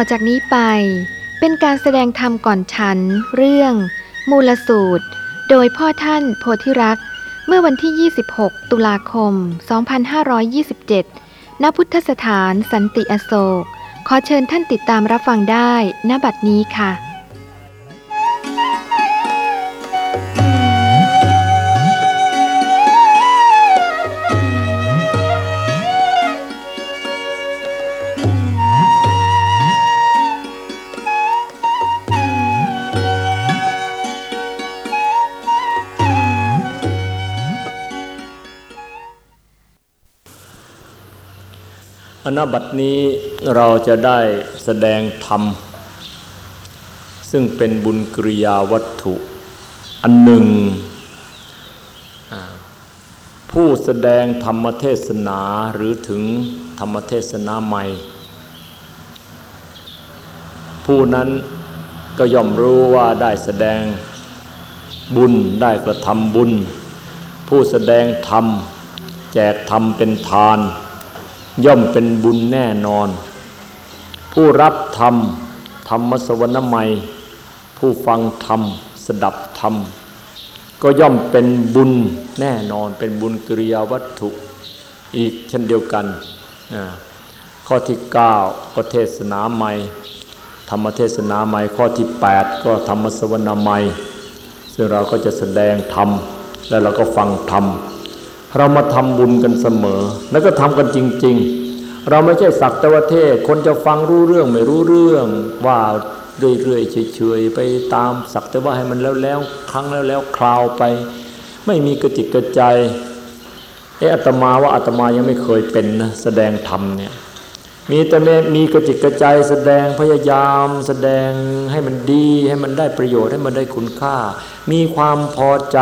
อจากนี้ไปเป็นการแสดงธรรมก่อนฉัน เรื่อง มูลสูตร โดยพ่อท่านโพธิรักษ์ เมื่อวันที่ 26 ตุลาคม 2527 ณ พุทธสถานสันติอโศก ขอเชิญท่านติดตามรับฟังได้ ณ บัดนี้ค่ะ อนบัตินี้เราจะได้แสดงธรรม ซึ่งเป็นบุญกริยาวัตถุ อันหนึ่ง ผู้แสดงธรรมเทศนาหรือถึงธรรมเทศนาใหม่ ผู้นั้นก็ย่อมรู้ว่าได้แสดงบุญได้กระทำบุญ ผู้แสดงธรรม แจกธรรมเป็นทาน ย่อมเป็นบุญแน่นอน ผู้รับธรรม ธรรมสวรรค์ใหม่ผู้ฟังธรรม สดับธรรม ก็ย่อมเป็นบุญแน่นอนเป็นบุญกิริยาวัตถุอีกเช่นเดียวกัน ข้อที่ 9 ก็เทศนาใหม่ธรรมเทศนาใหม่ข้อที่ 8 ก็ธรรมสวรรค์ใหม่ซึ่งเราก็จะแสดงธรรม แล้วเราก็ฟังธรรม เรามาทำบุญกันเสมอ แล้วก็ทำกันจริง ๆ เราไม่ใช่สักแต่ว่าเทศ คนจะฟังรู้เรื่องไม่รู้เรื่อง ว่าเรื่อยๆเฉยๆไปตามสักแต่ว่าให้มันแล้วแล้วครั้งแล้วแล้วคราวไป ไม่มีกระจิกกระใจเอออาตมาว่าอาตมายังไม่เคยเป็นนะแสดงธรรมเนี่ยมีแต่มีกระจิกกระใจแสดงพยายาม แสดงให้มันดีให้มันได้ประโยชน์ให้มันได้คุณค่า มีความพอใจ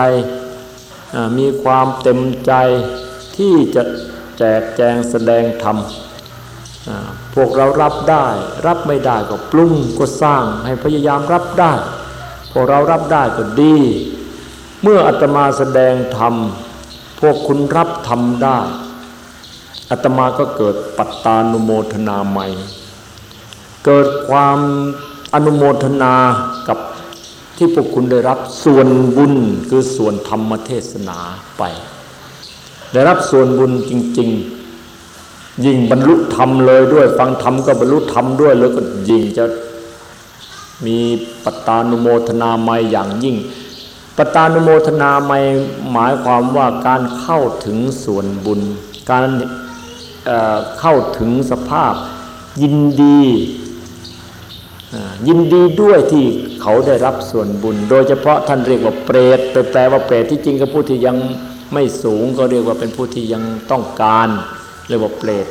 มีความเต็มใจที่จะแจกแจงแสดงธรรมพวกเรารับได้ รับไม่ได้ก็ปรุงก็สร้างให้พยายามรับได้ พวกเรารับได้ก็ดี เมื่ออาตมาแสดงธรรม พวกคุณรับธรรมได้อาตมาก็เกิดปัตตานุโมทนาใหม่ เกิดความอนุโมทนากับ ที่พวกคุณได้รับส่วนบุญคือส่วนธรรมเทศนาไป ได้รับส่วนบุญจริง ๆ ยิ่งบรรลุธรรมเลยด้วย ฟังธรรมก็บรรลุธรรมด้วยแล้วก็ยิ่งจะมีปตานุโมทนาไม่อย่างยิ่ง ปตานุโมทนาไม่หมายความว่าการเข้าถึงส่วนบุญ การเเข้าถึงสภาพยินดี ยินดีด้วยที่เขาได้รับส่วนบุญ โดยเฉพาะท่านเรียกว่าเปรตแปลว่าเปรตที่จริงก็ผู้ที่ยังไม่สูงก็เรียกว่าเป็นผู้ที่ยังต้องการเรียกว่าเปรต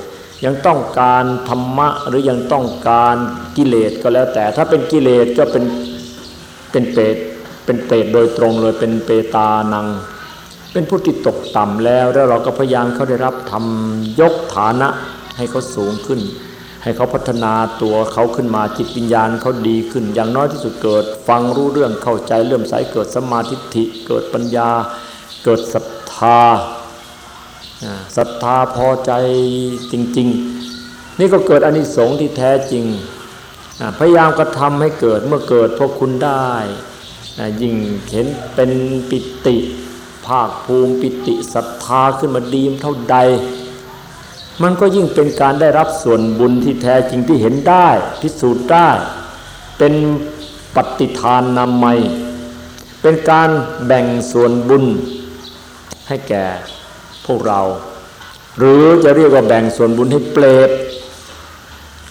ยังต้องการธรรมะหรือยังต้องการกิเลสก็แล้วแต่ ถ้าเป็นกิเลสก็เป็นเป็นเปรตเป็นเปรตโดยตรงเลยเป็นเปตานัง เป็นผู้ที่ตกต่ำแล้ว แล้วเราก็พยายามเขาได้รับทำยกฐานะให้เขาสูงขึ้น ให้เขาพัฒนาตัวเขาขึ้นมาจิตวิญญาณเขาดีขึ้น อย่างน้อยที่สุดเกิด ฟังรู้เรื่องเข้าใจเลื่อมใสเกิดสมาธิิเกิดปัญญา เกิดศรัทธาศรัทธาพอใจจริง ๆ นี่ก็เกิดอนิสงส์ที่แท้จริง พยายามกระทำให้เกิดเมื่อเกิดพวกคุณได้ยิ่งเห็นเป็นปิติ ภาคภูมิปิติศรัทธาขึ้นมาดีมเท่าใด มันก็ยิ่งเป็นการได้รับส่วนบุญที่แท้จริงที่เห็นได้พิสูจน์ได้ เป็นปฏิทานนำไมเป็นการแบ่งส่วนบุญให้แก่พวกเรา หรือจะเรียกว่าแบ่งส่วนบุญให้เปรต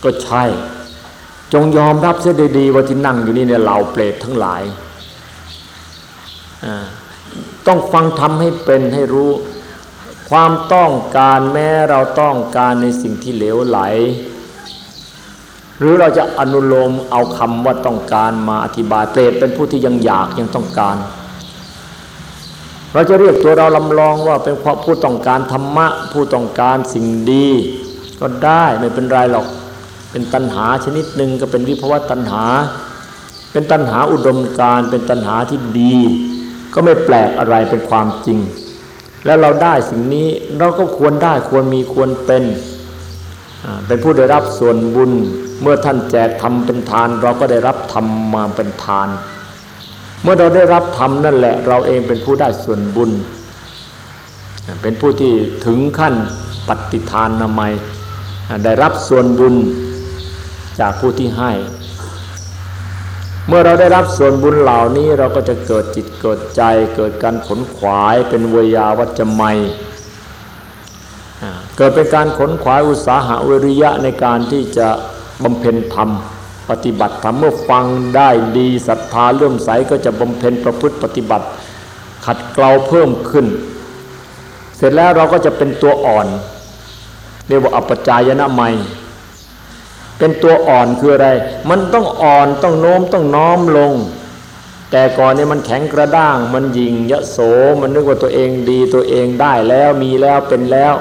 ก็ใช่ จงยอมรับเสียดีๆว่าที่นั่งอยู่นี่เนี่ยเราเปรตทั้งหลาย ต้องฟังทำให้เป็นให้รู้ ความต้องการแม้เราต้องการในสิ่งที่เหลวไหล หรือเราจะอนุโลมเอาคำว่าต้องการมาอธิบายเปรตเป็นผู้ที่ยังอยากยังต้องการ เราจะเรียกตัวเราลำลองว่าเป็นผู้ต้องการธรรมะ ผู้ต้องการสิ่งดี ก็ได้ไม่เป็นไรหรอก เป็นตัณหาชนิดหนึ่งก็เป็นวิภวตัณหา เป็นตัณหาอุดมการเป็นตัณหาที่ดี ก็ไม่แปลกอะไรเป็นความจริง แล้วเราได้สิ่งนี้เราก็ควรได้ควรมีควรเป็น เป็นผู้ได้รับส่วนบุญ เมื่อท่านแจกทำเป็นทาน เราก็ได้รับทำมาเป็นทาน เมื่อเราได้รับทำนั่นแหละ เราเองเป็นผู้ได้ส่วนบุญ เป็นผู้ที่ถึงขั้นปฏิทานนามัยได้รับส่วนบุญจากผู้ที่ให้ เมื่อเราได้รับส่วนบุญเหล่านี้เราก็จะเกิดจิตเกิดใจ เกิดการขนขวายเป็นเวยาวัจจะไมเกิดเป็นการขนขวายอุตสาหะวิริยะในการที่จะบำเพ็ญธรรม ปฏิบัติธรรมเมื่อฟังได้ดีศรัทธาเลื่อมใสก็จะบำเพ็ญประพฤติปฏิบัติ ขัดเกลาเพิ่มขึ้น เสร็จแล้วเราก็จะเป็นตัวอ่อน เรียกว่าอัปจายนะไม่ เป็นตัวอ่อนคืออะไร มันต้องอ่อนต้องโน้มต้องน้อมลง แต่ก่อนเนี่ยมันแข็งกระด้าง มันยิงยะโสมันนึกว่าตัวเองดีตัวเองได้แล้วมีแล้วเป็นแล้ว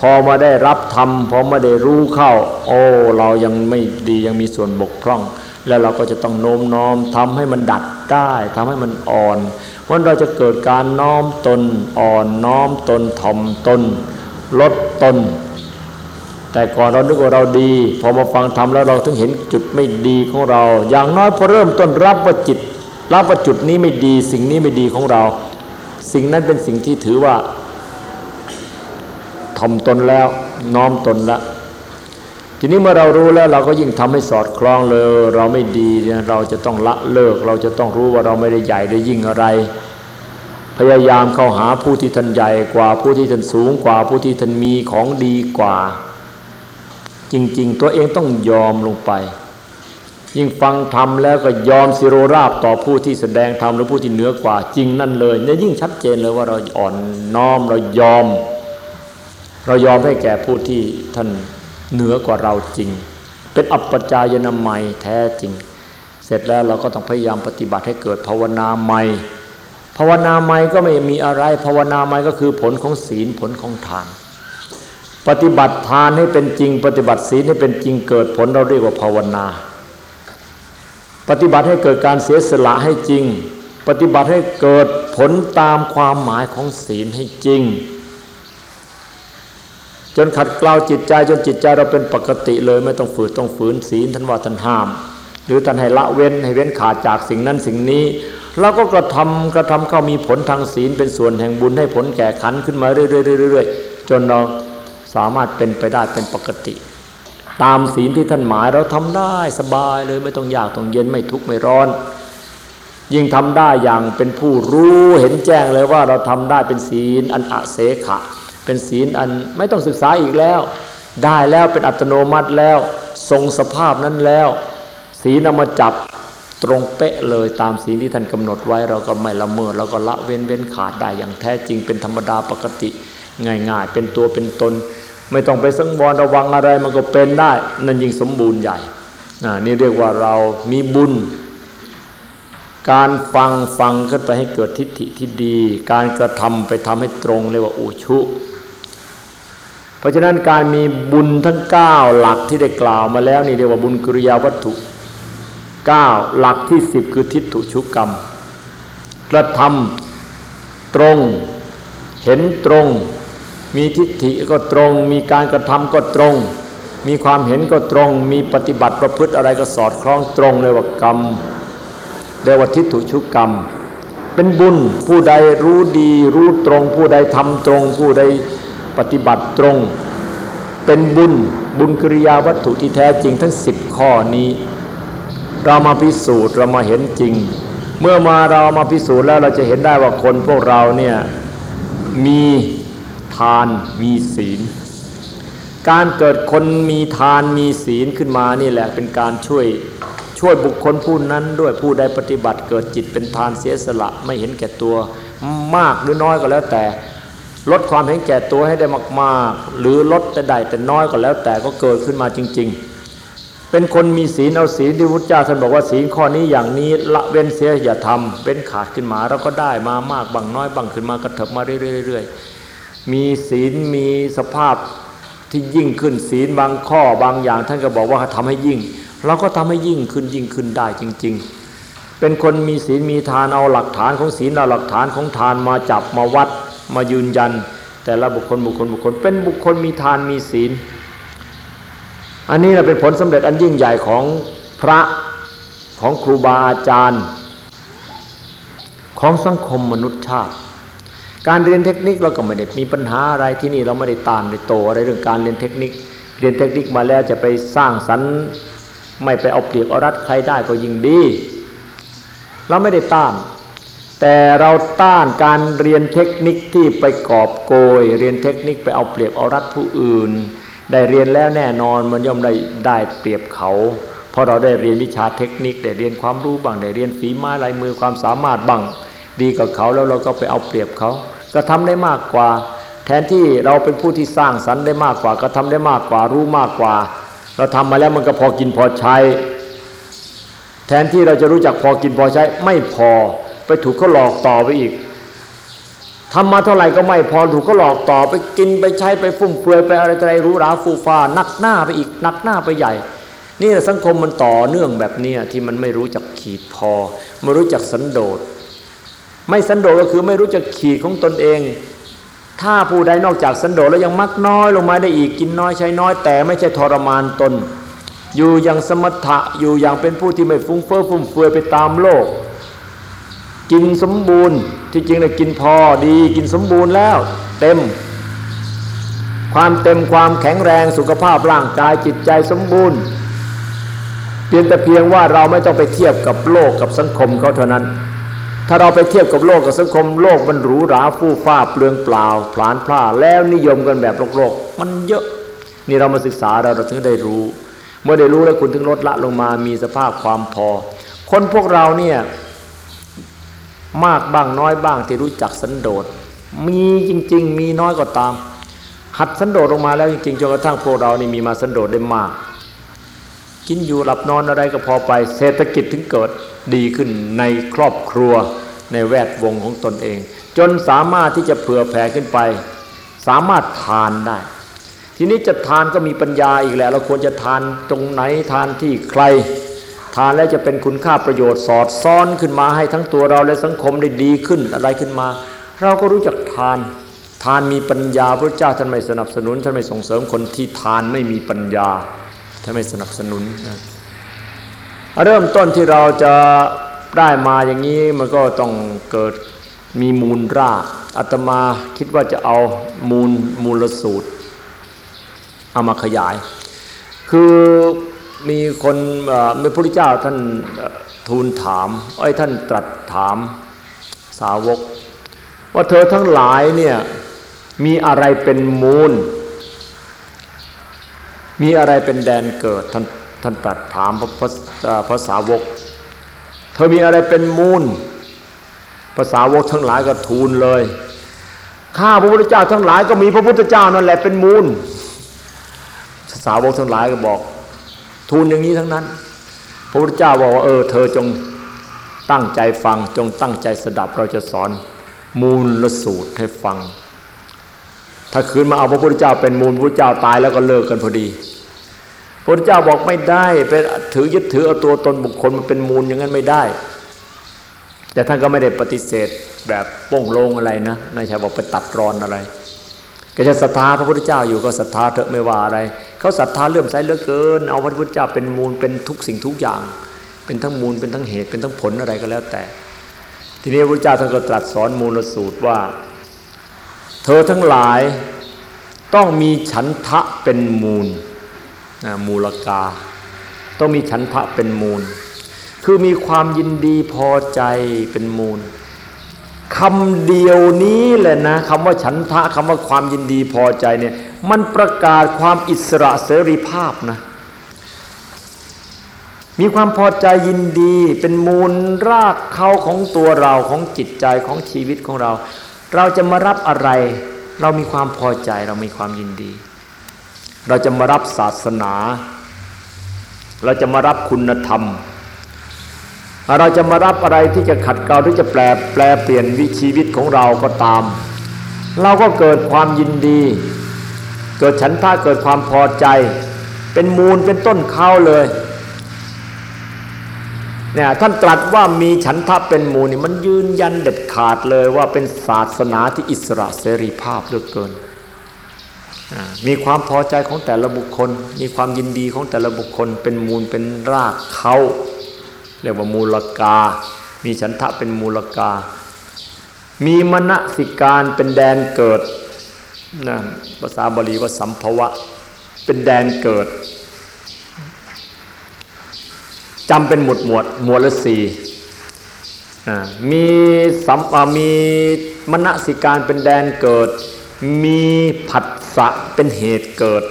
พอมาได้รับธรรมพอมาได้รู้เข้า โอ้เรายังไม่ดียังมีส่วนบกพร่อง แล้วเราก็จะต้องโน้มน้อมทำให้มันดัดได้ทำให้มันอ่อนเพราะเราจะเกิดการน้อมตนอ่อนน้อมตนถ่อมตนลดตน แต่ก่อนเรานึกว่าเราดี พอมาฟังธรรมแล้วเราถึงเห็นจุดไม่ดีของเรา อย่างน้อยพอเริ่มต้นรับว่าจิต รับว่าจุดนี้ไม่ดี สิ่งนี้ไม่ดีของเรา สิ่งนั้นเป็นสิ่งที่ถือว่าทอมตนแล้วน้อมตนแล้วทีนี้เมื่อเรารู้แล้วเราก็ยิ่งทำให้สอดคล้องเลย เราไม่ดีเนี่ยเราจะต้องละเลิก เราจะต้องรู้ว่าเราไม่ได้ใหญ่ได้ยิ่งอะไร พยายามเข้าหาผู้ที่ท่านใหญ่กว่าผู้ที่ท่านสูงกว่าผู้ที่ท่านมีของดีกว่า จริง ๆ ตัวเองต้องยอมลงไป ยิ่งฟังธรรมแล้วก็ยอมสิโรราบต่อผู้ที่แสดงธรรมหรือผู้ที่เหนือกว่า จริงนั่นเลยเนี่ยยิ่งชัดเจนเลยว่าเราอ่อนน้อมเรายอม เรายอมให้แก่ผู้ที่ท่านเหนือกว่าเราจริง เป็นอัปปจายนามัยแท้จริง เสร็จแล้วเราก็ต้องพยายามปฏิบัติให้เกิดภาวนาใหม่ภาวนาใหม่ก็ไม่มีอะไรภาวนาใหม่ก็คือผลของศีลผลของทาน ปฏิบัติทานให้เป็นจริง ปฏิบัติศีลให้เป็นจริงเกิดผลเราเรียกว่าภาวนา ปฏิบัติให้เกิดการเสียสละให้จริง ปฏิบัติให้เกิดผลตามความหมายของศีลให้จริง จนขัดเกลาจิตใจจนจิตใจเราเป็นปกติเลย ไม่ต้องฝืนต้องฝืนศีลท่านว่าท่านห้าม หรือท่านให้ละเว้นให้เว้นขาดจากสิ่งนั้นสิ่งนี้เราก็กระทำกระทำเข้ามีผลทางศีลเป็นส่วนแห่งบุญให้ผลแก่ขันขึ้นมาเรื่อยๆจนเรา สามารถเป็นไปได้เป็นปกติ ตามศีลที่ท่านหมายเราทำได้สบายเลยไม่ต้องยากต้องเย็นไม่ทุกข์ไม่ร้อน ยิ่งทำได้อย่างเป็นผู้รู้เห็นแจ้งเลยว่าเราทำได้เป็นศีลอันอเสขะ เป็นศีลอันไม่ต้องศึกษาอีกแล้ว ได้แล้วเป็นอัตโนมัติแล้ว ทรงสภาพนั้นแล้ว ศีลนำมาจับตรงเป๊ะเลยตามศีลที่ท่านกำหนดไว้เราก็ไม่ละเมิดเราก็ละเว้นเว้นขาดได้อย่างแท้จริงเป็นธรรมดาปกติ ง่ายๆ เป็นตัวเป็นตน ไม่ต้องไปสังวรระวังอะไรมันก็เป็นได้ นั่นยิ่งสมบูรณ์ใหญ่นี่เรียกว่าเรามีบุญ การฟังฟังขึ้นไปให้เกิดทิฏฐิที่ดี การกระทำไปทำให้ตรงเรียกว่าอุชุ เพราะฉะนั้นการมีบุญทั้ง 9 หลักที่ได้กล่าวมาแล้วนี่เรียกว่าบุญกิริยาวัตถุ 9 หลักที่ 10 คือทิฏฐุชุกรรม กระทำตรง เห็นตรง มีทิฏฐิก็ตรง มีการกระทำก็ตรง มีความเห็นก็ตรง มีปฏิบัติประพฤติอะไรก็สอดคล้องตรงเลยว่ากรรมเรียกว่าทิฏฐุชุกกรรม เป็นบุญผู้ใดรู้ดีรู้ตรง ผู้ใดทำตรง ผู้ใดปฏิบัติตรง เป็นบุญบุญกิริยาวัตถุที่แท้จริงทั้งสิบข้อนี้ เรามาพิสูจน์เรามาเห็นจริง เมื่อมาเรามาพิสูจน์แล้วเราจะเห็นได้ว่าคนพวกเราเนี่ยมี ทานมีศีล การเกิดคนมีทานมีศีลขึ้นมานี่แหละเป็นการช่วยช่วยบุคคลผู้นั้นด้วยผู้ใดปฏิบัติเกิดจิตเป็นทานเสียสละไม่เห็นแก่ตัวมากหรือน้อยก็แล้วแต่ ลดความเห็นแก่ตัวให้ได้มากๆ หรือลดแต่ใดแต่น้อยก็แล้วแต่ก็เกิดขึ้นมาจริง ๆ เป็นคนมีศีลเอาศีลที่พุทธเจ้าท่านบอกว่าศีลข้อนี้อย่างนี้ละเว้นเสียอย่าทำเป็นขาดขึ้นมาเราก็ได้มามากบางน้อยบางขึ้นมากระเถิบมาเรื่อยๆ มีศีลมีสภาพที่ยิ่งขึ้นศีลบางข้อบางอย่าง ท่านก็บอกว่าทำให้ยิ่ง เราก็ทำให้ยิ่งขึ้นยิ่งขึ้นได้จริง ๆ เป็นคนมีศีลมีทานเอาหลักฐานของศีลเอาหลักฐานของทานมาจับมาวัดมายืนยัน แต่ละบุคคลบุคคลบุคคล เป็นบุคคลมีทานมีศีล อันนี้เราเป็นผลสำเร็จอันยิ่งใหญ่ของพระของครูบาอาจารย์ ของสังคมมนุษยชาติ การเรียนเทคนิคเราก็ไม่ได้มีปัญหาอะไรที่นี่เราไม่ได้ตามในโตอะไรเรื่องการเรียนเทคนิค เรียนเทคนิคมาแล้วจะไปสร้างสรรค์ไม่ไปเอาเปรียบเอารัดใครได้ก็ยิ่งดี เราไม่ได้ต้าน แต่เราต้านการเรียนเทคนิคที่ไปกอบโกย เรียนเทคนิคไปเอาเปรียบเอารัดผู้อื่น ได้เรียนแล้วแน่นอนมันย่อมได้ได้เปรียบเขาเพราะเราได้เรียนวิชาเทคนิคได้เรียนความรู้บ้างได้เรียนฝีไม้ลายมือความสามารถบ้างดีกับเขาแล้วเราก็ไปเอาเปรียบเขา ก็ทำได้มากกว่า แทนที่เราเป็นผู้ที่สร้างสรรค์ได้มากกว่าก็ทำได้มากกว่ารู้มากกว่า เราทำมาแล้วมันก็พอกินพอใช้ แทนที่เราจะรู้จักพอกินพอใช้ ไม่พอไปถูกเขาหลอกต่อไปอีกทำมาเท่าไหร่ก็ไม่พอถูกเขาหลอกต่อไปกินไปใช้ไปฟุ่มเฟือยไปอะไรอะไรรู้ราฟูฟ้านักหน้าไปอีกนักหน้าไปใหญ่ นี่สังคมมันต่อเนื่องแบบนี้ที่มันไม่รู้จักขีดพอ ไม่รู้จักสันโดษ ไม่สันโดษก็คือไม่รู้จักขีดของตนเอง ถ้าผู้ใดนอกจากสันโดษแล้วยังมักน้อยลงมาได้อีกกินน้อยใช้น้อย แต่ไม่ใช่ทรมานตน อยู่อย่างสมถะอยู่อย่างเป็นผู้ที่ไม่ฟุ้งเฟ้อฟุ่มเฟือยไปตามโลก กินสมบูรณ์ที่จริงเนี่ยกินพอดีกินสมบูรณ์แล้ว เต็ม ความเต็มความแข็งแรงสุขภาพร่างกายจิตใจสมบูรณ์เพียงแต่เพียงว่าเราไม่ต้องไปเทียบกับโลกกับสังคมเขาเท่านั้น ถ้าเราไปเทียบกับโลกกับสังคมโลกมันหรูหราฟู่ฟ้าเปลืองเปล่าผลาญพลาแล้วนิยมกันแบบโลกโลกมันเยอะนี่เรามาศึกษาเราเราถึงได้รู้ เมื่อได้รู้แล้วคุณถึงลดละลงมามีสภาพความพอ คนพวกเราเนี่ยมากบ้างน้อยบ้างที่รู้จักสันโดษมีจริง ๆ มีน้อยก็ตาม หัดสันโดษลงมาแล้วจริงๆจนกระทั่งพวกเรานี่มีมาสันโดษได้มาก กินอยู่หลับนอนอะไรก็พอไป เศรษฐกิจถึงเกิดดีขึ้นในครอบครัวในแวดวงของตนเอง จนสามารถที่จะเผื่อแผ่ขึ้นไป สามารถทานได้ ทีนี้จะทานก็มีปัญญาอีกแหละเราควรจะทานตรงไหนทานที่ใคร ทานแล้วจะเป็นคุณค่าประโยชน์สอดซ้อนขึ้นมาให้ทั้งตัวเราและสังคมได้ดีขึ้นอะไรขึ้นมา เราก็รู้จักทาน ทานมีปัญญาพระเจ้าท่านไม่สนับสนุนท่านไม่ส่งเสริมคนที่ทานไม่มีปัญญา ท่าไม่สนับสนุนนะเริ่มต้นที่เราจะได้มาอย่างนี้มันก็ต้องเกิดมีมูลรากอาตมาคิดว่าจะเอามูลมูลสูตร เอามาขยาย คือมีคนเมื่อพระพุทธเจ้าท่านทูลถามไอ้ท่านตรัสถามสาวก ว่าเธอทั้งหลายเนี่ยมีอะไรเป็นมูล มีอะไรเป็นแดนเกิดท่านท่านตรัสถามพระพระพระสาวก เธอมีอะไรเป็นมูลภาษาวกทั้งหลายก็ทูลเลยข้าพระพุทธเจ้าทั้งหลายก็มีพระพุทธเจ้านั่นแหละเป็นมูลสาวกทั้งหลายก็บอก ทูลอย่างนี้ทั้งนั้น พระพุทธเจ้าบอกว่าเออ เธอจงตั้งใจฟังจงตั้งใจสดับเราจะสอนมูลละสูตรให้ฟัง ถ้าคืนมาเอาพระพุทธเจ้าเป็นมูลพระพุทธเจ้าตายแล้วก็เลิกกันพอดีพระพุทธเจ้าบอกไม่ได้ไปถือยึดถือเอาตัวตนบุคคลมาเป็นมูลอย่างนั้นไม่ได้ แต่ท่านก็ไม่ได้ปฏิเสธแบบโป้งโลงอะไรนะไม่ใช่บอกไปตัดรอนอะไรก็จะศรัทธาพระพุทธเจ้าอยู่ก็ศรัทธาเถอะไม่ว่าอะไร เขาศรัทธาเลื่อมใสเหลือเกิน เอาพระพุทธเจ้าเป็นมูลเป็นทุกสิ่งทุกอย่าง เป็นทั้งมูลเป็นทั้งเหตุเป็นทั้งผลอะไรก็แล้วแต่ ทีนี้พระพุทธเจ้าท่านก็ตรัสสอนมูลสูตรว่า เธอทั้งหลายต้องมีฉันทะเป็นมูลมูลกา ต้องมีฉันทะเป็นมูล คือมีความยินดีพอใจเป็นมูลคำเดียวนี้แหละนะคำว่าฉันทะคำว่าความยินดีพอใจเนี่ยมันประกาศความอิสระเสรีภาพนะมีความพอใจยินดีเป็นมูลรากเขาของตัวเราของจิตใจของชีวิตของเรา เราจะมารับอะไร เรามีความพอใจเรามีความยินดี เราจะมารับศาสนา เราจะมารับคุณธรรม เราจะมารับอะไรที่จะขัดเกลาที่จะแปลแปลเปลี่ยนวิชีวิตของเราก็ตาม เราก็เกิดความยินดี เกิดฉันท่าเกิดความพอใจ เป็นมูลเป็นต้นข้าวเลย เนี่ยท่านตรัสว่ามีฉันทะเป็นมูลนี่มันยืนยันเด็ดขาดเลยว่าเป็นศาสนาที่อิสระเสรีภาพเหลือเกิน มีความพอใจของแต่ละบุคคล มีความยินดีของแต่ละบุคคล เป็นมูลเป็นรากเขาเรียกว่ามูลกา มีฉันทะเป็นมูลกา มีมณสิการเป็นแดนเกิดนะภาษาบาลีว่าสัมภวะ เป็นแดนเกิด จำเป็นหมวดหมวดหมวดละสี่มีสัมมีมณสิการเป็นแดนเกิด มีผัสสะเป็นเหตุเกิด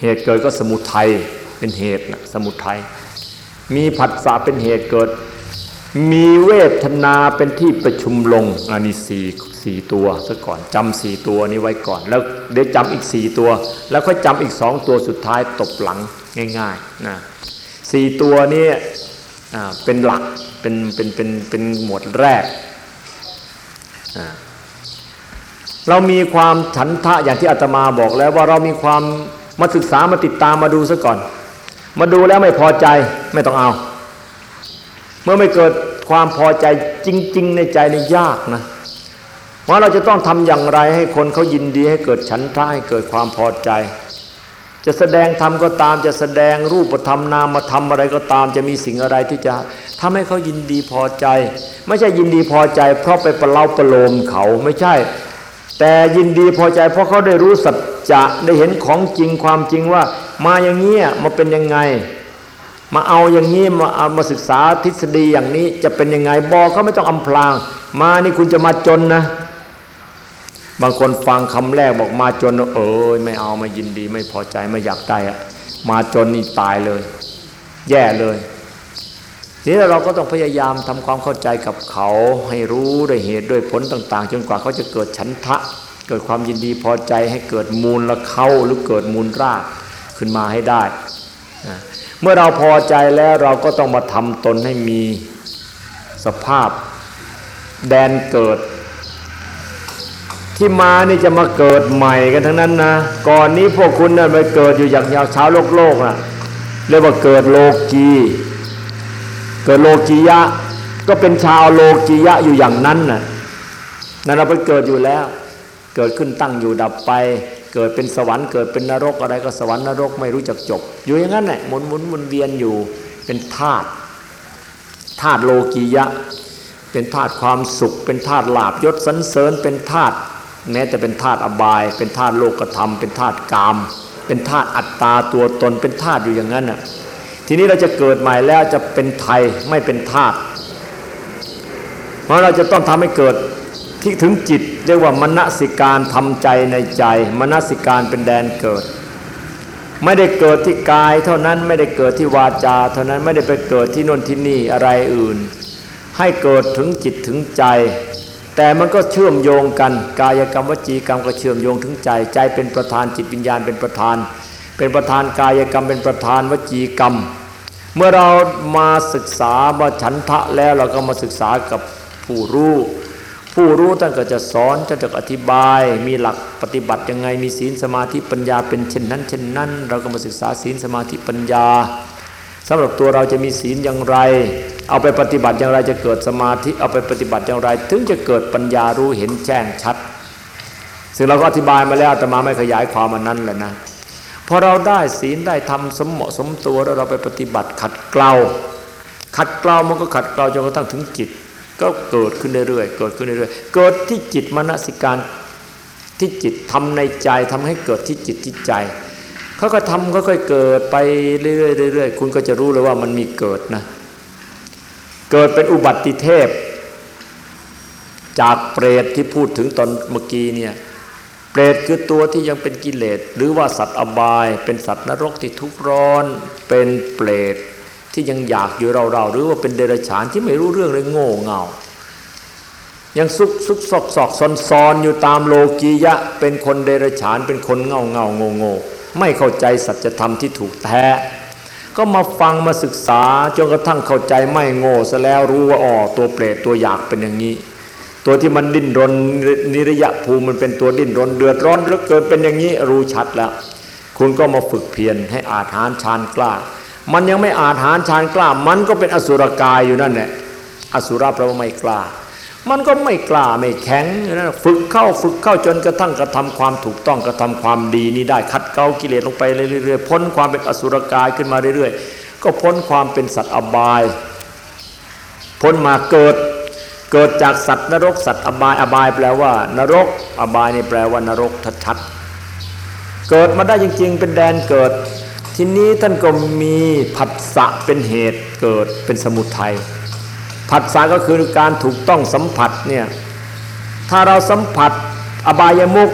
เหตุเกิดก็สมุทัยเป็นเหตุนะสมุทัยมีผัสสะเป็นเหตุเกิด มีเวทนาเป็นที่ประชุมลงอันนี้สี่สี่ตัวซะก่อนจำสี่ตัวนี้ไว้ก่อน แล้วเดี๋ยวจำอีกสี่ตัว แล้วค่อยจำอีกสองตัวสุดท้ายตบหลังง่ายๆนะ สี่ตัวนี้เป็นหลักเป็นเป็นเป็นเป็นหมวดแรก เรามีความฉันทะอย่างที่อาตมาบอกแล้วว่าเรามีความมาศึกษามาติดตามมาดูซะก่อน มาดูแล้วไม่พอใจไม่ต้องเอา เมื่อไม่เกิดความพอใจจริง ๆ ในใจนี่ยากนะว่าเราจะต้องทำอย่างไรให้คนเขายินดีให้เกิดฉันทะให้เกิดความพอใจ จะแสดงธรรมก็ตามจะแสดงรูปธรรมนามธรรมอะไรก็ตาม จะมีสิ่งอะไรที่จะทำให้เขายินดีพอใจ ไม่ใช่ยินดีพอใจ เพราะไปประเล่าประโลมเขาไม่ใช่ แต่ยินดีพอใจ เพราะเขาได้รู้สัจจะได้เห็นของจริงความจริงว่า มาอย่างเงี้ยมาเป็นยังไง มาเอาอย่างนี้มาเอามาศึกษาทฤษฎีอย่างนี้จะเป็นยังไงบอกเขาไม่ต้องอำพราง มานี่คุณจะมาจนนะ บางคนฟังคำแรกบอกมาจนเออไม่เอาไม่ยินดี ไม่พอใจไม่อยากได้อะมาจนนี่ตายเลย แย่เลยทีนี้เราก็ต้องพยายามทำความเข้าใจกับเขาให้รู้ด้วยเหตุด้วยผลต่าง ๆ จนกว่าเขาจะเกิดฉันทะ เกิดความยินดีพอใจให้เกิดมูลละเข้าหรือเกิดมูลรากขึ้นมาให้ได้ เมื่อเราพอใจแล้วเราก็ต้องมาทำตนให้มีสภาพแดนเกิด ที่มานี่จะมาเกิดใหม่กันทั้งนั้นนะก่อนนี้พวกคุณน่ะไปเกิดอยู่อย่างยาวช้าโลกโลกนะเรียกว่าเกิดโลกีเกิดโลกียะ ก็เป็นชาวโลกียะอยู่อย่างนั้นน่ะนั่นเราไปเกิดอยู่แล้ว เกิดขึ้นตั้งอยู่ดับไป เกิดเป็นสวรรค์เกิดเป็นนรกอะไรก็สวรรค์นรกไม่รู้จักจบ อยู่อย่างนั้นแหละหมุนหมุนวนเวียนอยู่เป็นธาตุธาตุโลกียะ เป็นธาตุความสุข เป็นธาตุลาบยศสันเสริญเป็นธาตุ แม้จะเป็นธาตุอบาย เป็นธาตุโลกธรรม เป็นธาตุกาม เป็นธาตุอัตตาตัวตนเป็นธาตุอยู่อย่างนั้นน่ะทีนี้เราจะเกิดใหม่แล้วจะเป็นไทยไม่เป็นธาตุเพราะเราจะต้องทำให้เกิดที่ถึงจิตเรียกว่ามณสิการทำใจในใจ มณสิการเป็นแดนเกิด ไม่ได้เกิดที่กาย เท่านั้นไม่ได้เกิดที่วาจา เท่านั้นไม่ได้ไปเกิดที่นนที่นี่อะไรอื่น ให้เกิดถึงจิตถึงใจ แต่มันก็เชื่อมโยงกัน กายกรรมวจีกรรมก็เชื่อมโยงถึงใจ ใจเป็นประธานจิตวิญญาณเป็นประธาน เป็นประธานกายกรรมเป็นประธานวจีกรรม เมื่อเรามาศึกษามาฉันทะแล้วเราก็มาศึกษากับผู้รู้ผู้รู้ท่านก็จะสอนจะจะอธิบาย มีหลักปฏิบัติยังไงมีศีลสมาธิปัญญาเป็นเช่นนั้น เช่นนั้น เราก็มาศึกษาศีลสมาธิปัญญาสำหรับตัวเราจะมีศีลอย่างไร เอาไปปฏิบัติอย่างไรจะเกิดสมาธิเอาไปปฏิบัติอย่างไร ถึงจะเกิดปัญญารู้เห็นแจ้งชัด ซึ่งเราก็อธิบายมาแล้วแต่มาไม่ขยายความมันนั้นแหละนะพอเราได้ศีลได้ทำสมเหมาะสมตัวแล้วเราไปปฏิบัติขัดเกลาขัดเกลามันก็ขัดเกลาจนกระทั่งถึงจิต ก็เกิดขึ้นเรื่อยๆเกิดขึ้นเรื่อยๆเกิดที่จิตมนสิการที่จิตทำในใจทำให้เกิดที่จิตที่ใจเขาก็ทำก็ค่อยเกิดไปเรื่อยๆคุณก็จะรู้เลยว่ามันมีเกิดนะ เกิดเป็นอุบัติเทพ จากเปรตที่พูดถึงตอนเมื่อกี้เนี่ยเปรตคือตัวที่ยังเป็นกิเลสหรือว่าสัตว์อบาย เป็นสัตว์นรกที่ทุกข์ร้อน เป็นเปรตที่ยังอยากอยู่เราๆหรือว่าเป็นเดรัจฉานที่ไม่รู้เรื่องเลยโง่เงายังซุกซุกซอกซอกซอนซอนอยู่ตามโลกียะ เป็นคนเดรัจฉานเป็นคนเง่าเง่าโง่โง่ไม่เข้าใจสัจธรรมที่ถูกแท้ ก็มาฟังมาศึกษาจนกระทั่งเข้าใจไม่โง่ซะแล้วรู้ว่าอ๋อตัวเปรตตัวอยากเป็นอย่างนี้ ตัวที่มันดิ้นรนนิรยะภูมิมันเป็นตัวดิ้นรนเดือดร้อนเหลือเกินเป็นอย่างนี้รู้ชัดแล้ว คุณก็มาฝึกเพียรให้อาถานชานกล้า มันยังไม่อาถานชานกล้า มันก็เป็นอสุรกายอยู่นั่นแหละอสุรแปลว่าไม่กล้า มันก็ไม่กล้าไม่แข็งนะฝึกเข้าฝึกเข้าจนกระทั่งกระทำความถูกต้องกระทำความดีนี้ได้คัดเกลากิเลสลงไปเรื่อยๆพ้นความเป็นอสุรกายขึ้นมาเรื่อยๆ ก็พ้นความเป็นสัตว์อบาย พ้นมาเกิดเกิดจากสัตว์นรกสัตว์อบายอบายแปลว่า นรกอบายนี่แปลว่านรกชัดๆเกิดมาได้จริง ๆ เป็นแดนเกิด ทีนี้ท่านก็มีผัสสะเป็นเหตุเกิดเป็นสมุทัย ผัสสะก็คือการถูกต้องสัมผัสเนี่ยถ้าเราสัมผัสอบายมุก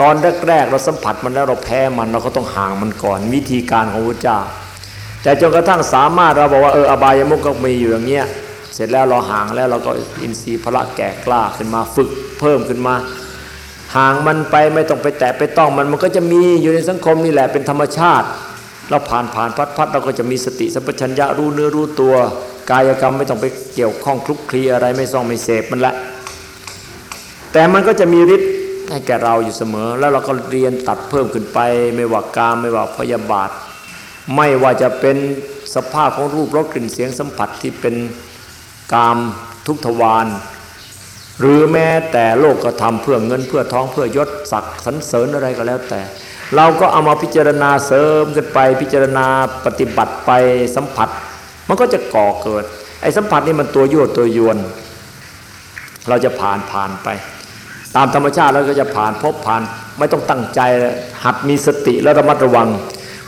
ตอนแรกๆเราสัมผัสมันแล้วเราแพ้มันเราก็ต้องห่างมันก่อนวิธีการของพระเจ้า แต่จนกระทั่งสามารถเราบอกว่าเอออบายมุกก็มีอยู่อย่างเงี้ยเสร็จแล้วเราห่างแล้วเราก็อินทรีย์พละแก่กล้าขึ้นมาฝึกเพิ่มขึ้นมาห่างมันไปไม่ต้องไปแตะไปต้องมันมันก็จะมีอยู่ในสังคมนี่แหละเป็นธรรมชาติ เราผ่านผ่านพัดพัดเราก็จะมีสติสัมปชัญญะรู้เนื้อรู้ตัว กายกรรมไม่ต้องไปเกี่ยวข้องคลุกคลีอะไรไม่ต้องไม่เสพมันละ แต่มันก็จะมีฤทธิ์ให้แก่เราอยู่เสมอ แล้วเราก็เรียนตัดเพิ่มขึ้นไป ไม่ว่ากามไม่ว่าพยาบาท ไม่ว่าจะเป็นสภาพของรูปรสกลิ่นเสียงสัมผัสที่เป็นกามทุกทวารหรือแม้แต่โลกกระทำเพื่อเงินเพื่อท้องเพื่อยศศักดิ์สันเสริญอะไรก็แล้วแต่ เราก็เอามาพิจารณาเสริมกันไปพิจารณาปฏิบัติไปสัมผัส มันก็จะก่อเกิด ไอ้สัมผัสนี่มันตัวยั่วตัวยวน เราจะผ่านผ่านไป ตามธรรมชาติเราก็จะผ่านพบผ่าน ไม่ต้องตั้งใจหัดมีสติและระมัดระวัง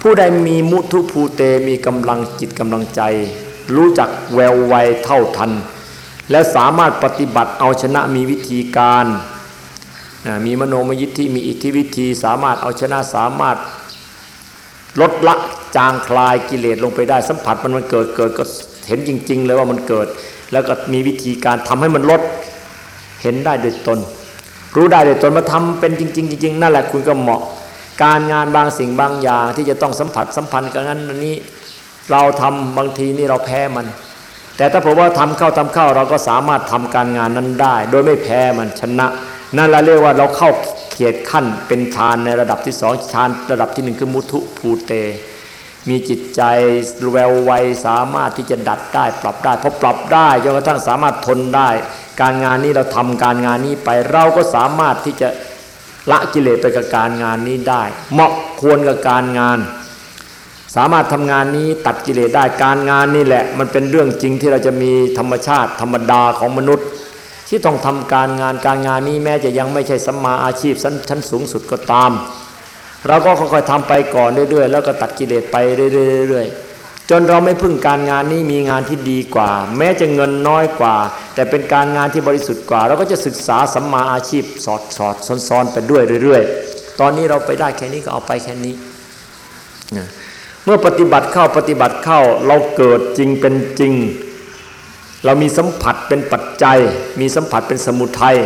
ผู้ใดมีมุทุภูเตมีกำลังจิตกำลังใจ รู้จักแววไวเท่าทัน และสามารถปฏิบัติเอาชนะมีวิธีการมีมโนมยิทธิมีอิทธิวิธีสามารถเอาชนะสามารถลดละ จางคลายกิเลสลงไปได้สัมผัสมันมันเกิดเกิดก็เห็นจริง ๆ เลยว่ามันเกิด แล้วก็มีวิธีการทำให้มันลดเห็นได้โดยตน รู้ได้โดยตนมาทำเป็นจริง ๆ จริง ๆ นั่นแหละคุณก็เหมาะ การงานบางสิ่งบางอย่างที่จะต้องสัมผัสสัมพันธ์กับนั้นอันนี้เราทำบางทีนี่เราแพ้มัน แต่ถ้าผมว่าทำเข้าทำเข้าเราก็สามารถทำการงานนั้นได้ โดยไม่แพ้มันชนะ นั่นเราเรียกว่าเราเข้าเขียดขั้นเป็นฌานในระดับที่สองฌานระดับที่หนึ่งคือมุทุภูเต มีจิตใจแววไวสามารถที่จะดัดได้ปรับได้พอปรับได้จนกระทั่งสามารถทนได้ การงานนี้เราทำการงานนี้ไปเราก็สามารถที่จะละกิเลสไปกับการงานนี้ได้ เหมาะควรกับการงาน สามารถทำงานนี้ตัดกิเลสได้การงานนี่แหละ มันเป็นเรื่องจริงที่เราจะมีธรรมชาติธรรมดาของมนุษย์ ที่ต้องทำการงานการงานนี้แม้จะยังไม่ใช่สัมมาอาชีพชั้นสูงสุดก็ตาม เราก็ค่อยๆทำไปก่อนเรื่อยๆ แล้วก็ตัดกิเลสไปเรื่อยๆจนเราไม่พึ่งการงานนี้มีงานที่ดีกว่า แม้จะเงินน้อยกว่า แต่เป็นการงานที่บริสุทธิ์กว่า เราก็จะศึกษาสัมมาอาชีพสอดสอดซ้อนๆไปด้วยเรื่อยๆ ตอนนี้เราไปได้แค่นี้ก็เอาไปแค่นี้เมื่อปฏิบัติเข้าปฏิบัติเข้าเราเกิดจริงเป็นจริง เรามีสัมผัสเป็นปัจจัย มีสัมผัสเป็นสมุทัย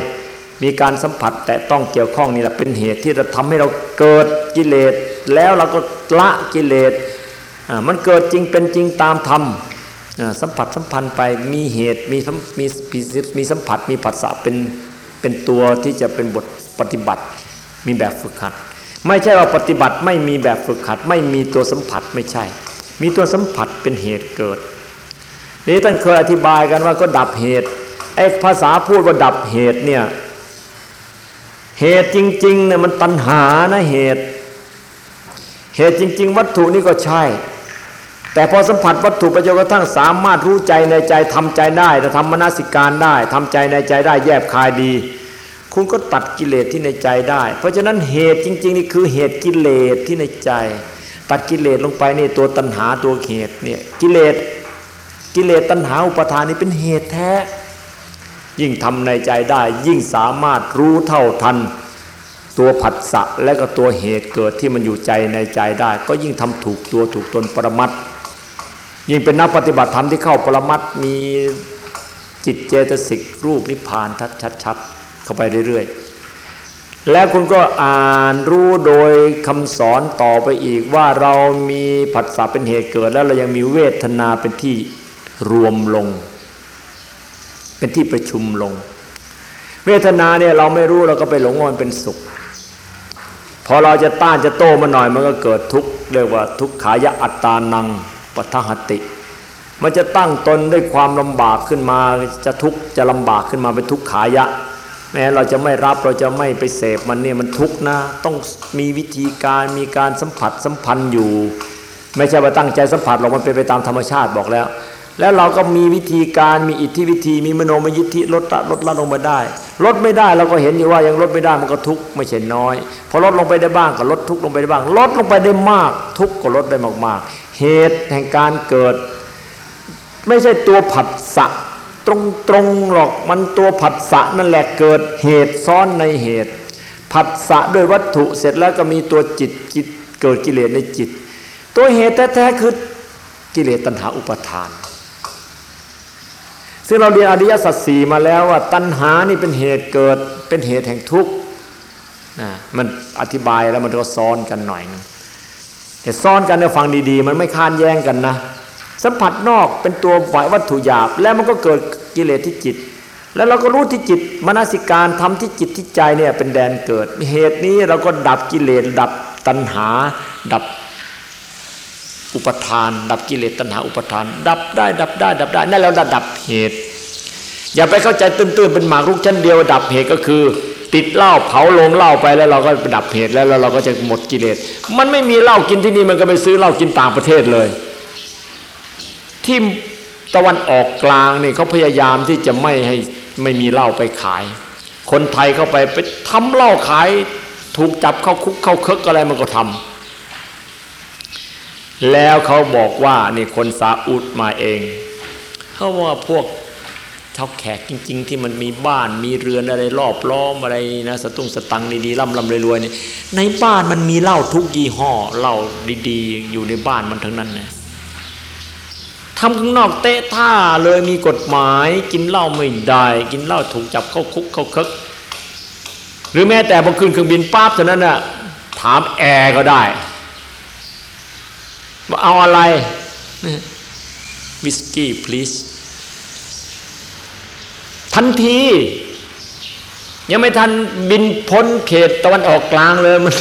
มีการสัมผัสแต่ต้องเกี่ยวข้องนี่แหละเป็นเหตุที่จะทำให้เราเกิดกิเลสแล้วเราก็ละกิเลสมันเกิดจริงเป็นจริงตามธรรมสัมผัสสัมพันธ์ไปมีเหตุมีมีมีสัมผัสมีผัสสะเป็นเป็นตัวที่จะเป็นบทปฏิบัติ มีแบบฝึกหัด ไม่ใช่ว่าปฏิบัติไม่มีแบบฝึกหัด ไม่มีตัวสัมผัสไม่ใช่ มีตัวสัมผัสเป็นเหตุเกิดนี่ท่านเคยอธิบายกันว่าก็ดับเหตุไอ้ภาษาพูดว่าดับเหตุเนี่ย เหตุจริงๆเนี่ยมันตัณหานะเหตุ เหตุจริง ๆ วัตถุนี่ก็ใช่ แต่พอสัมผัสวัตถุไปจนกระทั่งสามารถรู้ใจในใจทำใจได้แต่ทำมนสิการได้ทำใจในใจได้แยบคายดี คุณก็ตัดกิเลสที่ในใจได้ เพราะฉะนั้นเหตุจริง ๆ นี่คือเหตุกิเลสที่ในใจ ตัดกิเลสลงไปนี่ตัวตัณหาตัวเหตุเนี่ยกิเลสกิเลสตัณหาอุปทานนี่เป็นเหตุแท้ ยิ่งทำในใจได้ ยิ่งสามารถรู้เท่าทัน ตัวผัสสะและก็ตัวเหตุเกิดที่มันอยู่ใจในใจได้ ก็ยิ่งทำถูกตัวถูกตนปรมัตยิ่งเป็นนักปฏิบัติธรรมที่เข้าปรมัตมีจิตเจตสิกรูปนิพพานชัดๆเข้าไปเรื่อยๆแล้วคุณก็อ่านรู้โดยคำสอนต่อไปอีกว่าเรามีผัสสะเป็นเหตุเกิด แล้วเรายังมีเวทนาเป็นที่รวมลง เป็นที่ประชุมลง เวทนาเนี่ยเราไม่รู้เราก็ไปหลงว่ามันเป็นสุข พอเราจะต้านจะโต้มาหน่อยมันก็เกิดทุกข์เรียกว่าทุกขายะอัตตานังปัทหติ มันจะตั้งตนด้วยความลำบากขึ้นมาจะทุกข์จะลำบากขึ้นมาเป็นทุกขายะแม้เราจะไม่รับเราจะไม่ไปเสพมันเนี่ยมันทุกข์นะ ต้องมีวิธีการมีการสัมผัสสัมพันธ์อยู่ ไม่ใช่ว่าตั้งใจสัมผัสหรอกมันเป็นไปตามธรรมชาติบอกแล้ว แล้วเราก็มีวิธีการมีอิทธิวิธี มีมโนมยิทธิลดลดละลงมาได้ ลดไม่ได้เราก็เห็นอยู่ว่ายังลดไม่ได้มันก็ทุกข์ไม่ใช่น้อย พอลดลงไปได้บ้างก็ลดทุกข์ลงไปได้บ้าง ลดลงไปได้มาก ทุกข์ก็ลดได้มากๆ เหตุแห่งการเกิด ไม่ใช่ตัวผัสสะตรงตรงหรอกมันตัวผัสสะนั่นแหละเกิดเหตุซ้อนในเหตุ ผัสสะด้วยวัตถุเสร็จแล้วก็มีตัวจิตจิตเกิดกิเลสในจิต ตัวเหตุแท้ๆคือกิเลสตัณหาอุปทาน ซึ่งเราเรียนอริยสัจสี่มาแล้วว่าตัณหานี่เป็นเหตุเกิดเป็นเหตุแห่งทุกข์นะมันอธิบายแล้วมันก็ซ้อนกันหน่อยแต่ซ้อนกันเนี่ยฟังดีๆ มันไม่ค้านแย้งกันนะ สัมผัสนอกเป็นตัวไหววัตถุหยาบ แล้วมันก็เกิดกิเลสที่จิต แล้วเราก็รู้ที่จิตมนสิการทำที่จิตที่ใจเนี่ยเป็นแดนเกิด เหตุนี้เราก็ดับกิเลสดับตัณหา ดับ อุปทาน ดับกิเลสตัณหาอุปทาน ดับได้ ดับได้ ดับได้นั่นแล้วดับเหตุ อย่าไปเข้าใจตื้นๆเป็นหมากรุกชั้นเดียว ดับเหตุก็คือ ติดเหล้าเผาลงเหล้าไปแล้วเราก็ดับเหตุแล้วแล้วเราก็จะหมดกิเลสมันไม่มีเหล้ากินที่นี่มันก็ไปซื้อเหล้ากินต่างประเทศเลย ที่ตะวันออกกลางนี่เขาพยายามที่จะไม่ให้ไม่มีเหล้าไปขาย คนไทยเข้าไปไปทำเหล้าขาย ถูกจับเข้าคุกเข้าเคึกอะไรมันก็ทำ แล้วเขาบอกว่านี่คนซาอุดมาเองเขาว่าพวกชาวแขกจริง ๆ ที่มันมีบ้านมีเรือนอะไรรอบล้อมอะไรนะสตุ้งสตังดีๆร่ำร่ำรวยๆนี่ในบ้านมันมีเหล้าทุกยี่ห้อเหล้าดีๆ อยู่ในบ้านมันทั้งนั้นนะทำข้างนอกเตะท่าเลยมีกฎหมายกินเหล้าไม่ได้กินเหล้าถูกจับเข้าคุกเข้าคึกหรือแม้แต่พอขึ้นเครื่องบินปั๊บเท่านั้นน่ะถามแอร์ก็ได้ ว่าเอาอะไรวิสกี้ please ทันที ยังไม่ทันบินพ้นเขตตะวันออกกลางเลยมัน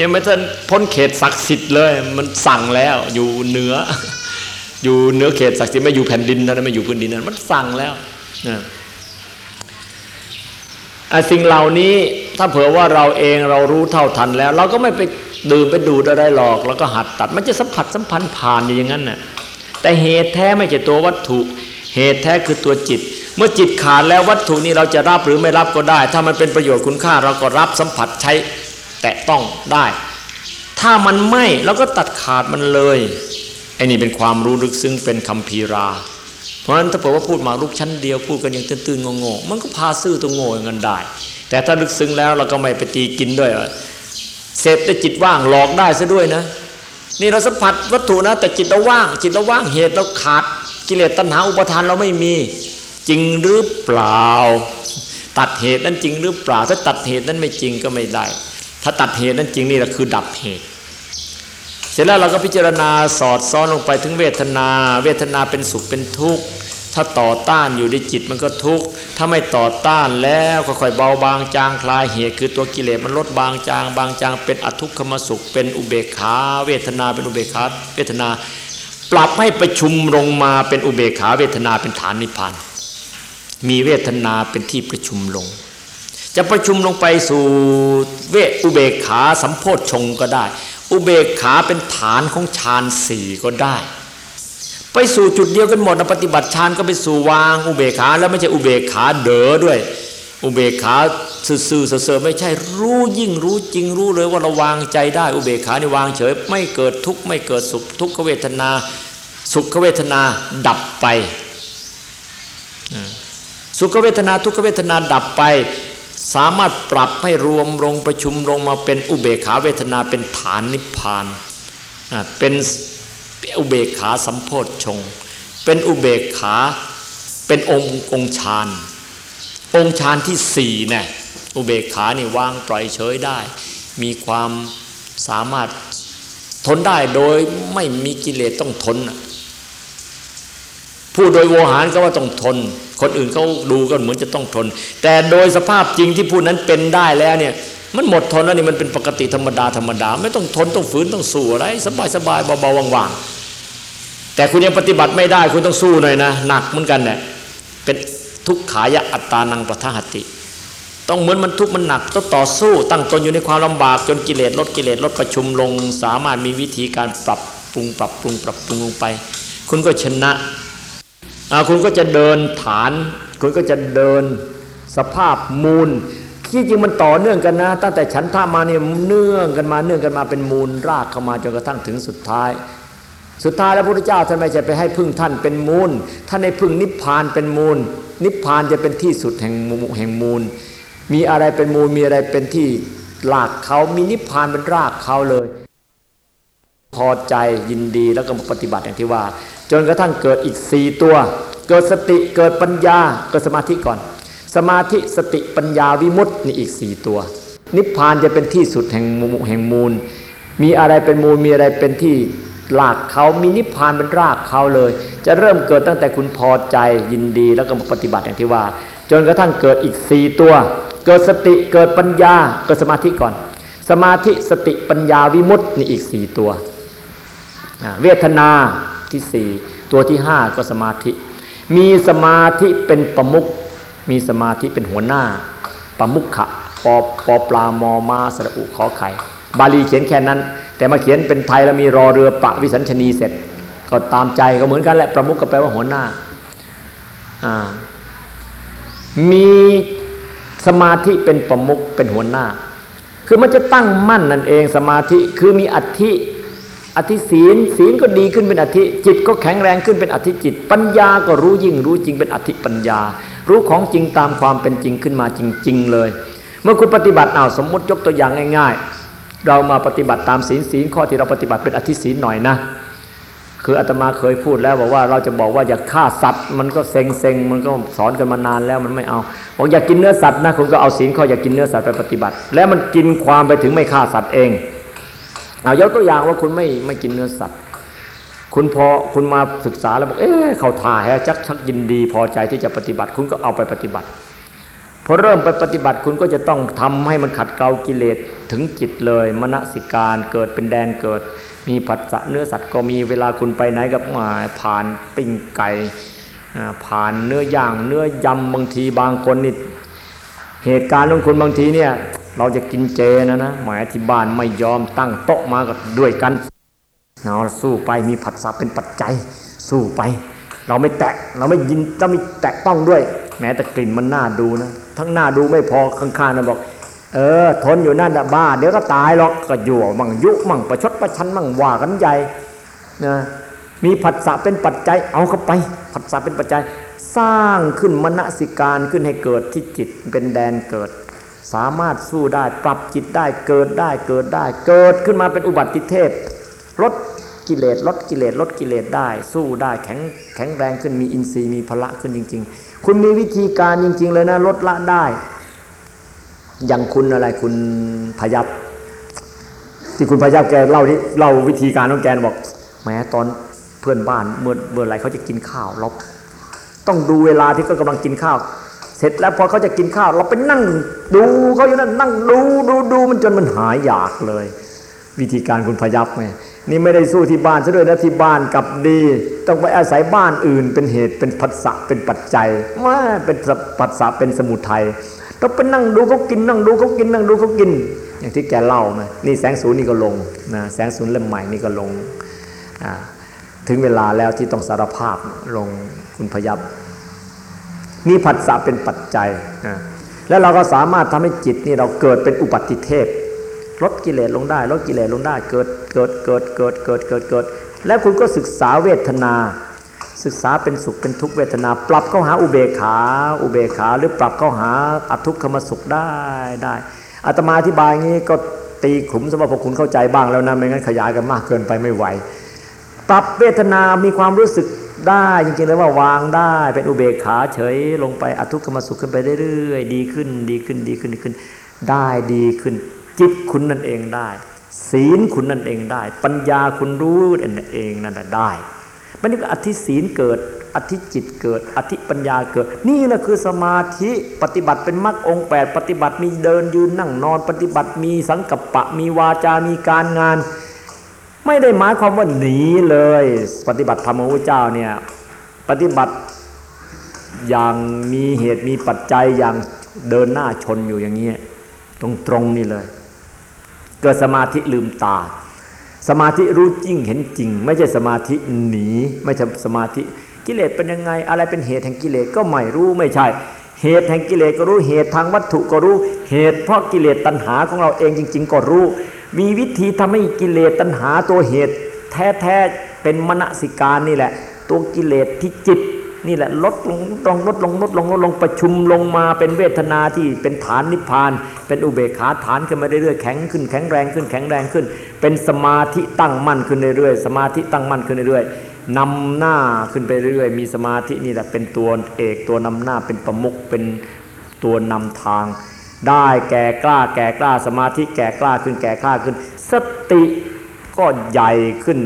ยังไม่ทันพ้นเขตศักดิ์สิทธิ์เลย มันสั่งแล้ว อยู่เหนือ อยู่เหนือเขตศักดิ์สิทธิ์ไม่อยู่แผ่นดินนะไม่อยู่พื้นดินนั้น มันสั่งแล้วนะสิ่งเหล่านี้ถ้าเผื่อว่าเราเองเรารู้เท่าทันแล้ว เราก็ไม่ไป ดื่มไปดูดอะไรหรอก แล้วก็หัดตัด มันจะสัมผัสสัมพันธ์ผ่านอย่างนั้นน่ะแต่เหตุแท้ไม่ใช่ตัววัตถุ เหตุแท้คือตัวจิต เมื่อจิตขาดแล้ววัตถุนี้เราจะรับหรือไม่รับก็ได้ ถ้ามันเป็นประโยชน์คุณค่าเราก็รับสัมผัสใช้แตะต้องได้ ถ้ามันไม่เราก็ตัดขาดมันเลยไอ้นี่เป็นความรู้ลึกซึ้งเป็นคำพีรา เพราะฉะนั้นถ้าเผื่อว่าพูดมาลูกชั้นเดียวพูดกันอย่างตื่นๆงงๆมันก็พาซื่อตัวโง่อย่างนั้นได้ แต่ถ้าลึกซึ้งแล้วเราก็ไม่ไปตีกินด้วย เสพแต่จิตว่างหลอกได้ซะด้วยนะ นี่เราสัมผัสวัตถุนะ แต่จิตเราว่าง จิตเราว่างเหตุเราขาด กิเลสตัณหาอุปทานเราไม่มี จริงหรือเปล่า ตัดเหตุนั้นจริงหรือเปล่า ถ้าตัดเหตุนั้นไม่จริงก็ไม่ได้ ถ้าตัดเหตุนั้นจริงนี่แหละคือดับเหตุ เสร็จแล้วเราก็พิจารณาสอดซ้อนลงไปถึงเวทนา เวทนาเป็นสุขเป็นทุกข์ ถ้าต่อต้านอยู่ในจิตมันก็ทุกข์ ถ้าไม่ต่อต้านแล้วค่อยๆเบาบางจางคลายเหตุคือตัวกิเลสมันลดบางจางบางจางเป็นอทุกขมสุข เป็นอุเบกขาเวทนาเป็นอุเบกขาเวทนา ปรับให้ประชุมลงมาเป็นอุเบกขาเวทนาเป็นฐานนิพพานมีเวทนาเป็นที่ประชุมลง จะประชุมลงไปสู่เวอุเบกขาสัมโพชงก็ได้ อุเบกขาเป็นฐานของฌานสี่ก็ได้ ไปสู่จุดเดียวกันหมดนะปฏิบัติฌานก็ไปสู่วางอุเบกขาแล้วไม่ใช่อุเบกขาเด๋อด้วย อุเบกขาซื่อๆเสอไม่ใช่รู้ยิ่งรู้จริงรู้เลยว่าเราวางใจได้ อุเบกขานี่วางเฉย ไม่เกิดทุกข์ไม่เกิดสุขทุกขเวทนา สุขเวทนาดับไป สุขเวทนาทุกขเวทนาดับไป สามารถปรับให้รวมลงประชุมลงมาเป็นอุเบกขาเวทนาเป็นฐานนิพพานเป็น อุเบกขาสัมโพธชง เป็นอุเบกขาเป็นองค์องค์ฌานองค์ฌานที่สี่เนี่ยอุเบกขานี่วางปล่อยเฉยได้ มีความสามารถทนได้โดยไม่มีกิเลสต้องทนผู้โดยโวหารก็ว่าต้องทน คนอื่นเขาดูก็เหมือนจะต้องทน แต่โดยสภาพจริงที่ผู้นั้นเป็นได้แล้วเนี่ย มันหมดทนแล้วนี่มันเป็นปกติธรรมดาธรรมดา ไม่ต้องทนต้องฝืนต้องสู้อะไรสบายสบายเบาๆว่างๆ แต่คุณยังปฏิบัติไม่ได้คุณต้องสู้หน่อยนะหนักเหมือนกันเนี่ยเป็นทุกขายะอัตตานังปะทหติ ต้องเหมือนมันทุกข์มันหนักต้องต่อสู้ ตั้งตนอยู่ในความลำบากจนกิเลสลดกิเลสลดประชุมลง สามารถมีวิธีการปรับปรุงปรับปรุงปรับปรุงลงไป คุณก็ชนะคุณก็จะเดินฐาน คุณก็จะเดินสภาพมูล ที่จริงมันต่อเนื่องกันนะ ตั้งแต่ฉันท่ามาเนี่ยเนื่องกันมาเนื่องกันมาเป็นมูลรากเข้ามาจนกระทั่งถึงสุดท้าย สุดท้ายแล้วพระพุทธเจ้าท่านไม่ใช่ไปให้พึ่งท่านเป็นมูล ท่านให้พึ่งนิพพานเป็นมูล นิพพานจะเป็นที่สุดแห่งแห่งมูล มีอะไรเป็นมูลมีอะไรเป็นที่รากเขามีนิพพานเป็นรากเขาเลย พอใจยินดีแล้วก็ปฏิบัติอย่างที่ว่า จนกระทั่งเกิดอีกสี่ตัว เกิดสติเกิดปัญญาเกิดสมาธิก่อน สมาธิสติปัญญาวิมุตตินี่อีกสี่ตัว นิพพานจะเป็นที่สุดแห่งแห่งมูล มีอะไรเป็นมูลมีอะไรเป็นที่หลากเขามีนิพพานเป็นรากเขาเลย จะเริ่มเกิดตั้งแต่คุณพอใจยินดีแล้วก็มาปฏิบัติอย่างที่ว่า จนกระทั่งเกิดอีกสี่ตัว เกิดสติเกิดปัญญาเกิดสมาธิก่อน สมาธิสติปัญญาวิมุตตินี่อีกสี่ตัวเวทนาที่สี่ตัวที่ห้าก็สมาธิ มีสมาธิเป็นประมุข มีสมาธิเป็นหัวหน้าปมุขะปอปอปลามอมาสระอุขอไข่บาลีเขียนแค่นั้น แต่มาเขียนเป็นไทยแล้วมีรอเรือปะวิสัญชนีเสร็จ ก็ตามใจก็เหมือนกันแหละประมุขก็แปลว่าหัวหน้ามีสมาธิเป็นประมุขเป็นหัวหน้า คือมันจะตั้งมั่นนั่นเองสมาธิคือมีอัติอธิศีลศีลก็ดีขึ้นเป็นอธิจิตก็แข็งแรงขึ้นเป็นอธิจิต ปัญญาก็รู้ยิ่งรู้จริงเป็นอธิปัญญา รู้ของจริงตามความเป็นจริงขึ้นมาจริง ๆ เลย เมื่อคุณปฏิบัติเอาสมมติยกตัวอย่างง่าย ๆ เรามาปฏิบัติตามศีลศีลข้อที่เราปฏิบัติเป็นอธิศีลหน่อยนะคืออาตมาเคยพูดแล้วบอกว่าเราจะบอกว่าอย่าฆ่าสัตว์มันก็เซ็งเซ็งมันก็สอนกันมานานแล้วมันไม่เอาบอกอย่ากินเนื้อสัตว์นะคุณก็เอาศีลข้ออย่ากินเนื้อสัตว์ไปปฏิบัติ แล้วมันกินความไปถึงไม่ฆ่าสัตว์เองเอายกตัวอย่างว่าคุณไม่ไม่กินเนื้อสัตว์ คุณพอคุณมาศึกษาแล้วบอกเอ๊ะเขาถ่ายจักชักยินดี พอใจที่จะปฏิบัติ คุณก็เอาไปปฏิบัติพอเริ่มไปปฏิบัติคุณก็จะต้องทำให้มันขัดเกลากิเลสถึงจิตเลยมณสิการเกิดเป็นแดนเกิด มีผัสสะเนื้อสัตว์ก็มีเวลาคุณไปไหนกับมาผ่านปิ้งไก่ผ่านเนื้อย่างเนื้อยำบางทีบางคนนี่เหตุการณ์ของคุณบางทีเนี่ยเราจะกินเจนะนะหมายที่บ้านไม่ยอมตั้งโต๊ะมากับด้วยกัน เราสู้ไปมีผัสสะเป็นปัจจัย สู้ไป เราไม่แตะเราไม่ยินต้องมีแตะต้องด้วย แม้แต่กลิ่นมันน่าดูนะ ทั้งน่าดูไม่พอข้างๆนะบอก เออ ทนอยู่นั่นนะบ้า เดี๋ยวก็ตายหรอกก็อยู่มั่งยุมั่งประชดประชันมั่งว่ากันใหญ่นะมีผัสสะเป็นปัจจัยเอาเข้าไปผัสสะเป็นปัจจัย สร้างขึ้นมณสิการขึ้นให้เกิดที่จิตเป็นแดนเกิด สามารถสู้ได้ปรับจิตได้เกิดได้เกิดได้ เกิดขึ้นมาเป็นอุบัติเทพ ลดกิเลสลดกิเลสลดกิเลสได้ สู้ได้แข็งแข็งแรงขึ้นมีอินทรีย์มีพละขึ้นจริง ๆ คุณมีวิธีการจริง ๆ เลยนะลดละได้ อย่างคุณอะไรคุณพยับที่คุณพยับแกเล่าที่เล่าวิธีการของแกบอกแม้ตอนเพื่อนบ้านเมื่อเมื่อไรเขาจะกินข้าวเราต้องดูเวลาที่เขากำลังกินข้าว เสร็จแล้วพอเขาจะกินข้าว เราไปนั่งดูเขาอยู่นั่นนั่งดูดูดูมันจนมันหายอยากเลย วิธีการคุณพยับไง นี่ไม่ได้สู้ที่บ้านซะด้วยนะที่บ้านกับดี ต้องไปอาศัยบ้านอื่น เป็นเหตุเป็นผัสสะเป็นปัจจัยว่าเป็นผัสสะเป็นสมุทัยต้องไปนั่งดูเขากินนั่งดูเขากินนั่งดูเขากิน อย่างที่แกเล่านะนี่แสงศูนย์นี่ก็ลงนะแสงศูนย์เล่มใหม่นี่ก็ลงถึงเวลาแล้วที่ต้องสารภาพลงคุณพยับมีผัสสะเป็นปัจจัยนะแล้วเราก็สามารถทำให้จิตนี่เราเกิดเป็นอุปัติเทพ ลดกิเลสลงได้ลดกิเลสลงได้เกิดเกิดเกิดเกิดเกิดเกิดเกิด แล้วคุณก็ศึกษาเวทนา ศึกษาเป็นสุขเป็นทุกเวทนา ปรับเข้าหาอุเบกขา อุเบกขาหรือปรับเข้าหาอทุกขมสุขได้ได้อาตมาอธิบายงี้ก็ตีขุมสำหรับพวกคุณเข้าใจบ้างแล้วนะไม่งั้นขยายกันมากเกินไปไม่ไหวปรับเวทนามีความรู้สึกได้จริงๆแล้วว่าวางได้เป็นอุเบกขาเฉยลงไปอทุกขมสุขขึ้นไปเรื่อยๆดีขึ้นดีขึ้นดีขึ้นดีขึ้น ได้ดีขึ้น จิตคุณนั่นเองได้ ศีลคุณนั่นเองได้ ปัญญาคุณรู้นั่นเองนั่นได้มันนี่ก็อธิศีลเกิด อธิจิตเกิด อธิปัญญาเกิด นี่แหละคือสมาธิปฏิบัติเป็นมรรคองแปดปฏิบัติมีเดินยืนนั่งนอน ปฏิบัติมีสังกัปปะมีวาจา มีการงาน ไม่ได้หมายความว่าหนีเลย ปฏิบัติธรรมของพระเจ้าเนี่ยปฏิบัติอย่างมีเหตุมีปัจจัยอย่างเดินหน้าชนอยู่อย่างนี้ตรงตรงนี่เลย เกิดสมาธิลืมตา สมาธิรู้จริงเห็นจริง ไม่ใช่สมาธิหนี ไม่ใช่สมาธิกิเลสเป็นยังไง อะไรเป็นเหตุแห่งกิเลสก็ไม่รู้ไม่ใช่ เหตุแห่งกิเลสก็รู้เหตุทางวัตถุก็รู้ เหตุเพราะกิเลสตัณหาของเราเองจริง ๆ ก็รู้ มีวิธีทำให้กิเลสตัณหาตัวเหตุ แท้ๆเป็นมณสิการนี่แหละ ตัวกิเลสที่จิต นี่แหละลดลงลงลดลงลดลงลดลงประชุมลงมาเป็นเวทนาที่เป็นฐานนิพพาน เป็นอุเบกขาฐานขึ้นมาเรื่อยๆแข็งขึ้นแข็งแรงขึ้นแข็งแรงขึ้น เป็นสมาธิตั้งมั่นขึ้นเรื่อยๆสมาธิตั้งมั่นขึ้นเรื่อยๆนำหน้าขึ้นไปเรื่อยๆมีสมาธินี่แหละเป็นตัวเอกตัวนำหน้าเป็นประมุขเป็นตัวนำทาง ได้แก่กล้าแก่กล้าสมาธิแก่กล้าขึ้นแก่กล้าขึ้น สติก็ใหญ่ขึ้น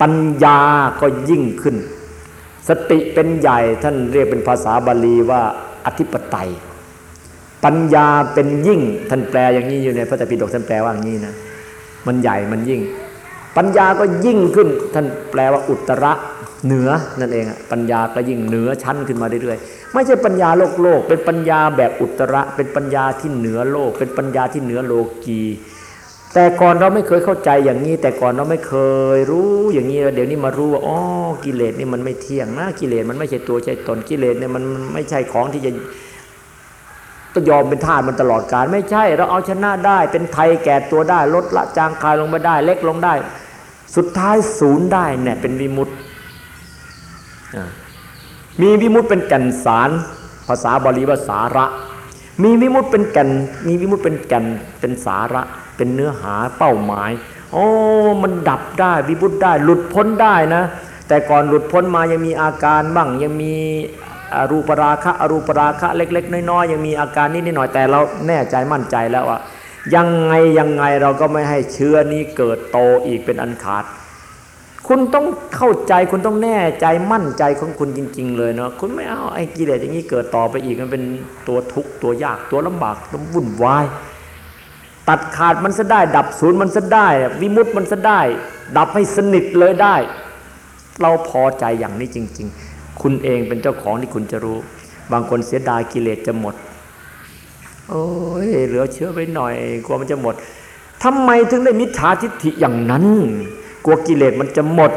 ปัญญาก็ยิ่งขึ้น สติเป็นใหญ่ท่านเรียกเป็นภาษาบาลีว่าอธิปไตย ปัญญาเป็นยิ่งท่านแปลอย่างนี้อยู่ในพระไตรปิฎกท่านแปลว่าอย่างนี้นะมันใหญ่มันยิ่ง ปัญญาก็ยิ่งขึ้น ท่านแปลว่าอุตระเหนือนั่นเองปัญญาก็ยิ่งเหนือชั้นขึ้นมาเรื่อยๆไม่ใช่ปัญญาโลกโลก เป็นปัญญาแบบอุตระ เป็นปัญญาที่เหนือโลก เป็นปัญญาที่เหนือโลกี แต่ก่อนเราไม่เคยเข้าใจอย่างนี้ แต่ก่อนเราไม่เคยรู้อย่างนี้เดี๋ยวนี้มารู้ว่าอ๋อกิเลสนี่มันไม่เที่ยงนะกิเลสมันไม่ใช่ตัวใช่ตนกิเลสเนี่ยมันไม่ใช่ของที่จะต้องยอมเป็นทาสมันตลอดกาลไม่ใช่ เราเอาชนะได้ เป็นไทยแก่ตัวได้ ลดละจางคายลงมาได้ เล็กลงได้ สุดท้ายศูนย์ได้เนี่ยเป็นวิมุตติมีวิมุตติเป็นแก่นสาร ภาษาบาลีว่าสาระ มีวิมุตติเป็นแก่นมีวิมุตติเป็นแก่นเป็นสาระ เป็นเนื้อหาเป้าหมายโอ้มันดับได้วิบุตได้หลุดพ้นได้นะ แต่ก่อนหลุดพ้นมายังมีอาการบ้างยังมีอรูปราคะอรูปราคะเล็ก ๆ น้อยๆยังมีอาการนิดหน่อยแต่เราแน่ใจมั่นใจแล้วว่ายังไงยังไงเราก็ไม่ให้เชื้อนี้เกิดโตอีกเป็นอันขาด คุณต้องเข้าใจคุณต้องแน่ใจมั่นใจของคุณจริง ๆ เลยเนาะคุณไม่เอาไอ้กิเลสอย่างนี้เกิดต่อไปอีกมันเป็นตัวทุกข์ตัวยากตัวลำบากต้องวุ่นวาย ตัดขาดมันซะได้ ดับศูนย์มันซะได้ วิมุตต์มันซะได้ ดับให้สนิทเลยได้ เราพอใจอย่างนี้จริง ๆ คุณเองเป็นเจ้าของที่คุณจะรู้ บางคนเสียดายกิเลสจะหมด โอ้ยเหลือเชื้อไว้หน่อย กลัวมันจะหมดทำไมถึงได้มิจฉาทิฏฐิอย่างนั้น กลัวกิเลสมันจะหมด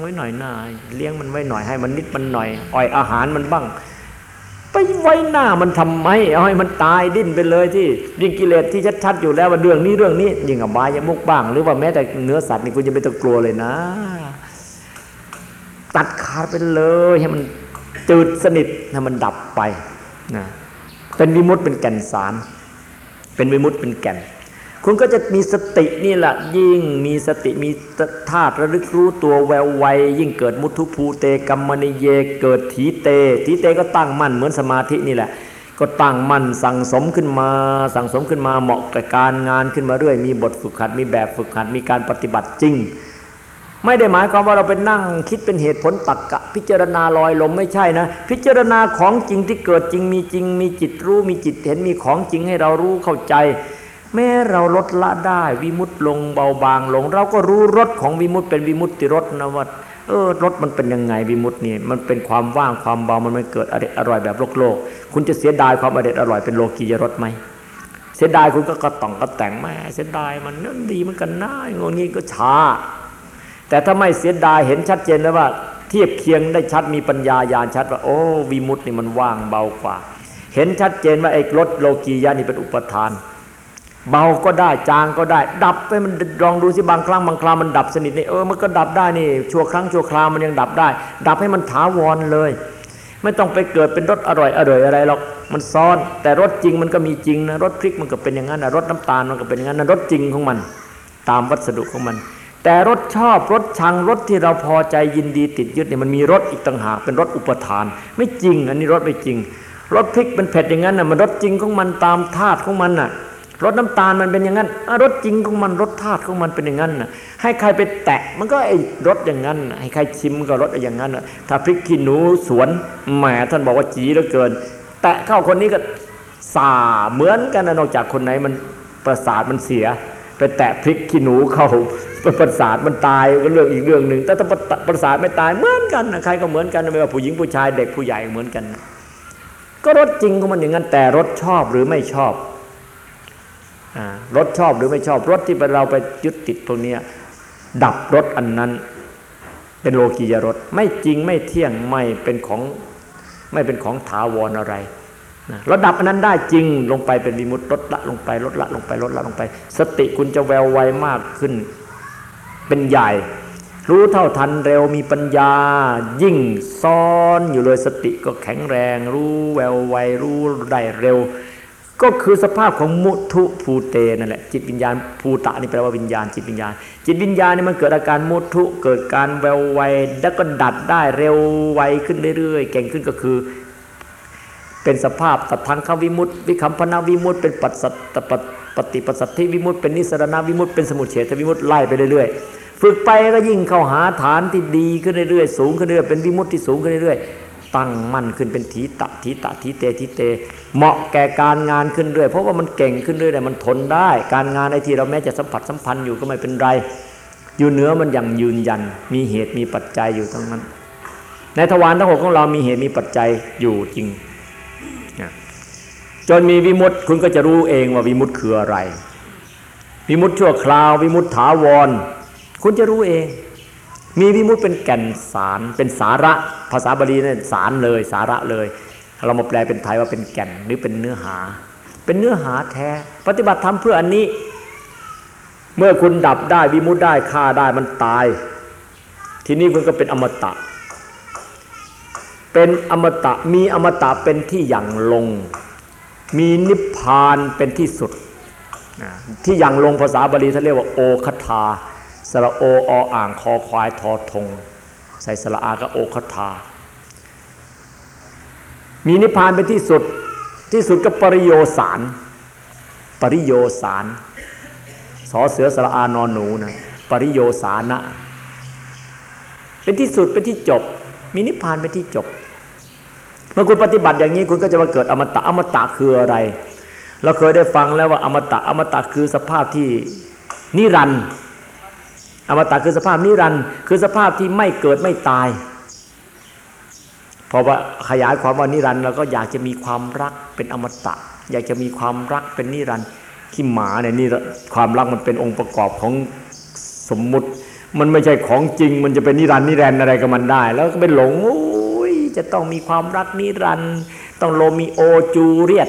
ไว้หน่อยหน่ายเลี้ยงมันไว้หน่อยให้มันนิดมันหน่อยอ่อยอาหารมันบ้าง ไปไว้หน้ามันทำไมเอาให้มันตายดิ้นไปเลยที่ยิ่งกิเลสที่ชัดๆอยู่แล้วว่าเรื่องนี้เรื่องนี้ยิ่งอบายมุกบ้าง หรือว่าแม้แต่เนื้อสัตว์นี่คุณจะไม่ต้องกลัวเลยนะ ตัดขาดไปเลยให้มันจืดสนิทให้มันดับไปนะเป็นวิมุตเป็นแก่นสาร เป็นวิมุตเป็นแก่น คุณก็จะมีสตินี่แหละยิ่งมีสติมีธาตุระลึกรู้ตัวแววไวยิ่งเกิดมุทุภูเตกัมมณีเยเกิดถีเตถีเตก็ตั้งมั่นเหมือนสมาธินี่แหละ ก็ตั้งมั่นสั่งสมขึ้นมา สั่งสมขึ้นมาเหมาะกับการงานขึ้นมาเรื่อย มีบทฝึกหัดมีแบบฝึกหัดมีการปฏิบัติจริง ไม่ได้หมายความว่าเราไปนั่งคิดเป็นเหตุผลตักกะ พิจารณาลอยลมไม่ใช่นะ พิจารณาของจริงที่เกิดจริงมีจริง มีจิตรู้มีจิตเห็นมีของจริงให้เรารู้เข้าใจ แม้เราลดละได้วิมุตลงเบาบางลง เราก็รู้รสของวิมุตเป็นวิมุตติรสนะว่าเออรสมันเป็นยังไงวิมุตนี่มันเป็นความว่างความเบามันไม่เกิดอร่อยอร่อยแบบโลกโลก คุณจะเสียดายความอร่อยอร่อยเป็นโลกียรสไหมเสียดายคุณก็กระต่องกระแต่งแม่เสียดายมันนั่นดีมันกันน่างงี้ก็ช้า แต่ถ้าไม่เสียดายเห็นชัดเจนแล้วว่า เทียบเคียงได้ชัดมีปัญญาญาณชัดว่าโอ้วิมุตตินี่มันว่างเบากว่า เห็นชัดเจนว่าไอ้รถโลกียานี่เป็นอุปทาน เบาก็ได้จางก็ได้ ดับไปมันลองดูสิบางครั้งบางคราวมันดับสนิทนี่เออมันก็ดับได้นี่ชั่วครั้งชั่วคราวมันยังดับได้ ดับให้มันถาวรเลย ไม่ต้องไปเกิดเป็นรสอร่อยอร่อยอะไรหรอกมันซ้อน แต่รสจริงมันก็มีจริงนะรสพริกมันก็เป็นอย่างนั้นนะรสน้ำตาลมันก็เป็นอย่างนั้นนะรสจริงของมัน ตามวัสดุของมัน แต่รสชอบรสชังรสที่เราพอใจยินดีติดยึดเนี่ยมันมีรสอีกต่างหากเป็นรสอุปทาน ไม่จริง อันนี้รสไม่จริงรสพริกเป็นเผ็ดอย่างนั้นนะมันรสจริงของมันตามธาตุของมันน่ะ รสน้ำตาลมันเป็นอย่างนั้นรสจริงของมันรสธาตุของมันเป็นอย่างนั้นนะให้ใครไปแตะมันก็ไอ้รสอย่างนั้น ให้ใครชิมก็รสอย่างนั้นถ้าพริกขี้หนูสวนแหมท่านบอกว่าจีเหลือเกิน แตะเข้าคนนี้ก็สาเหมือนกันนะนอกจากคนไหนมันประสาทมันเสีย ไปแตะพริกขี้หนูเข้าประสาทมันตายก็เรื่องอีกเรื่องหนึ่งแต่ถ้าประสาทไม่ตายเหมือนกันใครก็เหมือนกันไม่ว่าผู้หญิงผู้ชายเด็กผู้ใหญ่เหมือนกัน ก็รสจริงของมันอย่างนั้นแต่รสชอบหรือไม่ชอบ รสชอบหรือไม่ชอบรสที่เราไปยึดติดตรงนี้ดับรสอันนั้น เป็นโลกียรสไม่จริงไม่เที่ยงไม่เป็นของไม่เป็นของถาวรอะไรเราดับอันนั้นได้จริงลงไปเป็นวิมุตติลดละลงไปลดละลงไปลดละลงไป สติคุณจะแววไวมากขึ้น เป็นใหญ่ รู้เท่าทันเร็วมีปัญญา ยิ่งซ้อนอยู่เลยสติก็แข็งแรง รู้แววไวรู้ได้เร็ว ก็คือสภาพของมุทุภูเตนั่นแหละจิตวิญญาณภูตะนี่แปลว่าวิญญาณจิตวิญญาณ จิตวิญญาณนี่มันเกิดอาการมุทุเกิดการแววไวแล้วก็ดัดได้เร็วไวขึ้นเรื่อยๆเก่งขึ้นก็คือ เป็นสภาพตัดทางควิมุตติวิคัมพนาวิมุตติเป็นปัสสัตปฏิปัสสัทธิวิมุตติเป็นนิสรณวิมุตติเป็นสมุทเฉทวิมุตติไล่ไปเรื่อยๆฝึกไปก็ยิ่งเข้าหาฐานที่ดีขึ้นเรื่อยๆสูงขึ้นเรื่อยๆเป็นวิมุตติที่สูงขึ้นเรื่อยๆตั้งมั่นขึ้นเป็นทีตะทีตะทีเตทีเต เหมาะแก่การงานขึ้นเรื่อยเพราะว่ามันเก่งขึ้นเรื่อยแต่มันทนได้ การงานไอ้ที่เราแม้จะสัมผัสสัมพันธ์อยู่ก็ไม่เป็นไร อยู่เหนือมันอย่างยืนยัน มีเหตุมีปัจจัยอยู่ทั้งนั้น ในทวารทั้งหกของเรามีเหตุมีปัจจัยอยู่จริง จนมีวิมุตติคุณก็จะรู้เองว่าวิมุตติคืออะไร วิมุตติชั่วคราว วิมุตติถาวร คุณจะรู้เอง มีวิมุตเป็นแก่นสารเป็นสาระภาษาบาลีเนี่ยสารเลยสาระเลย เรามาแปลเป็นไทยว่าเป็นแก่นหรือเป็นเนื้อหา เป็นเนื้อหาแท้ ปฏิบัติทำเพื่ออันนี้ เมื่อคุณดับได้วิมุตได้ฆ่าได้มันตาย ทีนี้คุณก็เป็นอมตะ เป็นอมตะมีอมตะเป็นที่อย่างลง มีนิพพานเป็นที่สุด ที่อย่างลงภาษาบาลีเขาเรียกว่าโอคทาสระโอออ่างคอควายทอทง ใส่สระอากับโอคทา มีนิพพานเป็นที่สุดที่สุดก็ปริโยสาร ปริโยสารสอเสือสระอานอนหนูนะปริโยสานะ เป็นที่สุดเป็นที่จบ มีนิพพานเป็นที่จบเมื่อคุณปฏิบัติอย่างนี้คุณก็จะมาเกิดอมตะอมตะคืออะไร เราเคยได้ฟังแล้วว่าอมตะอมตะคือสภาพที่นิรันดร์อมตะคือสภาพนิรันดร์คือสภาพที่ไม่เกิดไม่ตาย พอว่าขยายความว่านิรันดร์เราก็อยากจะมีความรักเป็นอมตะ อยากจะมีความรักเป็นนิรันดร์ขี้หมาเนี่ยนี่ความรักมันเป็นองค์ประกอบของสมมุติ มันไม่ใช่ของจริง มันจะเป็นนิรันดร์นิรันดร์อะไรกับมันได้ แล้วก็เป็นหลงโอ้ยจะต้องมีความรักนิรันดร์ต้องโรมิโอจูเลียต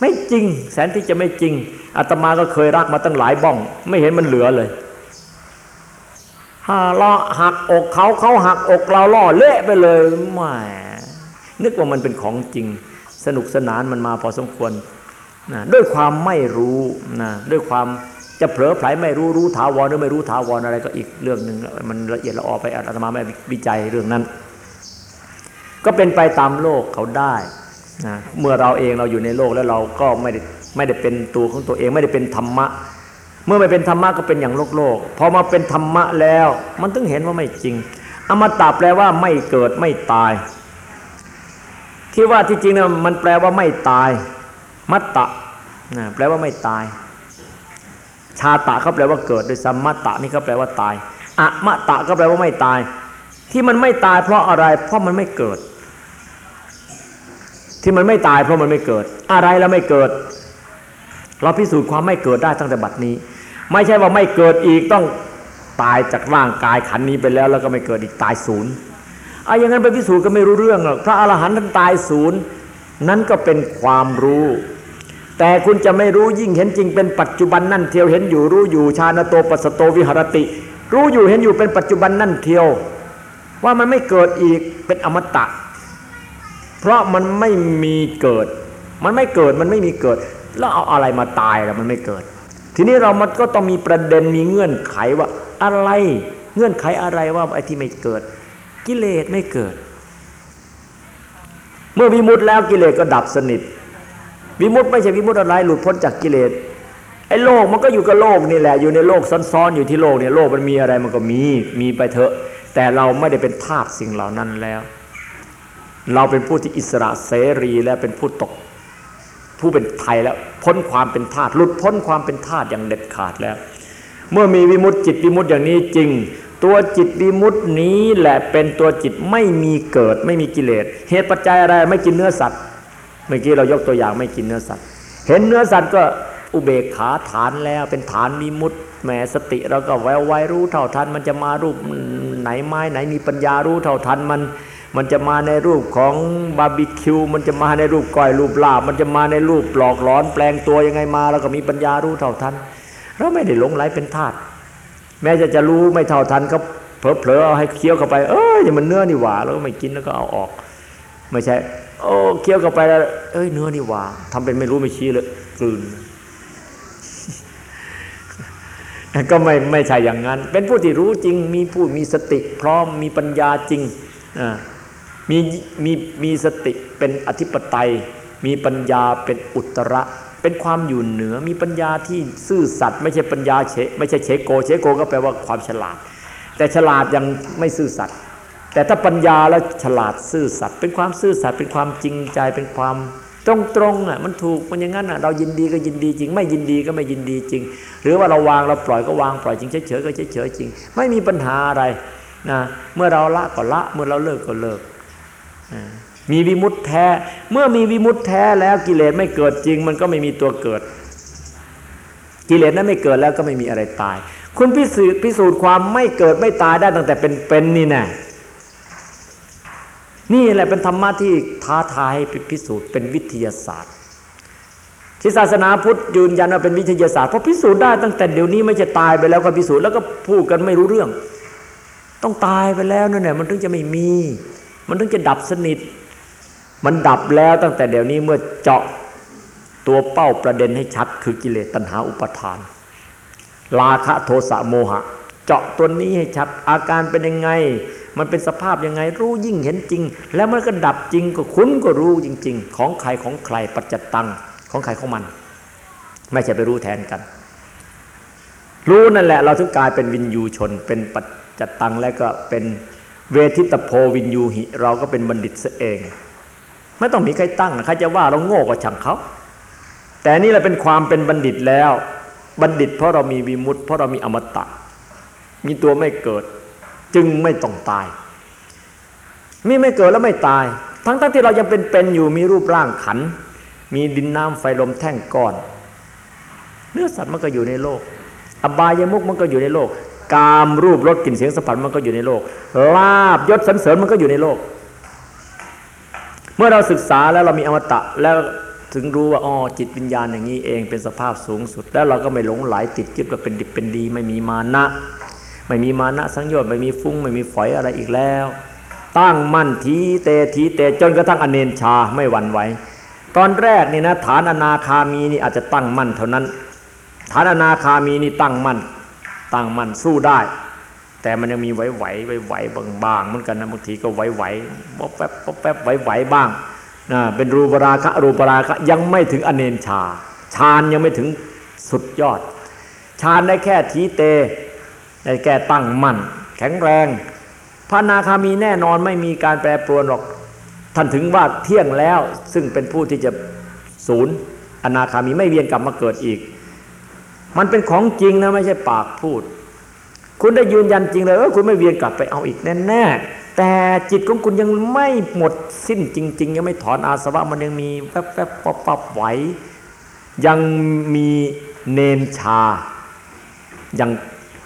ไม่จริง แสนที่จะไม่จริงอาตมาก็เคยรักมาตั้งหลายบ้อง ไม่เห็นมันเหลือเลยาล่อหักอกเขาเขาหักอกเราล่อเละไปเลยแหมนึกว่ามันเป็นของจริง สนุกสนานมันมาพอสมควรนะด้วยความไม่รู้นะด้วยความจะเผลอไผลไม่รู้รู้ถาวรหรือไม่รู้ถาวรอะไรก็อีกเรื่องหนึ่งมันละเอียดละออไปอาตมาไม่วิจัยเรื่องนั้น ก็เป็นไปตามโลกเขาได้นะเมื่อเราเองเราอยู่ในโลกแล้วเราก็ไม่ได้ไม่ได้เป็นตัวของตัวเอง ไม่ได้เป็นธรรมะ มื่อไม่เป็นธรรมะก็เป็นอย่างโลกโลกพอมาเป็นธรรมะแล้ว มันต้องเห็นว่าไม่จริง อมตะแปลว่าไม่เกิดไม่ตาย ที่ว่าที่จริงนะมันแปลว่าไม่ตาย มัตตะนะแปลว่าไม่ตาย ชาตะเขาแปลว่าเกิดโดยสัมมัตตะนี่เขาแปลว่าตายอะมะตะก็แปลว่าไม่ตาย ที่มันไม่ตายเพราะอะไร เพราะมันไม่เกิด ที่มันไม่ตายเพราะมันไม่เกิด อะไรแล้วไม่เกิด เราพิสูจน์ความไม่เกิดได้ตั้งแต่บัดนี้ ไม่ใช่ว่าไม่เกิดอีกต้องตายจากร่างกายขันนี้ไปแล้ว แล้วก็ไม่เกิดอีกตายศูนย์อะอย่างนั้นไปพิสูจน์ก็ไม่รู้เรื่องหรอกพระอรหันต์ท่านตายศูนย์นั้นก็เป็นความรู้ แต่คุณจะไม่รู้ยิ่งเห็นจริงเป็นปัจจุบันนั่นเทียวเห็นอยู่รู้อยู่ชาณโตปัสโตวิหรติ รู้อยู่เห็นอยู่เป็นปัจจุบันนั่นเทียว ว่ามันไม่เกิดอีกเป็นอมตะ เพราะมันไม่มีเกิด มันไม่เกิดมันไม่มีเกิด แล้วเอาอะไรมาตายแล้วมันไม่เกิด ทีนี้เรามันก็ต้องมีประเด็นมีเงื่อนไขว่าอะไร เงื่อนไขอะไรว่าไอ้ที่ไม่เกิด กิเลสไม่เกิด เมื่อวิมุตต์แล้วกิเลสก็ดับสนิทวิมุตต์ไม่ใช่วิมุตต์อะไรหลุดพ้นจากกิเลสไอ้โลกมันก็อยู่กับโลกนี่แหละอยู่ในโลกซ้อนๆอยู่ที่โลกเนี่ยโลกมันมีอะไรมันก็มีมีไปเถอะ แต่เราไม่ได้เป็นทาสสิ่งเหล่านั้นแล้ว เราเป็นผู้ที่อิสระเสรีและเป็นผู้ตก ผู้เป็นไทยแล้วพ้นความเป็นทาสหลุดพ้นความเป็นทาสอย่างเด็ดขาดแล้ว เมื่อมีวิมุตติจิตวิมุตติอย่างนี้จริง ตัวจิตวิมุตตินี้แหละเป็นตัวจิตไม่มีเกิดไม่มีกิเลสเหตุปัจจัยอะไรไม่กินเนื้อสัตว์ เมื่อกี้เรายกตัวอย่างไม่กินเนื้อสัตว์ เห็นเนื้อสัตว์ก็อุเบกขาฐานแล้วเป็นฐานมีมุตแหมสติเราก็แววไวรู้เท่าทันมันจะมารูปไหนไม้ไหนมีปัญญารู้เท่าทันมัน มันจะมาในรูปของบาร์บีคิว มันจะมาในรูปก้อยรูปลาบ มันจะมาในรูปหลอกหลอนแปลงตัวยังไงมาแล้วก็มีปัญญารู้เท่าทันเราไม่ได้หลงไหลเป็นทาสแม้จะจะรู้ไม่เท่าทันก็เผลอๆเอาให้เคี้ยวเข้าไป เอ้ยมันเนื้อนี่หว่าแล้วก็ไม่กินแล้วก็เอาออก ไม่ใช่โอ้เคี้ยวเข้าไปแล้วเอ้ยเนื้อนี่หว่าทำเป็นไม่รู้ไม่ชี้เลยกลืนก็ไม่ไม่ใช่อย่างนั้น เป็นผู้ที่รู้จริง มีผู้มีสติพร้อมมีปัญญาจริงอ่า มีมีมีสติเป็นอธิปไตย มีปัญญาเป็นอุตระ เป็นความอยู่เหนือมีปัญญาที่ซื่อสัตย์ไม่ใช่ปัญญาเฉไม่ใช่เฉโกเฉโกก็แปลว่าความฉลาด แต่ฉลาดยังไม่ซื่อสัตย์แต่ถ้าปัญญาแล้วฉลาดซื่อสัตย์เป็นความซื่อสัตย์เป็นความจริงใจเป็นความตรงตรงอะมันถูกมันอย่างนั้นอะเรายินดีก็ยินดีจริง ไม่ยินดีก็ไม่ยินดีจริง หรือว่าเราวางเราปล่อยก็วางปล่อยจริงเฉยเฉยก็เฉยเฉยจริง ไม่มีปัญหาอะไรนะเมื่อเราละก็ละเมื่อเราเลิกก็เลิก มีวิมุตแท้ เมื่อมีวิมุตแท้แล้วกิเลสไม่เกิดจริง มันก็ไม่มีตัวเกิด กิเลสนั้นไม่เกิดแล้วก็ไม่มีอะไรตาย คุณพิสูจน์พิสูจน์ความไม่เกิดไม่ตายได้ตั้งแต่เป็นเป็นนี่แน่นี่แหละเป็นธรรมะที่ท้าทายให้พิสูจน์เป็นวิทยาศาสตร์ที่ศาสนาพุทธยืนยันว่าเป็นวิทยาศาสตร์เพราะพิสูจน์ได้ตั้งแต่เดี๋ยวนี้ไม่จะตายไปแล้วก็พิสูจน์แล้วก็พูดกันไม่รู้เรื่อง ต้องตายไปแล้วนั่นแหละมันถึงจะไม่มี มันถึงจะดับสนิท มันดับแล้วตั้งแต่เดี๋ยวนี้เมื่อเจาะตัวเป้าประเด็นให้ชัด คือกิเลสตัณหาอุปทานลาคะโทสะโมหะ เจาะตัวนี้ให้ชัด อาการเป็นยังไง มันเป็นสภาพยังไง รู้ยิ่งเห็นจริง แล้วมันก็ดับจริงก็คุ้นก็รู้จริง ๆ ของใครของใครปัจจตังของใครของมัน ไม่ใช่ไปรู้แทนกัน รู้นั่นแหละเราถึงกลายเป็นวินยูชน เป็นปัจจตังและก็เป็น เวทิตโพวินยูหิ เราก็เป็นบัณฑิตซะเอง ไม่ต้องมีใครตั้งใครจะว่าเราโง่กว่าช่างเขาแต่นี่เราเป็นความเป็นบัณฑิตแล้ว บัณฑิตเพราะเรามีวิมุตต์เพราะเรามีอมตะ มีตัวไม่เกิด จึงไม่ต้องตาย มีไม่เกิดแล้วไม่ตาย ทั้งทั้งที่เรายังเป็นเป็นอยู่มีรูปร่างขัน มีดินน้ำไฟลมแท่งก้อน เนื้อสัตว์มันก็อยู่ในโลก อบายมุกมันก็อยู่ในโลก กามรูปรสกลิ่นเสียงสัมผัสมันก็อยู่ในโลก ลาบยศสันเสริญมันก็อยู่ในโลก เมื่อเราศึกษาแล้วเรามีอมตะแล้วถึงรู้ว่าอ๋อจิตวิญญาณอย่างนี้เองเป็นสภาพสูงสุด แล้วเราก็ไม่หลงไหลติดยึดว่าเป็นดิบเป็นดี ไม่มีมานะ ไม่มีมานะสังโยชน์ไม่มีฟุ้งไม่มีฝอยอะไรอีกแล้ว ตั้งมั่นทีเตทีเตจนกระทั่งอเนนชาไม่หวั่นไหวตอนแรกนี่นะฐานอนาคามีนี่อาจจะตั้งมั่นเท่านั้น ฐานอนาคามีนี่ตั้งมั่น ตั้งมั่นสู้ได้ แต่มันยังมีไหวไหวไหวไหวบางบางเหมือนกันนะบางทีก็ไหวไหวป๊อบแป๊บป๊อบแป๊บไหวไหวบ้างนะเป็นรูปราคะรูปราคะยังไม่ถึงอเนนชาฌานยังไม่ถึงสุดยอดฌานได้แค่ทีเตได้แก่ตั้งมั่น แข็งแรงพระนาคามีแน่นอนไม่มีการแปรปรวนหรอกท่านถึงว่าเที่ยงแล้วซึ่งเป็นผู้ที่จะศูนย์อนาคามีไม่เวียนกลับมาเกิดอีก มันเป็นของจริงนะไม่ใช่ปากพูด คุณได้ยืนยันจริงเลยว่าคุณไม่เวียนกลับไปเอาอีกแน่ๆแต่จิตของคุณยังไม่หมดสิ้นจริง ๆ ยังไม่ถอนอาสวะมันยังมีแป๊บๆป๊บๆไหวยังมีเนนชา ยัง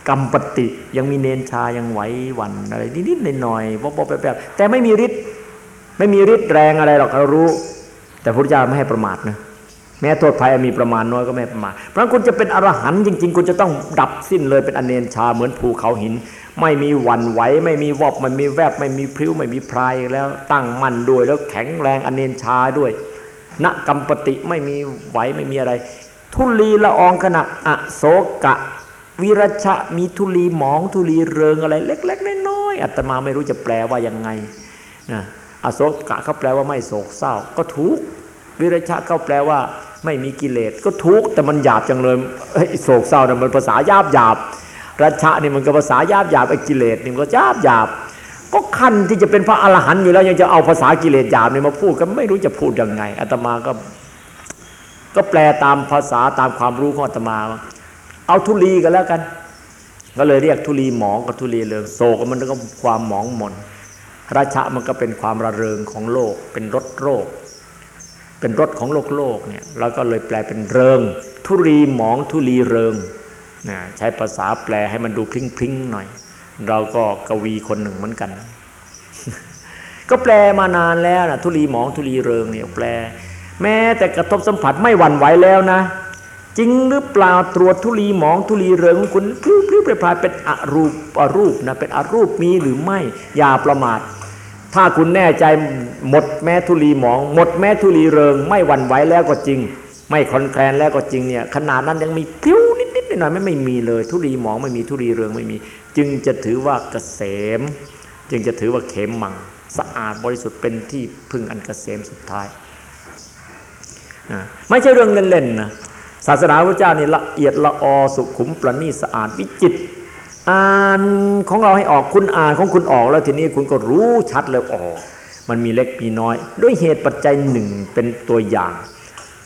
กรรมปฏิยังมีเนนชายังไหวหวันอะไรนิดๆหน่อยๆบ๊อบๆแบบแต่ไม่มีฤทธิ์ไม่มีฤทธิ์แรงอะไรหรอกเรารู้ แต่พระพุทธเจ้าไม่ให้ประมาทนะ แม้โทษภัยมีประมาณน้อยก็ไม่ประมาทเพราะคุณจะเป็นอรหันต์จริง ๆ คุณจะต้องดับสิ้นเลยเป็นอเนนชาเหมือนภูเขาหิน ไม่มีวันไหวไม่มีวอบไม่มีแวบ ไม่มีพริ้วไม่มีพรายแล้วตั้งมั่นด้วยแล้วแข็งแรงอเนนชาด้วยณกรรมปฏิไม่มีไหวไม่มีอะไร ทุลีละอองขณะอโศกะ วิรชะมีทุลีหมองทุลีเริงอะไรเล็กๆน้อยๆอาตมาไม่รู้จะแปลว่ายังไงนะอโศกะเขาแปลว่าไม่โศกเศร้าก็ถูก วิริชะเขาแปลว่า ไม่มีกิเลสก็ทุกแต่มันหยาบจังเลยโศกเศร้านี่มันภาษาหยาบหยาบรัชะนี่มันก็ภาษาหยาบหยาบไอ้กิเลสนี่มันก็หยาบหยาบก็ขั้นที่จะเป็นพระอรหันต์อยู่แล้วยังจะเอาภาษากิเลสหยาบนี่มาพูดก็ไม่รู้จะพูดยังไงอาตมาก็ ก็แปลตามภาษาตามความรู้ของอาตมา เอาทุลีกันแล้วกัน ก็เลยเรียกทุลีหมองกับทุลีเริงโศกมันก็ความหมองหม่นราชะมันก็เป็นความระเริงของโลกเป็นรถโรค เป็นรถของโลกโลกเนี่ยเราก็เลยแปลเป็นเริง ทุลีหมองทุลีเริงนะใช้ภาษาแปลให้มันดูพลิ้งพลิ้งหน่อย เราก็กวีคนหนึ่งเหมือนกัน ก็แปลมานานแล้วนะทุลีหมองทุลีเริงเนี่ยแปล แม้แต่กระทบสัมผัสไม่หวั่นไหวแล้วนะ จริงหรือเปล่าตรวจทุลีหมองทุลีเริงของคุณพลิ้วพลิ้วไปลายเป็นอรูปอรูปนะเป็นอรูปมีหรือไม่อย่าประมาท ถ้าคุณแน่ใจหมดแม้ทุลีหมอง หมดแม้ทุลีเริง ไม่หวั่นไหวแล้วก็จริง ไม่คอนแคลนแล้วก็จริงเนี่ยขนาดนั้นยังมีพลิ้วนิดๆหน่อยๆไม่ไม่มีเลย ทุลีหมองไม่มีทุลีเริงไม่มี จึงจะถือว่าเกษม จึงจะถือว่าเขมมัง สะอาดบริสุทธิ์เป็นที่พึ่งอันเกษมสุดท้ายไม่ใช่เรื่องเล่นๆนะศาสนาพระเจ้านี่ละเอียดละออสุขุมประณีสะอาดวิจิตร อ่านของเราให้ออกคุณอ่านของคุณออกแล้วทีนี้คุณก็รู้ชัดเลยออกมันมีเล็กมีน้อย ด้วยเหตุปัจจัยหนึ่งเป็นตัวอย่าง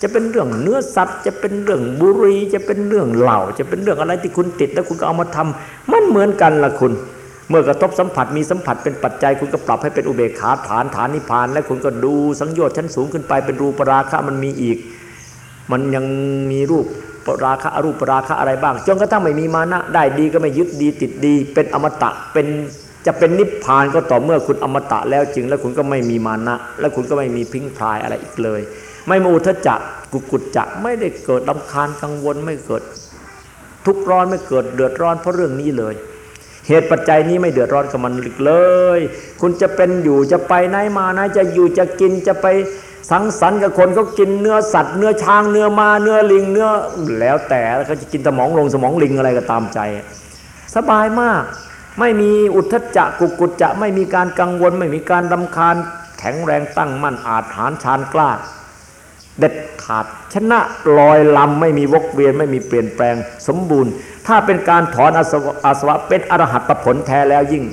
จะเป็นเรื่องเนื้อสัตว์ จะเป็นเรื่องบุรีจะเป็นเรื่องเหล่า จะเป็นเรื่องอะไรที่คุณติดแล้วคุณก็เอามาทำมันเหมือนกันละคุณ เมื่อกระทบสัมผัสมีสัมผัสเป็นปัจจัยคุณก็ปรับให้เป็นอุเบกขาฐานฐานนิพพาน และคุณก็ดูสังโยชน์ชั้นสูงขึ้นไปเป็นรูปราคะมันมีอีก มันยังมีรูป ราคะอรูปราคะอะไรบ้าง จนกระทั่งไม่มีมานะได้ดีก็ไม่ยึดดีติดดี เป็นอมตะเป็นจะเป็นนิพพานก็ต่อเมื่อคุณอมตะแล้วจริง แล้วคุณก็ไม่มีมานะ แล้วคุณก็ไม่มีพิงพลายอะไรอีกเลย ไม่มูทจักกุกุจจะไม่ได้เกิดลำคาญกังวลไม่เกิด ทุกข์ร้อนไม่เกิดเดือดร้อนเพราะเรื่องนี้เลยเหตุปัจจัยนี้ไม่เดือดร้อนกับมันเลย คุณจะเป็นอยู่จะไปไหนมาไหนจะอยู่จะกินจะไป สังสรรค์กับคนเขากินเนื้อสัตว์ เนื้อช้างเนื้อมาเนื้อลิงเนื้อแล้วแต่แล้วเขาจะกินสมองลงสมองลิงอะไรก็ตามใจ สบายมาก ไม่มีอุทธจักกุกุจจะไม่มีการกังวล ไม่มีการรำคาญ แข็งแรงตั้งมั่นอาจหารชานกล้า เด็ดขาดชนะลอยลำไม่มีวกเวียนไม่มีเปลี่ยนแปลงสมบูรณ์ ถ้าเป็นการถอนอาสวะเป็นอรหัตผลแท้แล้วยิ่ง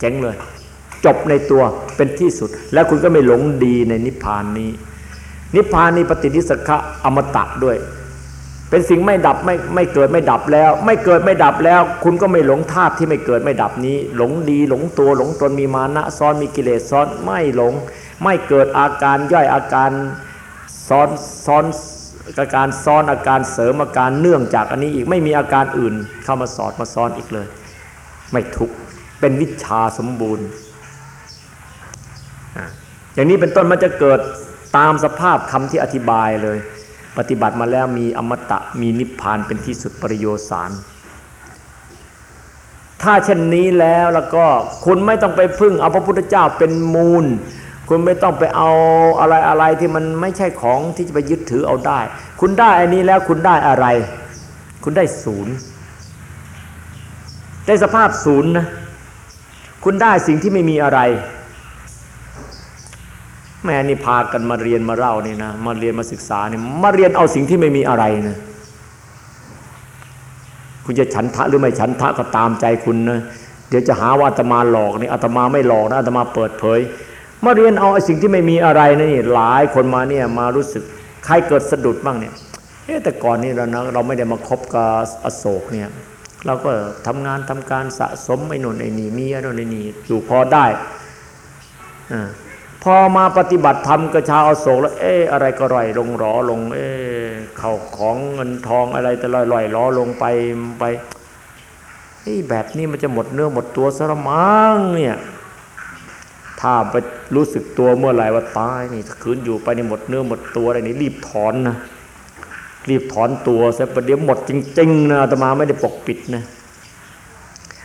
เจ๋งเลย จบในตัวเป็นที่สุด แล้วคุณก็ไม่หลงดีในนิพพานนี้ นิพพานนี้ปฏินิสขะอมตะด้วย เป็นสิ่งไม่ดับไม่ไม่เกิดไม่ดับแล้ว ไม่เกิดไม่ดับแล้ว คุณก็ไม่หลงธาตุที่ไม่เกิดไม่ดับนี้ หลงดีหลงตัวหลงตนมีมานะซ้อนมีกิเลสซ้อนไม่หลง ไม่เกิดอาการย่อยอาการซ้อนซ้อนอาการซ้อนอาการเสริมอาการเนื่องจากอันนี้อีกไม่มีอาการอื่นเข้ามาสอดมาซ้อนอีกเลย ไม่ทุกเป็นวิชาสมบูรณ์ อย่างนี้เป็นต้นมันจะเกิดตามสภาพคำที่อธิบายเลย ปฏิบัติมาแล้วมีอมตะมีนิพพานเป็นที่สุดปริโยชน์สารถ้าเช่นนี้แล้วแล้วก็คุณไม่ต้องไปพึ่งเอาพระพุทธเจ้าเป็นมูล คุณไม่ต้องไปเอาอะไรอะไรที่มันไม่ใช่ของที่จะไปยึดถือเอาได้ คุณได้อันนี้แล้วคุณได้อะไร คุณได้ศูนย์ได้สภาพศูนย์นะคุณได้สิ่งที่ไม่มีอะไร แม่นี่พากันมาเรียนมาเล่านี่นะมาเรียนมาศึกษาเนี่ยมาเรียนเอาสิ่งที่ไม่มีอะไรนะคุณจะฉันทะหรือไม่ฉันทะก็ตามใจคุณนะเดี๋ยวจะหาว่าอาตมาหลอกนี่อาตมาไม่หลอกนะอาตมาเปิดเผย มาเรียนเอาสิ่งที่ไม่มีอะไรนะนี่หลายคนมาเนี่ยมารู้สึกใครเกิดสะดุดบ้างเนี่ยเอ๊แต่ก่อนนี่เรานะเราไม่ได้มาคบกับอโศกเนี่ยเราก็ทำงานทำการสะสมไอ้นนไอ้นี่มีไอ้นนไอ้นี่อยู่พอได้อ่า พอมาปฏิบัติธรรมกระชาอาโศกแล้ว เอ๊อะไรก็ร่อยลงหรอลง เอ๊เข่าของเงินทองอะไรแต่ลอยลอยล้อลงไปไปไอ้แบบนี้มันจะหมดเนื้อหมดตัวสรมังเนี่ยถ้าไปรู้สึกตัวเมื่อไหร่ว่าตายนี่คืนอยู่ไปในหมดเนื้อหมดตัวอะไรนี่รีบถอนนะรีบถอนตัวเสียประเดี๋ยวหมดจริงๆนะอาตมาไม่ได้ปกปิดนะ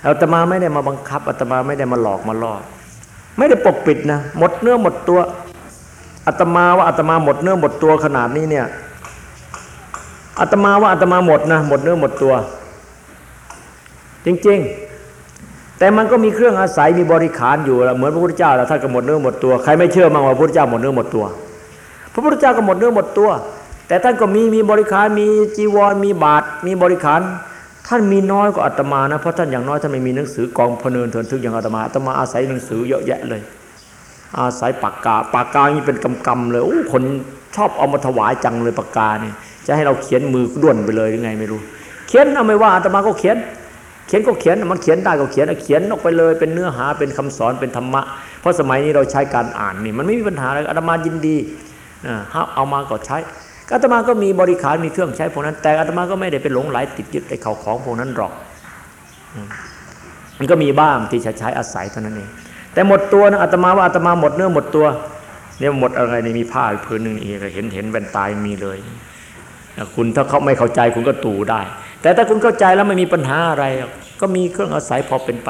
อาตมาไม่ได้มาบังคับอาตมาไม่ได้มาหลอกมาล่อ ไม่ได้ปกปิดนะหมดเนื้อหมดตัวอาตมาว่าอาตมาหมดเนื้อหมดตัวขนาดนี้เนี่ยอาตมาว่าอาตมาหมดนะหมดเนื้อหมดตัว จริงๆ แต่มันก็มีเครื่องอาศัยมีบริขารอยู่เหมือนพระพุทธเจ้าแล้วท่านก็หมดเนื้อหมดตัวใครไม่เชื่อมั่งว่าพระพุทธเจ้าหมดเนื้อหมดตัว พระพุทธเจ้าก็หมดเนื้อหมดตัว แต่ท่านก็มีมีบริขารมีจีวรมีบาทมีบริขาร ท่านมีน้อยกว่าอาตมานะเพราะท่านอย่างน้อยท่านไม่มีหนังสือกองพเนินเถินทึกอย่างอาตมาอาตมาอาศัยหนังสือเยอะแยะเลย อาศัยปากกาปากกานี่เป็นกำกำเลยโอ้คนชอบเอามาถวายจังเลยปากกาเนี่ยจะให้เราเขียนมือด้วนไปเลยยังไงไม่รู้ เขียนเอาไม่ว่าอาตมาก็เขียน เขียนก็เขียนมันเขียนได้ก็เขียนเขียนออกไปเลย เป็นเนื้อหาเป็นคำสอนเป็นธรรมะ เพราะสมัยนี้เราใช้การอ่านนี่มันไม่มีปัญหาอะไรอาตมายินดีเอามาก็ใช้ อาตมาก็มีบริขารมีเครื่องใช้พวกนั้น แต่อาตมาก็ไม่ได้ไปหลงไหลติดยึดไอ้เขาของพวกนั้นหรอกมันก็มีบ้างที่จะใช้อาศัยเท่านั้นเองแต่หมดตัวนะอาตมาว่าอาตมาหมดเนื้อหมดตัวเนี่ยหมดอะไรนี่มีผ้าพื้นหนึ่งอีกเห็นเห็นแว่นตายมีเลยคุณถ้าเขาไม่เข้าใจคุณก็ตู่ได้ แต่ถ้าคุณเข้าใจแล้วไม่มีปัญหาอะไร ก็มีเครื่องอาศัยพอเป็นไป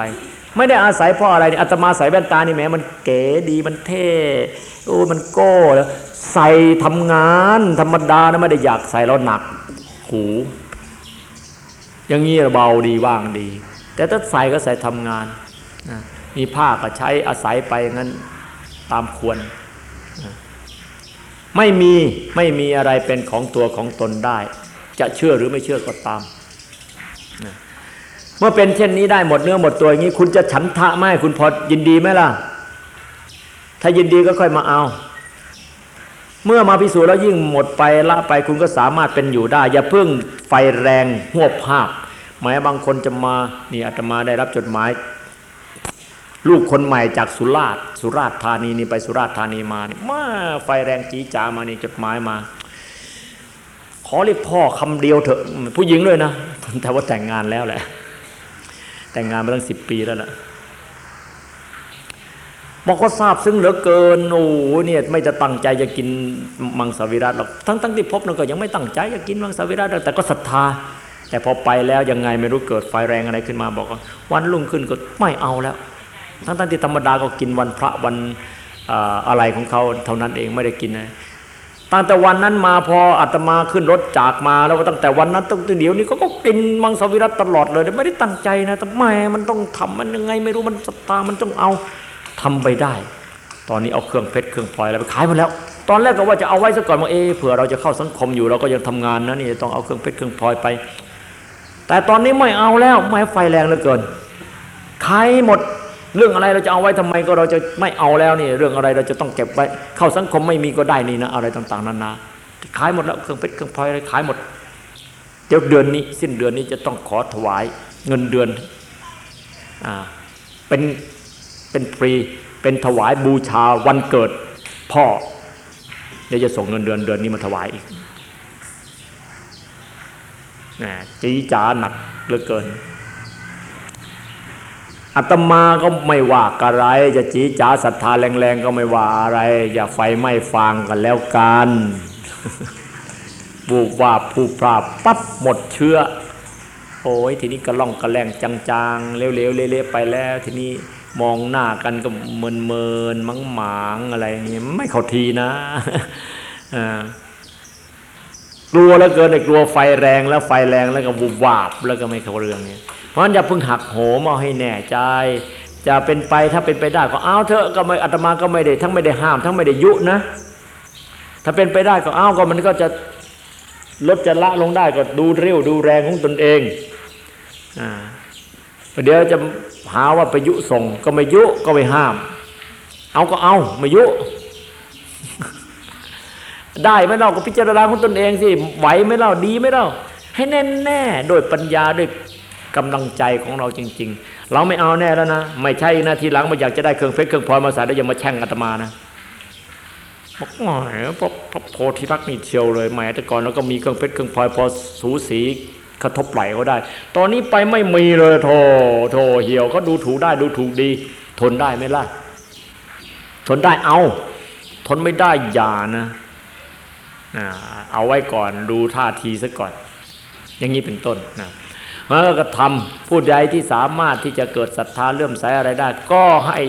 ไม่ได้อาศัยเพราะอะไรอาตมาใส่แว่นตานี่แหมมันเก๋ดีมันเท่โอ้มันโก้แล้วใส่ทำงานธรรมดานะไม่ได้อยากใส่แล้วหนักหูอย่างนี้เบาดีว่างดี แต่ถ้าใส่ก็ใส่ทำงานมีผ้าก็ใช้อาศัยไปงั้นตามควร ไม่มีไม่มีอะไรเป็นของตัวของตนได้ จะเชื่อหรือไม่เชื่อก็ตาม เมื่อเป็นเช่นนี้ได้หมดเนื้อหมดตัวอย่างนี้ คุณจะฉันทะไหมคุณพอยินดีไหมล่ะ ถ้ายินดีก็ค่อยมาเอา เมื่อมาพิสูจน์แล้วยิ่งหมดไปละไปคุณก็สามารถเป็นอยู่ได้ อย่าเพิ่งไฟแรงหัวภาพหมายบางคนจะมานี่อาตมาได้รับจดหมาย ลูกคนใหม่จากสุราษฎร์สุราษฎร์ธานีนี่ไปสุราษฎร์ธานีมานี่มาไฟแรงจีจ๋ามานี่จดหมายมาขอเรียกพ่อคำเดียวเถอะผู้หญิงด้วยนะแต่ว่าแต่งงานแล้วแหละ แต่งงานมาตั้งสิบปีแล้วล่ะบอกเขาทราบซึ่งเหลือเกินโอ้เนี่ยไม่จะตั้งใจจะกินมังสวิรัตหรอกทั้งทั้งที่พบนั่นก็ยังไม่ตั้งใจจะกินมังสวิรัตแต่ก็ศรัทธา แต่พอไปแล้วยังไงไม่รู้เกิดไฟแรงอะไรขึ้นมาบอกว่าวันรุ่งขึ้นก็ไม่เอาแล้ว ทั้งทั้งที่ธรรมดาก็กินวันพระวันอะไรของเขาเท่านั้นเองไม่ได้กินนะ ตั้งแต่วันนั้นมาพออาตมาขึ้นรถจากมาแล้วตั้งแต่วันนั้นตั้งแต่เดี๋ยวนี้ก็ก็กินมังสวิรัตตลอดเลยไม่ได้ตั้งใจนะแต่แม่มันต้องทำมันยังไงไม่รู้มันสตามันต้องเอาทำไปได้ ตอนนี้เอาเครื่องเพชรเครื่องพลอยอะไรไปขายมาแล้ว ตอนแรกก็ว่าจะเอาไว้ซะก่อนว่าเออเผื่อเราจะเข้าสังคมอยู่เราก็ยังทำงานนะนี่ต้องเอาเครื่องเพชรเครื่องพลอยไป แต่ตอนนี้ไม่เอาแล้วไม่ไฟแรงเหลือเกินขายหมด เรื่องอะไรเราจะเอาไว้ทำไมก็เราจะไม่เอาแล้วนี่เรื่องอะไรเราจะต้องเก็บไว้ เข้าสังคมไม่มีก็ได้นี่นะอะไรต่างๆนานาขายหมดแล้วเครื่องเพชรเครื่องพลอยอะไรขายหมดเดี๋ยวเดือนนี้ สิ้นเดือนนี้จะต้องขอถวายเงินเดือนอ่าเป็นเป็นฟรีเป็นถวายบูชาวันเกิดพ่อเดี๋ยวจะส่งเงินเดือนเดือนนี้มาถวายอีกนะจีจ๋าหนักเหลือเกิน อาตมาก็ไม่ว่าอะไร จะจีจ๋าศรัทธาแรงๆก็ไม่ว่าอะไร อย่าไฟไหม้ฟางกันแล้วกันบูบว่าผู้ปราบปั๊บหมดเชื้อ โอ้ยทีนี้ก็ล่องกระแลงจางๆเร็วๆเละๆไปแล้ว ทีนี้มองหน้ากันก็เมินเมินมังหมางอะไรอย่างเงี้ยไม่เข้าทีนะกลัวแล้วเกินกลัวไฟแรงแล้วไฟแรงแล้วก็บุบวาบแล้วก็ไม่เข้าเรื่องเนี่ย เพราะฉะนั้นอย่าเพิ่งหักโหมเอาให้แน่ใจจะเป็นไปถ้าเป็นไปได้ก็เอาเถอะก็ไม่อาตมาก็ไม่ได้ ทั้งไม่ได้ห้าม ทั้งไม่ได้ยุนะ ถ้าเป็นไปได้ก็เอาก็มันก็จะลดจะละลงได้ก็ดูเร็วดูแรงของตนเองอ่าเดี๋ยวจะหาว่าไปยุส่งก็ไม่ยุก็ไม่ห้าม เอาก็เอาไม่ยุ ได้ไหมเราก็พิจารณาของตนเองสิไหวไหมเราดีไหมเราให้แน่แน่โดยปัญญาด้วย กำลังใจของเราจริง ๆ เราไม่เอาแน่แล้วนะ ไม่ใช่นะทีหลังมาอยากจะได้เครื่องเฟซเครื่องพลอยมาใส่แล้วยังมาแช่งอาตมานะบอกหน่อยพระพระโพธิรักนี่เชียวเลยแหมแต่ก่อนเราก็มีเครื่องเพชรเครื่องพลอยพอสูสีกระทบไหลเขาได้ ตอนนี้ไปไม่มีเลยโทโทเหี่ยวเขาดูถูกได้ดูถูกดี ทนได้ไหมล่ะ ทนได้เอา ทนไม่ได้อย่านะเอาไว้ก่อนดูท่าทีซะก่อน อย่างนี้เป็นต้นนะ แล้วก็ทำผู้ใดที่สามารถที่จะเกิดศรัทธาเลื่อมใสอะไรได้ ก็ให้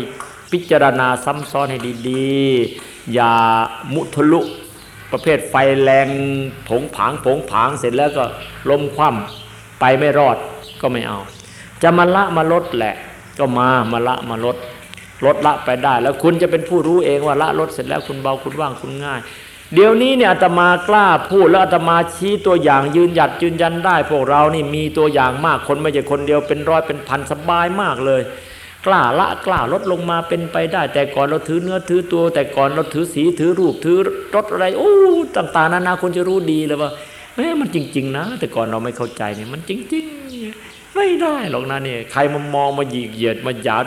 พิจารณาซ้ำซ้อนให้ดีๆ อย่ามุทะลุประเภทไฟแรงผงผางผงผางเสร็จแล้วก็ล้มคว่ำไปไม่รอดก็ไม่เอา จะมาละมาลดแหละ ก็มามาละมาลดลดละไปได้ แล้วคุณจะเป็นผู้รู้เองว่าละลดเสร็จแล้วคุณเบาคุณว่างคุณง่าย เดี๋ยวนี้เนี่ยอาตมากล้าพูดแล้วอาตมาชี้ตัวอย่างยืนหยัดยืนยันได้ พวกเรานี่มีตัวอย่างมากคนไม่ใช่คนเดียวเป็นร้อยเป็นพันสบายมากเลย กล้าละกล้าลดลงมาเป็นไปได้ แต่ก่อนเราถือเนื้อถือตัว แต่ก่อนเราถือสีถือรูปถือรสอะไรโอ้ต่างๆนานาคนจะรู้ดีเลยว่าเอ้มันจริง ๆ นะ แต่ก่อนเราไม่เข้าใจเนี่ยมันจริง ๆ ไม่ได้หรอกนะเนี่ยใครมามองมาหยีกเหยียดมาหยาด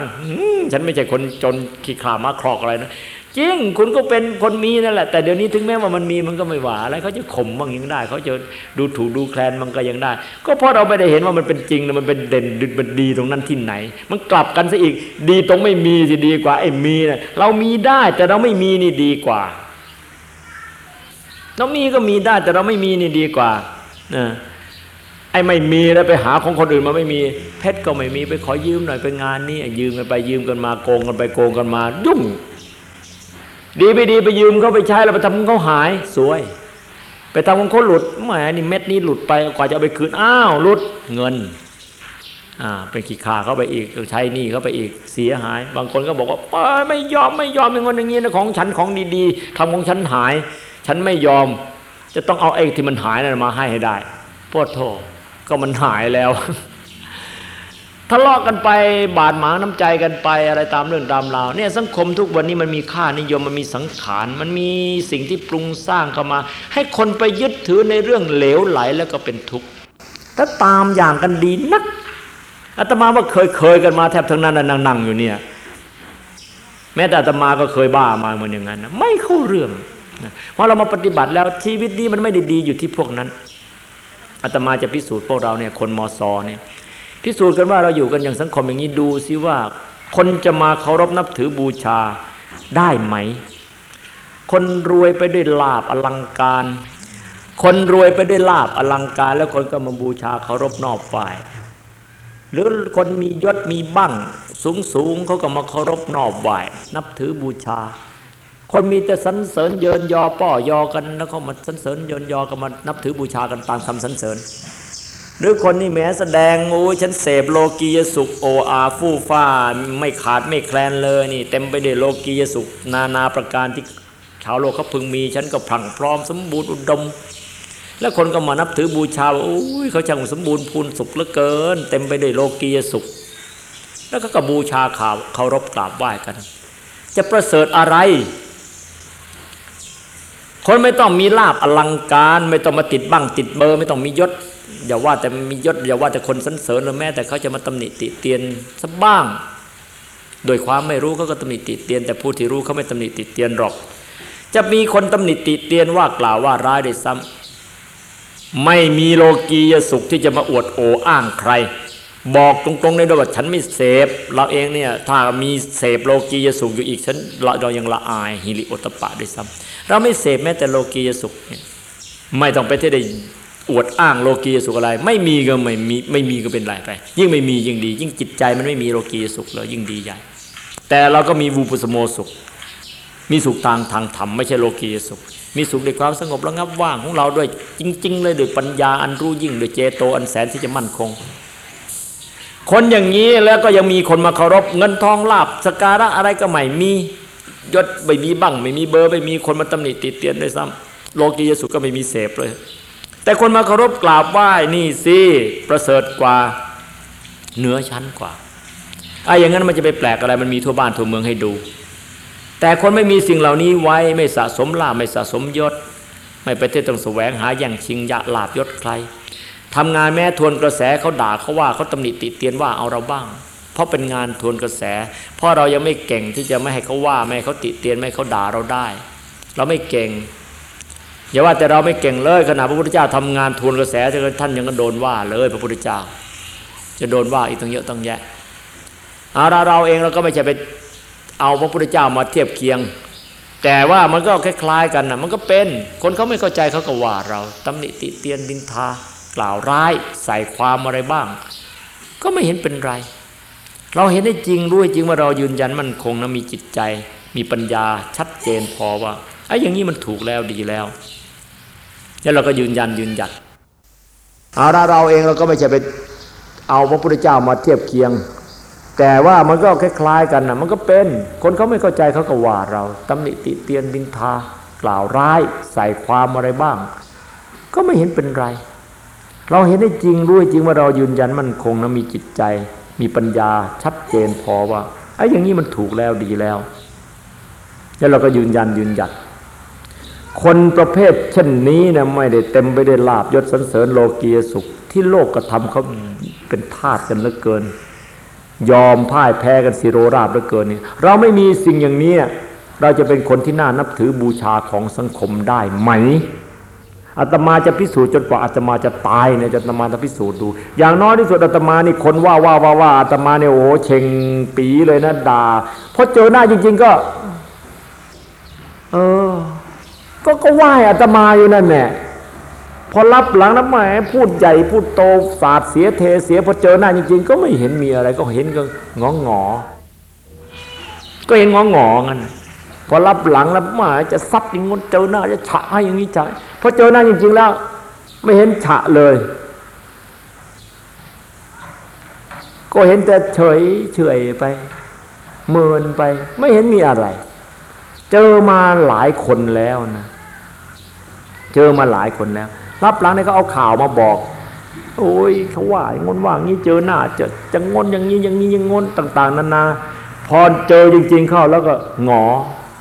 ฉันไม่ใช่คนจนขี้ขลามาครอกอะไรนะ จริงคุณก็เป็นคนมีนั่นแหละ แต่เดี๋ยวนี้ถึงแม้ว่ามันมีมันก็ไม่หวาอะไรเขาจะข่มบ้างยังได้ เขาจะดูถูกดูแคลนมันก็ยังได้ ก็เพราะเราไม่ได้เห็นว่ามันเป็นจริงมันเป็นเด่นดมันดีตรงนั้นที่ไหน มันกลับกันซะอีก ดีตรงไม่มีสิดีกว่าไอ้มีนะเรามีได้แต่เราไม่มีนี่ดีกว่า เรามีก็มีได้แต่เราไม่มีนี่ดีกว่านะไอ้ไม่มีแล้วไปหาของคนอื่นมาไม่มี เพชรก็ไม่มีไปขอยืมหน่อยไปงานนี้ยืมกันไปยืมกันมาโกงกันไปโกงกันมา ยุ่ง ดีไปดีไปยืมเขาไปใช้แล้วไปทำของเขาหายสวย ไปทำของเขาหลุดแหมนี่เม็ดนี้หลุดไปกว่าจะเอาไปคืนอ้าวหลุดเงินอ่าเป็นขี้ขาเขาไปอีกใช้นี่เขาไปอีกเสียหาย บางคนก็บอกว่าไม่ยอมไม่ยอมเป็นอย่างนี้นะของฉันของดีๆทำของฉันหาย ฉันไม่ยอม จะต้องเอาไอ้ที่มันหายนั้นมาให้ให้ได้โทษโทษก็มันหายแล้ว ทะเลาะกันไปบาดหมางน้ำใจกันไปอะไรตามเรื่องตามราวเนี่ยสังคมทุกวันนี้มันมีค่านิยมมันมีสังขารมันมีสิ่งที่ปรุงสร้างเข้ามา ให้คนไปยึดถือในเรื่องเหลวไหลแล้วก็เป็นทุกข์ถ้าตามอย่างกันดีนักอาตมาว่าเคยเคยกันมาแทบทั้งนั้นนั่งนั่งอยู่เนี่ย แม้แต่อาตมาก็เคยบ้ามาเหมือนอย่างนั้นนะไม่เข้าเรื่องเพราะเรามาปฏิบัติแล้วชีวิตนี้มันไม่ได้ดีอยู่ที่พวกนั้นอาตมาจะพิสูจน์พวกเราเนี่ยคนมอซอเนี่ย พิสูจน์กันว่าเราอยู่กันอย่างสังคมอย่างนี้ดูซิว่า คนจะมาเคารพนับถือบูชาได้ไหม คนรวยไปด้วยลาบอลังการ คนรวยไปด้วยลาบอลังการ แล้วคนก็มาบูชาเคารพนอบฝ่าย หรือคนมียศมีบั้งสูงสูงเขาก็มาเคารพนอบไหวนับถือบูชา คนมีแต่สันเสริญเยินยอป้อยอกันแล้วก็มาสันเสริญเยินยอกันมานับถือบูชากันตามคำสันเสริญ หรือคนนี่แม้แสดงโอ้ฉันเสพโลกียสุขโออาฟู่ฟ้าไม่ขาดไม่แคลนเลยนี่ เต็มไปด้วยโลกียสุข นานาประการที่ชาวโลกเขาพึงมี ฉันก็พังพร้อมสมบูรณ์อุดม แล้วคนก็มานับถือบูชาโอ้ยเขาช่างสมบูรณ์พูนสุขเหลือเกิน เต็มไปด้วยโลกียสุข แล้วก็กบูชาข่าวเคารพกราบไหว้กัน จะประเสริฐอะไรคนไม่ต้องมีลาบอลังการ ไม่ต้องมาติดบ้างติดเบอร์ ไม่ต้องมียศ อย่าว่าแต่มียศอย่าว่าแต่คนสรรเสริญหรือแม้แต่เขาจะมาตำหนิติเตียนสักบ้าง โดยความไม่รู้เขาก็ตำหนิติเตียน แต่ผู้ที่รู้เขาไม่ตำหนิติเตียนหรอก จะมีคนตำหนิติเตียนว่ากล่าวว่าร้ายได้ซ้ำไม่มีโลกียสุขที่จะมาอวดโออ้างใคร บอกตรงๆในด้วยว่าฉันไม่เสพเราเองเนี่ยถ้ามีเสพโลกียสุขอยู่อีกฉันเราเรายังละอายฮิริโอตปะด้วยซ้ำเราไม่เสพแม้แต่โลกียสุข ไม่ต้องไปที่ได้ อวดอ้างโลกียสุขอะไร ไม่มีก็ไม่มีไม่มีก็เป็นไรไปยิ่งไม่มียิ่งดี ยิ่งจิตใจมันไม่มีโลกียสุขแล้วยิ่งดีใหญ่ แต่เราก็มีวูปุสโมสุข มีสุขทางทางธรรมไม่ใช่โลกียสุข มีสุขในความสงบระงับว่างของเราด้วยจริง ๆ เลยด้วยปัญญาอันรู้ยิ่งด้วยเจโตอันแสนที่จะมั่นคง คนอย่างนี้แล้วก็ยังมีคนมาเคารพเงินทองลาบสการะอะไรก็ไม่มียศไม่มีบังไม่มีเบอร์ไม่มีคนมาตำหนิติเตียนด้วยซ้ำโลกียสุขก็ไม่มีเสพเลย แต่คนมาเคารพกราบไหว้นี่สิประเสริฐกว่าเหนือชั้นกว่าไอ้อย่างนั้นมันจะไปแปลกอะไรมันมีทั่วบ้านทั่วเมืองให้ดู แต่คนไม่มีสิ่งเหล่านี้ไว้ไม่สะสมลาบไม่สะสมยศ ไม่ไปเที่ยวต้องแสวงหาอย่างชิงยะลาบยศใครทำงานแม้ทวนกระแสเขาด่าเขาว่าเขาตำหนิติเตียนว่าเอาเราบ้าง เพราะเป็นงานทวนกระแส เพราะเรายังไม่เก่งที่จะไม่ให้เขาว่าไม่ให้เขาติเตียนไม่ให้เขาด่าเราได้ เราไม่เก่ง อย่าว่าแต่เราไม่เก่งเลยขณะพระพุทธเจ้าทำงานทวนกระแสท่านยังก็โดนว่าเลยพระพุทธเจ้า จะโดนว่าอีกตั้งเยอะตั้งแยะเอาเราเราเองเราก็ไม่ใช่ไปเอาพระพุทธเจ้ามาเทียบเคียง แต่ว่ามันก็คล้ายๆกันนะมันก็เป็นคนเขาไม่เข้าใจเขาก็ว่าเราตำหนิติเตียนดินทากล่าวร้ายใส่ความอะไรบ้าง ก็ไม่เห็นเป็นไร เราเห็นได้จริงรู้จริงว่าเรายืนยันมันคงนะมีจิตใจ มีปัญญาชัดเจนพอว่าไอ้อย่างนี้มันถูกแล้วดีแล้ว แล้วเราก็ยืนยันยืนหยัดเอาละเราเองเราก็ไม่ใช่ไปเอาพระพุทธเจ้ามาเทียบเคียง แต่ว่ามันก็คล้ายๆกันนะมันก็เป็นคนเขาไม่เข้าใจเขาก็ว่าเราตำหนิติเตียนบินทากล่าวร้ายใส่ความอะไรบ้าง ก็ไม่เห็นเป็นไร เราเห็นได้จริงรู้จริงว่าเรายืนยันมันคงนะมีจิตใจ มีปัญญาชัดเจนพอว่าไอ้อย่างนี้มันถูกแล้วดีแล้ว แล้วเราก็ยืนยันยืนหยัด คนประเภทเช่นนี้นะไม่ได้เต็มไปด้วยลาบยศสันเสริญโลกียสุข ที่โลกกระทำเขาเป็นทาสกันเหลือเกิน ยอมพ่ายแพ้กันสิโรราบเหลือเกินนี่เราไม่มีสิ่งอย่างนี้ เราจะเป็นคนที่น่านับถือบูชาของสังคมได้ไหมอาตมาจะพิสูจน์จนกว่าอาตมาจะตายเนี่ยจะอาตมาจะพิสูจน์ดู อย่างน้อยที่สุดอาตมานี่คนว่าว่าว่าว่าอาตมาเนี่ยโอ้โหเชงปีเลยนะด่าพอเจอหน้าจริง ๆ ก็ เออ ก็ก็ไหว้อาตมาอยู่นั่นแหละพอรับหลังน้ำแหมพูดใหญ่พูดโตสาดเสียเทเสียพอเจอหน้าจริง ๆ ก็ไม่เห็นมีอะไรก็เห็นก็งองอก็เห็นงององั้นพอรับหลังแล้วมาจะซับอย่างงนเจอหน้าจะฉะอย่างนี้ใจพอเจอหน้าจริง ๆ แล้ว ไม่เห็นฉะเลย ก็เห็นแต่เฉยเฉยไปเมินไป ไม่เห็นมีอะไร เจอมาหลายคนแล้วนะเจอมาหลายคนแล้ว รับหลังนี่ก็เอาข่าวมาบอก โอ้ยเขาว่างนว่างี้เจอหน้าจะจะงนอย่างนี้อย่างนี้ยังงนต่าง ๆนานาพอเจอจริง ๆ เข้าแล้วก็หงอ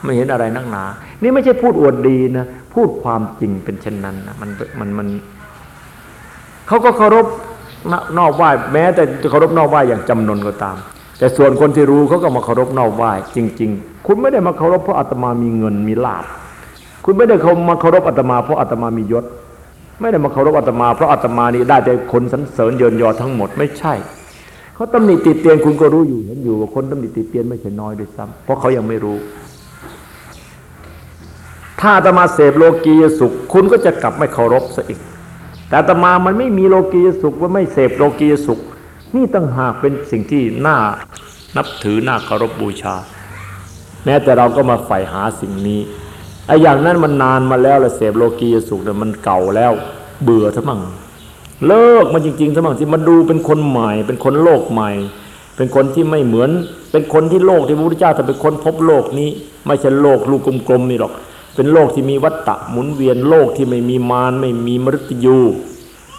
ไม่เห็นอะไรนักหนา นี่ไม่ใช่พูดอวดดีนะพูดความจริงเป็นเช่นนั้นนะมันมันมันเขาก็เคารพนอกไหว้แม้แต่เคารพนอกไหว้อย่างจำนนก็ตาม แต่ส่วนคนที่รู้เขาก็มาเคารพนอกไหว้จริง ๆ คุณไม่ได้มาเคารพเพราะอาตมามีเงินมีลาภคุณไม่ได้เขามาเคารพอาตมาเพราะอาตมามียศ ไม่ได้มาเคารพอาตมาเพราะอาตมานี่ได้แต่คนสรรเสริญเยินยอทั้งหมดไม่ใช่เขาตำหนิติเตียนคุณก็รู้อยู่เห็นอยู่ว่าคนตำหนิติเตียนไม่ใช่น้อยด้วยซ้ำเพราะเขายังไม่รู้ ถ้าอาตมาเสพโลกียสุข คุณก็จะกลับไม่เคารพซะอีก แต่อาตมามันไม่มีโลกียสุขว่าไม่เสพโลกียสุข นี่ตั้งหากเป็นสิ่งที่น่านับถือน่าเคารพบูชา แม้แต่เราก็มาใฝ่หาสิ่งนี้ไอ้อย่างนั้นมันนานมาแล้วละเสพโลกียสุขเนี่ยมันเก่าแล้ว เบื่อทั้งมั่งเลิกมันจริงๆทั้งมั่งที่มาดูเป็นคนใหม่ เป็นคนโลกใหม่ เป็นคนที่ไม่เหมือน เป็นคนที่โลกที่พระพุทธเจ้าแต่เป็นคนพบโลกนี้ ไม่ใช่โลกลูกกลมๆนี่หรอก เป็นโลกที่มีวัฏฏะหมุนเวียนโลกที่ไม่มีมารไม่มีมรตยู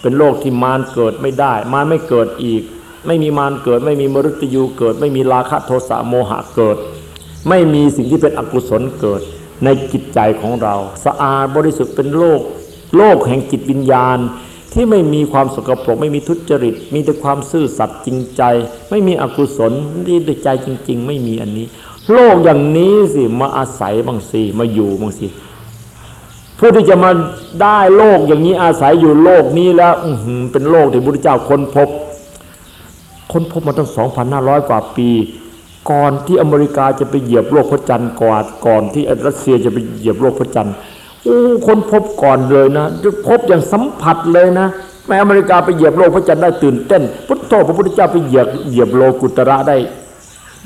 เป็นโลกที่มารเกิดไม่ได้ มารไม่เกิดอีก ไม่มีมารเกิด ไม่มีมรตยูเกิด ไม่มีราคะโทสะโมหะเกิด ไม่มีสิ่งที่เป็นอกุศลเกิดในจิตใจของเรา สะอาดบริสุทธิ์เป็นโลก โลกแห่งจิตวิญญาณ ที่ไม่มีความสกปรกไม่มีทุจริต มีแต่ความซื่อสัตย์จริงใจ ไม่มีอกุศลที่ด้วยใจจริง ๆ ไม่มีอันนี้ โลกอย่างนี้สิมาอาศัยบางสิมาอยู่บางสิผู้ที่จะมาได้โลกอย่างนี้อาศัยอยู่โลกนี้แล้วเป็นโลกที่พระพุทธเจ้าค้นพบ ค้นพบมาตั้ง2,500กว่าปี ก่อนที่อเมริกาจะไปเหยียบโลกพระจันทร์ก่อนก่อนที่รัสเซียจะไปเหยียบโลกพระจันทร์โอ้คนพบก่อนเลยนะพบอย่างสัมผัสเลยนะแม้อเมริกาไปเหยียบโลกพระจันทร์ได้ตื่นเต้นพุทโธพระพุทธเจ้าไปเหยียบเหยียบโลกุตระได้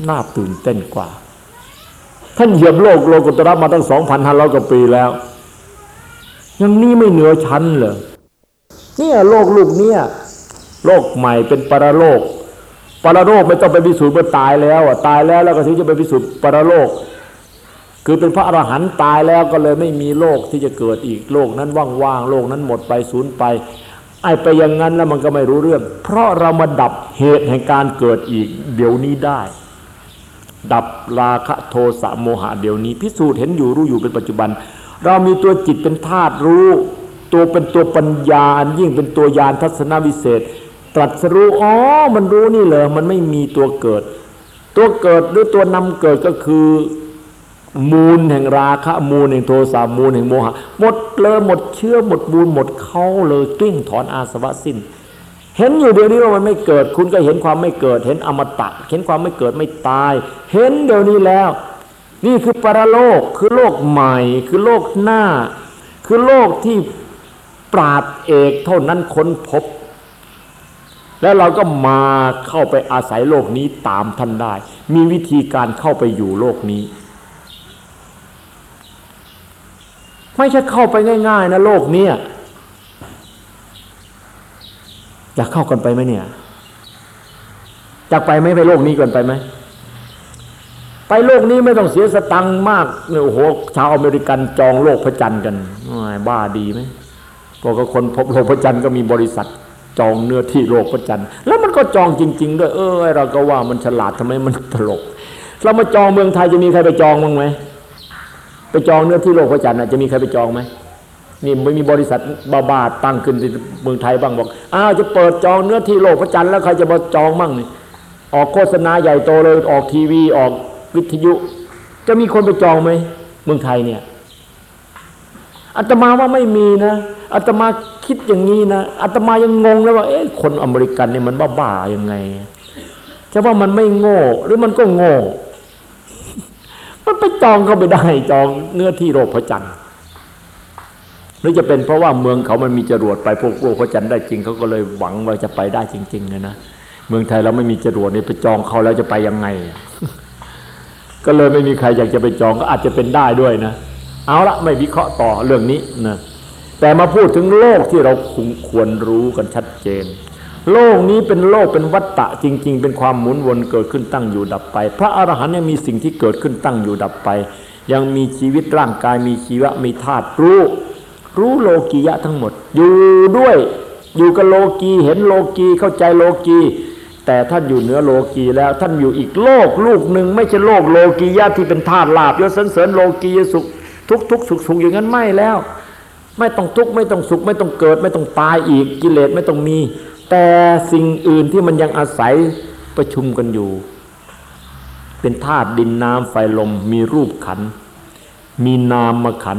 น่าตื่นเต้นกว่า ท่านเหยียบโลกโลกุตระมาตั้งสองพันห้าร้อยกว่าปีแล้ว ยังนี้ไม่เหนือชั้นเลยเนี่ยโลกลูกเนี่ยโลกใหม่เป็นปรโลก ปรโลกไม่ต้องไปพิสูจน์เมื่อตายแล้วอะตายแล้วแล้วก็ถึงจะไปพิสูจน์ปรโลก คือเป็นพระอรหันต์ตายแล้วก็เลยไม่มีโลกที่จะเกิดอีกโลกนั้นว่างๆโลกนั้นหมดไปสูญไปไอ้ไปอย่างนั้นแล้วมันก็ไม่รู้เรื่อง เพราะเรามาดับเหตุแห่งการเกิดอีกเดี๋ยวนี้ได้ ดับราคะโทสะโมหะเดี๋ยวนี้ พิสูจน์เห็นอยู่รู้อยู่เป็นปัจจุบัน เรามีตัวจิตเป็นธาตุรู้ ตัวเป็นตัวปัญญาอันยิ่งเป็นตัวยานทัศนวิเศษ ตรัสรู้อ๋อมันรู้นี่เลยมันไม่มีตัวเกิด ตัวเกิดหรือตัวนำเกิดก็คือ มูลแห่งราคะมูลแห่งโทสะมูลแห่งโมหะหมดเลยหมดเชื้อหมดมูลหมดเขาเลยกลิ้งถอนอาสวะสิ้น เห็นอยู่เดี๋ยวนี้ว่ามันไม่เกิด คุณก็เห็นความไม่เกิด เห็นอมตะ เห็นความไม่เกิดไม่ตาย เห็นเดี๋ยวนี้แล้ว นี่คือปรโลกคือโลกใหม่ คือโลกหน้า คือโลกที่ปราดเอกเท่านั้นค้นพบ แล้วเราก็มาเข้าไปอาศัยโลกนี้ตามท่านได้ มีวิธีการเข้าไปอยู่โลกนี้ ไม่ใช่เข้าไปง่าย ๆ นะโลกนี้อยากเข้ากันไปไหมเนี่ยอยากไปไหมไปโลกนี้กันไปไหมไปโลกนี้ไม่ต้องเสียสตังค์มากเนี่ยโอ้โหชาวอเมริกันจองโลกพระจันทร์กันบ้าดีไหมก็คนพบโลกพระจันทร์ก็มีบริษัท จองเนื้อที่โลกพระจันทร์แล้วมันก็จองจริง ๆ ด้วยเออเราก็ว่ามันฉลาดทำไมมันตลก เรามาจองเมืองไทยจะมีใครไปจองมั้งไหมไปจองเนื้อที่โลกพระจันทร์จะมีใครไปจองไหมนี่ไม่มีบริษัทบาบาตั้งขึ้นที่เมืองไทยบ้างบอกอ้าวจะเปิดจองเนื้อที่โลกพระจันทร์แล้วใครจะมาจองมั่งนี่ออกโฆษณาใหญ่โตเลยออกทีวีออกวิทยุ จะมีคนไปจองไหมเมืองไทยเนี่ยอาตมาว่าไม่มีนะอาตมา คิดอย่างนี้นะอาตมายังงงเลยว่าเอ๊ะคนอเมริกันเนี่ยมันบ้าๆยังไงจะว่ามันไม่โง่ หรือมันก็โง่ มันไปจองเขาไปได้จองเนื้อที่โลกพระจันทร์หรือจะเป็นเพราะว่าเมืองเขามันมีจรวดไปพวกโลกพระจันทร์ได้จริงเขาก็เลยหวังว่าจะไปได้จริงๆเลยนะเมืองไทยเราไม่มีจรวดนี่ไปจองเขาแล้วจะไปยังไง ก็เลยไม่มีใครอยากจะไปจองก็อาจจะเป็นได้ด้วยนะ เอาละไม่วิเคราะห์ต่อเรื่องนี้นะ แต่มาพูดถึงโลกที่เราควรรู้กันชัดเจน โลกนี้เป็นโลกเป็นวัฏฏะจริง ๆ เป็นความหมุนวนเกิดขึ้นตั้งอยู่ดับไป พระอรหันต์เนี่ยมีสิ่งที่เกิดขึ้นตั้งอยู่ดับไป ยังมีชีวิตร่างกายมีชีวะมีธาตุรู้ รู้โลกียะทั้งหมด อยู่ด้วยอยู่กับโลกีเห็นโลกีเข้าใจโลกีแต่ท่านอยู่เหนือโลกีแล้วท่านอยู่อีกโลกลูกหนึ่งไม่ใช่โลกโลกียะที่เป็นธาตุลาบยศสันเสริญโลกียสุขทุกทุกสุขสุขอย่างนั้นไม่แล้ว ไม่ต้องทุกข์ไม่ต้องสุข ไม่ต้องเกิด ไม่ต้องตายอีกกิเลสไม่ต้องมี แต่สิ่งอื่นที่มันยังอาศัยประชุมกันอยู่ เป็นธาตุดินน้ำไฟลม มีรูปขัน มีนามมาขัน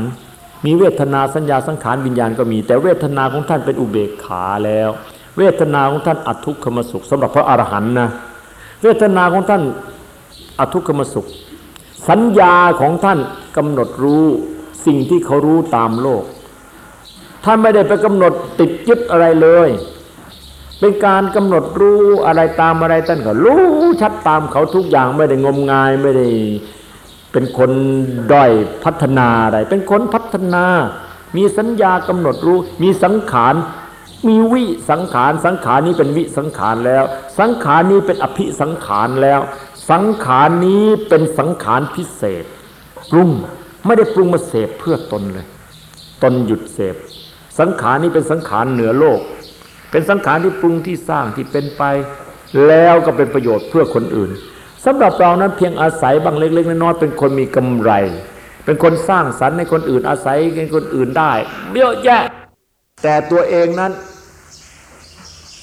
มีเวทนาสัญญาสังขารวิญญาณก็มี แต่เวทนาของท่านเป็นอุเบกขาแล้ว เวทนาของท่านอัทุกขมสุขสำหรับพระอรหันต์นะเวทนาของท่านอัทุกขมสุข สัญญาของท่านกำหนดรู้สิ่งที่เขารู้ตามโลก ท่านไม่ได้ไปกำหนดติดยึดอะไรเลย เป็นการกำหนดรู้อะไรตามอะไรท่านก็รู้ชัดตามเขาทุกอย่างไม่ได้งมงายไม่ได้เป็นคนด้อยพัฒนาอะไร เป็นคนพัฒนา มีสัญญากำหนดรู้ มีสังขารมีวิสังขารสังขารนี้เป็นวิสังขารแล้ว สังขารนี้เป็นอภิสังขารแล้ว สังขารนี้เป็นสังขารพิเศษ ปรุงไม่ได้ปรุงมาเสพเพื่อตนเลย ตนหยุดเสพ สังขารนี้เป็นสังขารเหนือโลก เป็นสังขารที่ปรุงที่สร้างที่เป็นไป แล้วก็เป็นประโยชน์เพื่อคนอื่นสำหรับเรานั้นเพียงอาศัยบางเล็กๆน้อยๆเป็นคนมีกำไร เป็นคนสร้างสรรค์ให้คนอื่นอาศัยให้คนอื่นได้เยอะแยะ แต่ตัวเองนั้น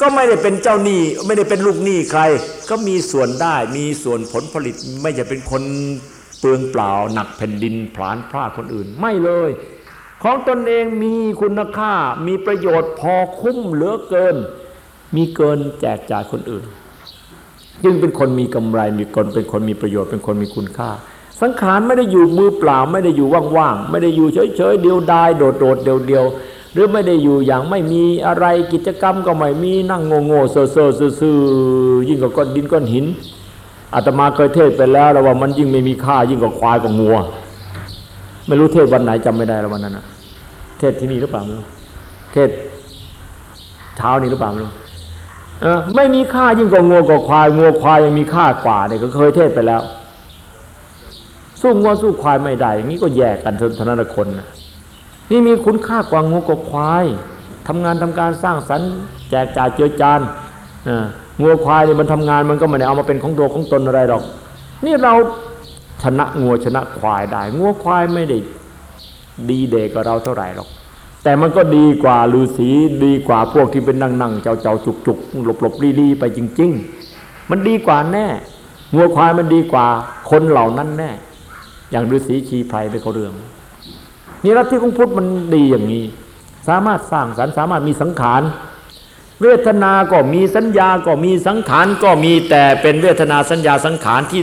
ก็ไม่ได้เป็นเจ้าหนี้ไม่ได้เป็นลูกหนี้ใคร ก็มีส่วนได้มีส่วนผลผลิตไม่จะเป็นคนเปลืองเปล่าหนักแผ่นดินผลานพลาดคนอื่นไม่เลย ของตนเองมีคุณค่า มีประโยชน์พอคุ้มเหลือเกิน มีเกินแจกจ่ายคนอื่น จึงเป็นคนมีกำไรมีคนเป็นคนมีประโยชน์เป็นคนมีคุณค่า สังขารไม่ได้อยู่มือเปล่า ไม่ได้อยู่ว่างๆไม่ได้อยู่เฉยๆเดียวดายโดดๆเดียวๆหรือไม่ได้อยู่อย่างไม่มีอะไรกิจกรรมก็ไม่มีนั่งโง่ๆเซ่อๆซื่อๆยิ่งกว่าก้อนดินก้อนหินอาตมาเคยเทศไปแล้วแล้วว่ามันยิ่งไม่มีค่ายิ่งกว่าควายกับงัว ไม่รู้เทศวันไหนจำไม่ได้แล้ววันนั้นนะ เทศที่นี่หรือเปล่าไม่รู้เทศเช้านี้หรือเปล่าไม่รู้ไม่มีค่ายิ่งกว่างัวกว่าควายงัวควายยังมีค่ากว่าเนี่ยก็เคยเทศไปแล้ว สู้งัวสู้ควายไม่ได้อย่างนี้ก็แยกกันทนนคนนะนี่มีคุณค่ากว่างัวกว่าควายทำงานทำการสร้างสรรค์แจกจ่ายเจือจานงัวควายเนี่ยมันทำงานมันก็ไม่ได้เอามาเป็นของตัวของตนอะไรหรอก นี่เราชนะงัวชนะควายได้งัวควายไม่ได้ ดีเด็กกว่าเราเท่าไหร่หรอก แต่มันก็ดีกว่าฤาษีดีกว่าพวกที่เป็นนั่งนั่งเจ้าเจ้าจุกจุกหลบหลบรีรีไปจริง ๆ มันดีกว่าแน่งัวควายมันดีกว่าคนเหล่านั้นแน่ อย่างฤาษีชีไพรไปเขาเรื่องนี่รัฐที่ของพุทธมันดีอย่างนี้ สามารถสร้างสรรค์สามารถมีสังขารเวทนาก็มีสัญญาก็มีสังขารก็มีแต่เป็นเวทนาสัญญาสังขารที่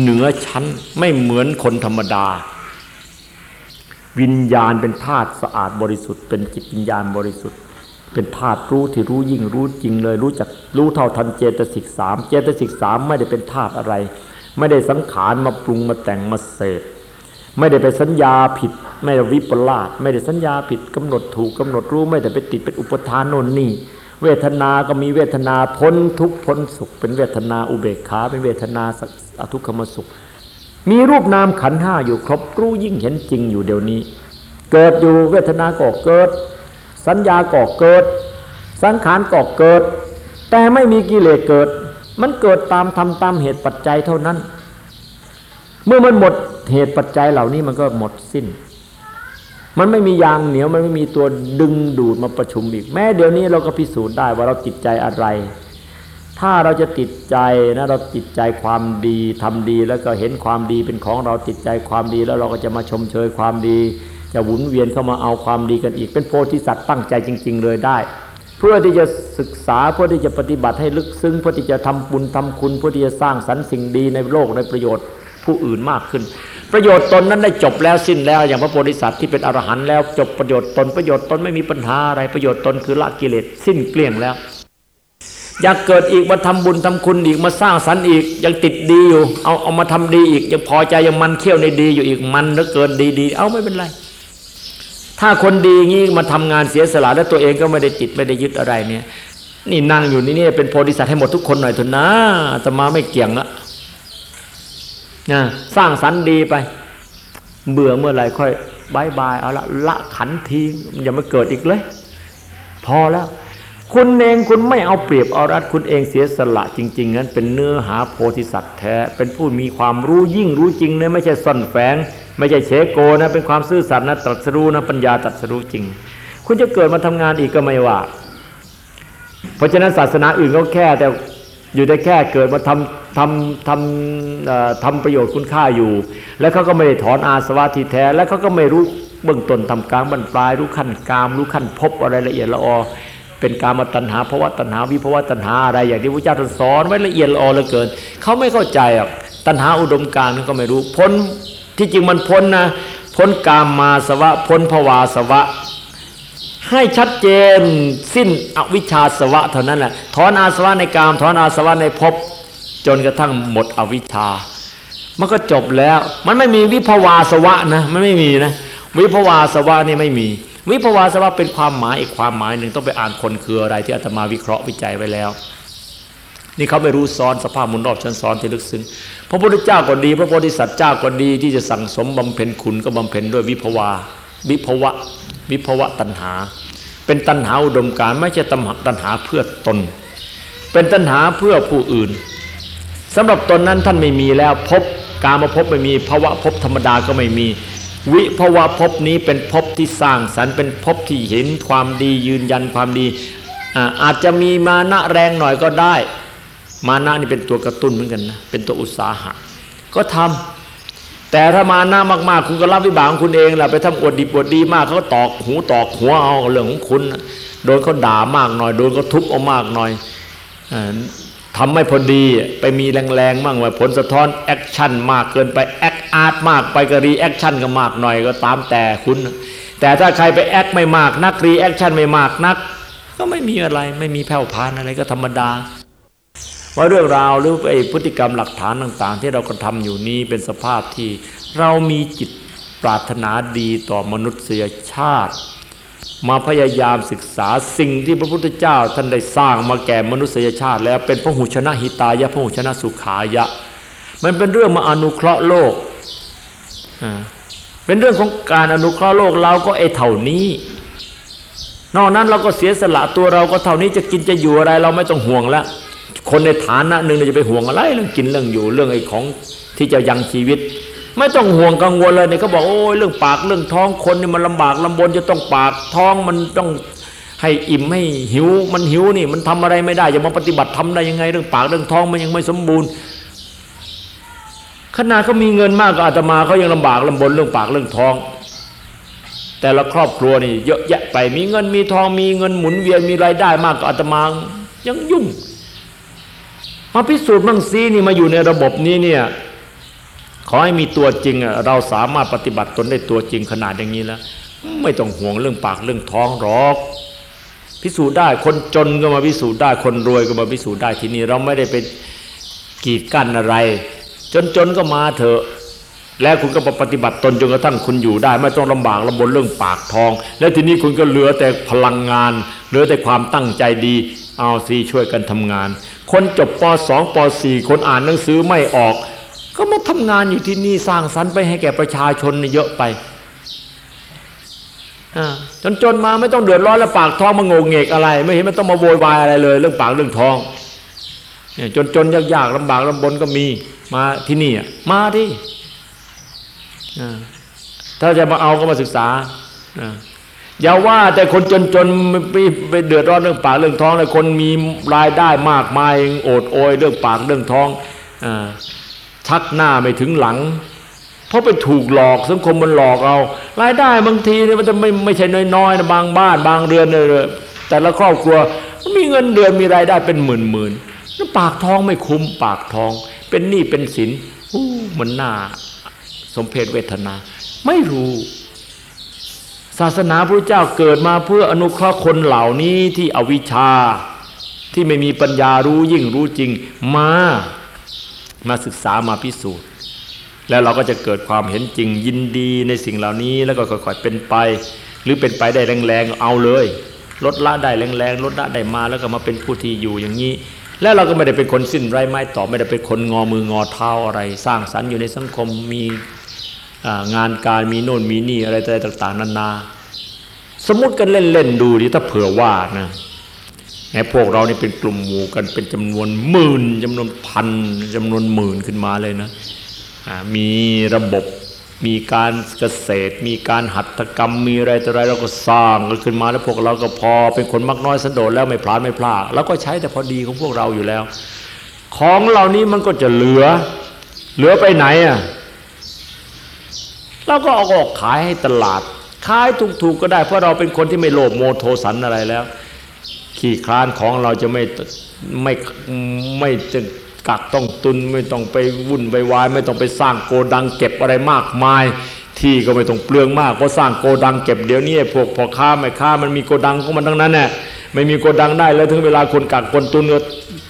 เหนือชั้นไม่เหมือนคนธรรมดา วิญญาณเป็นธาตุสะอาดบริสุทธิ์ เป็นจิตวิญญาณบริสุทธิ์ เป็นธาตุรู้ที่รู้ยิ่งรู้จริงเลย รู้จักรู้เท่าทันเจตสิกสามเจตสิกสามไม่ได้เป็นธาตุอะไร ไม่ได้สังขารมาปรุงมาแต่งมาเสพไม่ได้ไปสัญญาผิด ไม่ได้วิปลาสไม่ได้สัญญาผิดกำหนดถูกกำหนดรู้ไม่ได้ไปติดเป็นอุปทานโน่นนี่เวทนาก็มีเวทนาพ้นทุกพ้นสุข เป็นเวทนาอุเบกขาเป็นเวทนาอทุกขมสุข มีรูปนามขันห้าอยู่ครบรู้ยิ่งเห็นจริงอยู่เดี๋ยวนี้ เกิดอยู่เวทนาก็เกิด สัญญาก็เกิด สังขารก็เกิด แต่ไม่มีกิเลสเกิด มันเกิดตามทำตามเหตุปัจจัยเท่านั้น เมื่อมันหมดเหตุปัจจัยเหล่านี้มันก็หมดสิ้น มันไม่มียางเหนียวมันไม่มีตัวดึงดูดมาประชุมอีก แม้เดี๋ยวนี้เราก็พิสูจน์ได้ว่าเราจิตใจอะไร ถ้าเราจะติดใจนะเราติดใจความดีทำดีแล้วก็เห็นความดีเป็นของเราติดใจความดีแล้วเราก็จะมาชมเชยความดี จะหมุนเวียนเข้ามาเอาความดีกันอีก เป็นโพธิสัตว์ตั้งใจจริง ๆ เลยได้ เพื่อที่จะศึกษาเพื่อที่จะปฏิบัติให้ลึกซึ้งเพื่อที่จะทำบุญทำคุณเพื่อที่จะสร้างสรรค์สิ่งดีในโลกในประโยชน์ผู้อื่นมากขึ้น ประโยชน์ตนนั้นได้จบแล้วสิ้นแล้ว อย่างพระโพธิสัตว์ที่เป็นอรหันต์แล้วจบประโยชน์ตนประโยชน์ตนไม่มีปัญหาอะไรประโยชน์ตนคือละกิเลสสิ้นเกลี้ยงแล้ว อยากเกิดอีกมาทำบุญทำคุณอีกมาสร้างสรรค์อีก ยังติดดีอยู่ เอาเอามาทำดีอีก ยังพอใจยังมันเขี้ยวในดีอยู่อีกมันเหลือเกินดีดีเอาไม่เป็นไร ถ้าคนดีงี้มาทำงานเสียสละแล้วตัวเองก็ไม่ได้ติดไม่ได้ยึดอะไรเนี่ย นี่นั่งอยู่นี่นี่เป็นโพธิสัตว์ให้หมดทุกคนหน่อยเถอะนะตมาไม่เกี่ยงละนะสร้างสรรค์ดีไป เบื่อเมื่อไหร่ค่อยบายบายเอาละละขันทีอย่ามาเกิดอีกเลย พอแล้ว คุณเองคุณไม่เอาเปรียบเอารัดคุณเองเสียสละจริง ๆ นั้นเป็นเนื้อหาโพธิสัตว์แท้ เป็นผู้มีความรู้ยิ่งรู้จริงนะไม่ใช่ซ่อนแฝง ไม่ใช่เชโกนะเป็นความซื่อสัตย์นะตรัสรู้นะปัญญาตรัสรู้จริง คุณจะเกิดมาทำงานอีกก็ไม่ว่า เพราะฉะนั้นศาสนาอื่นก็แค่แต่อยู่ได้แค่เกิดมาทำทำทำทำประโยชน์คุณค่าอยู่ แล้วเขาก็ไม่ได้ถอนอาสวะที่แท้ แล้วเขาก็ไม่รู้เบื้องต้นทำกลางบรรปลายรู้ขั้นกาม รู้ขั้นพบอะไรละเอียดละออ เป็นการมาตัณหาภาวะตัณหาวิภาวะตัณหาอะไรอย่างที่พระเจ้าท่านสอนไว้ละเอียดละออเหลือเกินเขาไม่เข้าใจอะตัณหาอุดมการณ์ก็ไม่รู้พ้นที่จริงมันพ้นนะพ้นกามมาสวะพ้นภวาสวะ ให้ชัดเจนสิ้นอวิชชาสวะเท่านั้นแหละถอนอาสวะในกามถอนอาสวะในภพจนกระทั่งหมดอวิชชา มันก็จบแล้ว มันไม่มีวิภวาสวะนะมันไม่มีนะวิภวาสวะนี่ไม่มี วิภวาสวะเป็นความหมายอีกความหมายหนึ่งต้องไปอ่านคนคืออะไรที่อาตมาวิเคราะห์วิจัยไว้แล้ว นี่เขาไม่รู้ซ้อนสภาพมุนรอบชั้นซ้อนที่ลึกซึ้งพระพุทธเจ้าก็ดี พระโพธิสัตว์เจ้าก็ดีที่จะสั่งสมบำเพ็ญคุณก็บำเพ็ญด้วยวิภวาวิภวะวิภวะตัณหา เป็นตัณหาอุดมการไม่ใช่ตัณหาเพื่อตน เป็นตัณหาเพื่อผู้อื่นสำหรับตนนั้นท่านไม่มีแล้วพบการมาพบไม่มีภาวะพบธรรมดาก็ไม่มี วิภาวะภพนี้เป็นภพที่สร้างสรรค์เป็นภพที่เห็นความดียืนยันความดีอาจจะมีมานะแรงหน่อยก็ได้ มานะนี่เป็นตัวกระตุ้นเหมือนกันนะเป็นตัวอุตสาหะก็ทำแต่ถ้ามานะมากๆ คุณก็รับวิบากของคุณเองแหละไปทำอวดดีปวดดีมากเขาก็ตอกหูตอกหัวเอาเรื่องของคุณ โดนเขาด่ามากหน่อย โดนเขาทุบเอามากหน่อย ทำไม่พอดีไปมีแรงๆมั่งว่าผลสะท้อน action มากเกินไป act out มากไปก็ reaction ก็มากหน่อยก็ตามแต่คุณ แต่ถ้าใครไป act ไม่มากนัก reaction ไม่มากนัก ก็ไม่มีอะไรไม่มีแผ่วพานอะไรก็ธรรมดาว่าเรื่องราวหรือไอ้พฤติกรรมหลักฐานต่าง ๆ ที่เรากระทำอยู่นี้เป็นสภาพที่เรามีจิตปรารถนาดีต่อมนุษยชาติ มาพยายามศึกษาสิ่งที่พระพุทธเจ้าท่านได้สร้างมาแก่มนุษยชาติ แล้วเป็นพระหุชนะหิตายะพระหุชนะสุขายะ มันเป็นเรื่องมาอนุเคราะห์โลก เป็นเรื่องของการอนุเคราะห์โลกเราก็ไอเท่านี้ นอกนั้นเราก็เสียสละตัวเราก็เท่านี้จะกินจะอยู่อะไรเราไม่ต้องห่วงแล้วคนในฐานะหนึ่งจะไปห่วงอะไรเรื่องกินเรื่องอยู่เรื่องไอ้ของที่จะยังชีวิต ไม่ต้องห่วงกังวลเลยเนี่ยเขาบอกโอ้ยเรื่องปากเรื่องท้องคนนี่มันลำบากลำบนจะต้องปากท้องมันต้องให้อิ่มให้หิวมันหิวนี่มันทำอะไรไม่ได้จะมาปฏิบัติทำได้ยังไง เรื่องปากเรื่องท้องมันยังไม่สมบูรณ์ขนาดเขามีเงินมากกว่าอาตมาเขายังลำบากลำบนเรื่องปากเรื่องท้อง แต่ละครอบครัวนี่เยอะแยะไปมีเงินมีทองมีเงินหมุนเวียนมีรายได้มากกว่าอาตมายังยุ่ง มาพิสูจน์มั่งซีนี่มาอยู่ในระบบนี้เนี่ย ขอให้มีตัวจริงเราสามารถปฏิบัติตนได้ตัวจริงขนาดอย่างนี้แล้ว ไม่ต้องห่วงเรื่องปากเรื่องท้องหรอก พิสูจน์ได้คนจนก็มาพิสูจน์ได้คนรวยก็มาพิสูจน์ได้ที่นี่เราไม่ได้เป็นกีดกั้นอะไร จนจนก็มาเถอะแล้วคุณก็ปฏิบัติตนจนกระทั่งคุณอยู่ได้ ไม่ต้องลำบากลำบนเรื่องปากท้อง แล้วทีนี้คุณก็เหลือแต่พลังงาน เหลือแต่ความตั้งใจดีเอาสิช่วยกันทำงาน คนจบป .2 ป .4 คนอ่านหนังสือไม่ออก ก็มาทำงานอยู่ที่นี่สร้างสรรค์ไปให้แก่ประชาชนเยอะไปจนจนมาไม่ต้องเดือดร้อนแล้วปากท้องมางงเงกอะไร ไม่เห็นมันต้องมาโวยวายอะไรเลย เรื่องปากเรื่องท้องเนี่ยจนจนยากๆลำบากลำบนก็มีมาที่นี่มาที่ถ้าจะมาเอาก็มาศึกษาอย่าว่าแต่คนจนจนไปเดือดร้อนเรื่องปากเรื่องท้องเลยคนมีรายได้มากมายโอดโอยเรื่องปากเรื่องท้อง ชักหน้าไม่ถึงหลัง เพราะไปถูกหลอกสังคมมันหลอกเรา รายได้บางทีเนี่ยมันจะไม่ไม่ใช่น้อยๆนะบางบ้านบางเรือนเลยแต่ละครอบครัวมีเงินเดือนมีรายได้เป็นหมื่นหมื่นปากท้องไม่คุ้มปากท้อง เป็นหนี้เป็นสินมันน่าสมเพศเวทนา ไม่รู้ ศาสนาพระเจ้าเกิดมาเพื่ออนุเคราะห์คนเหล่านี้ที่อวิชชาที่ไม่มีปัญญารู้ยิ่งรู้จริงมา มาศึกษามาพิสูจน์ แล้วเราก็จะเกิดความเห็นจริงยินดีในสิ่งเหล่านี้แล้วก็ค่อยๆเป็นไป หรือเป็นไปได้แรงๆเอาเลย ลดละได้แรงๆลดละได้มาแล้วก็มาเป็นผู้ที่อยู่อย่างนี้ แล้วเราก็ไม่ได้เป็นคนสิ้นไร้ไม้ต่อไม่ได้เป็นคนงอมืองอเท้าอะไร สร้างสรรค์อยู่ในสังคมมีงานการมีโน่นมีนี่อะไรต่างๆนานา สมมติกันเล่นๆดูดิถ้าเผื่อว่านะ ไอ้พวกเรานี่เป็นกลุ่มหมู่กันเป็นจำนวนหมื่นจำนวนพันจำนวนหมื่นขึ้นมาเลยนะมีระบบมีการเกษตร มีการหัตถกรรม มีอะไรต่ออะไรเราก็สร้างกันขึ้นมาแล้วพวกเราก็พอเป็นคนมักน้อยสันโดษแล้วไม่พลาดไม่พลาดเราก็ใช้แต่พอดีของพวกเราอยู่แล้ว ของเหล่านี้มันก็จะเหลือ เหลือไปไหนอะเราก็เอาออกขายให้ตลาดขายถูกๆก็ได้เพราะเราเป็นคนที่ไม่โลภโมโทสันอะไรแล้ว ขี้คลานของเราจะไม่ไม่ไม่จะกักต้องตุนไม่ต้องไปวุ่นไปวาย ไม่ต้องไปสร้างโกดังเก็บอะไรมากมาย ที่ก็ไม่ต้องเปลืองมากเพราะสร้างโกดังเก็บเดี๋ยวนี้พวกพ่อค้าไม่ค้ามันมีโกดังของมันทั้งนั้นแน่ไม่มีโกดังได้แล้วถึงเวลาคนกักคนตุนก็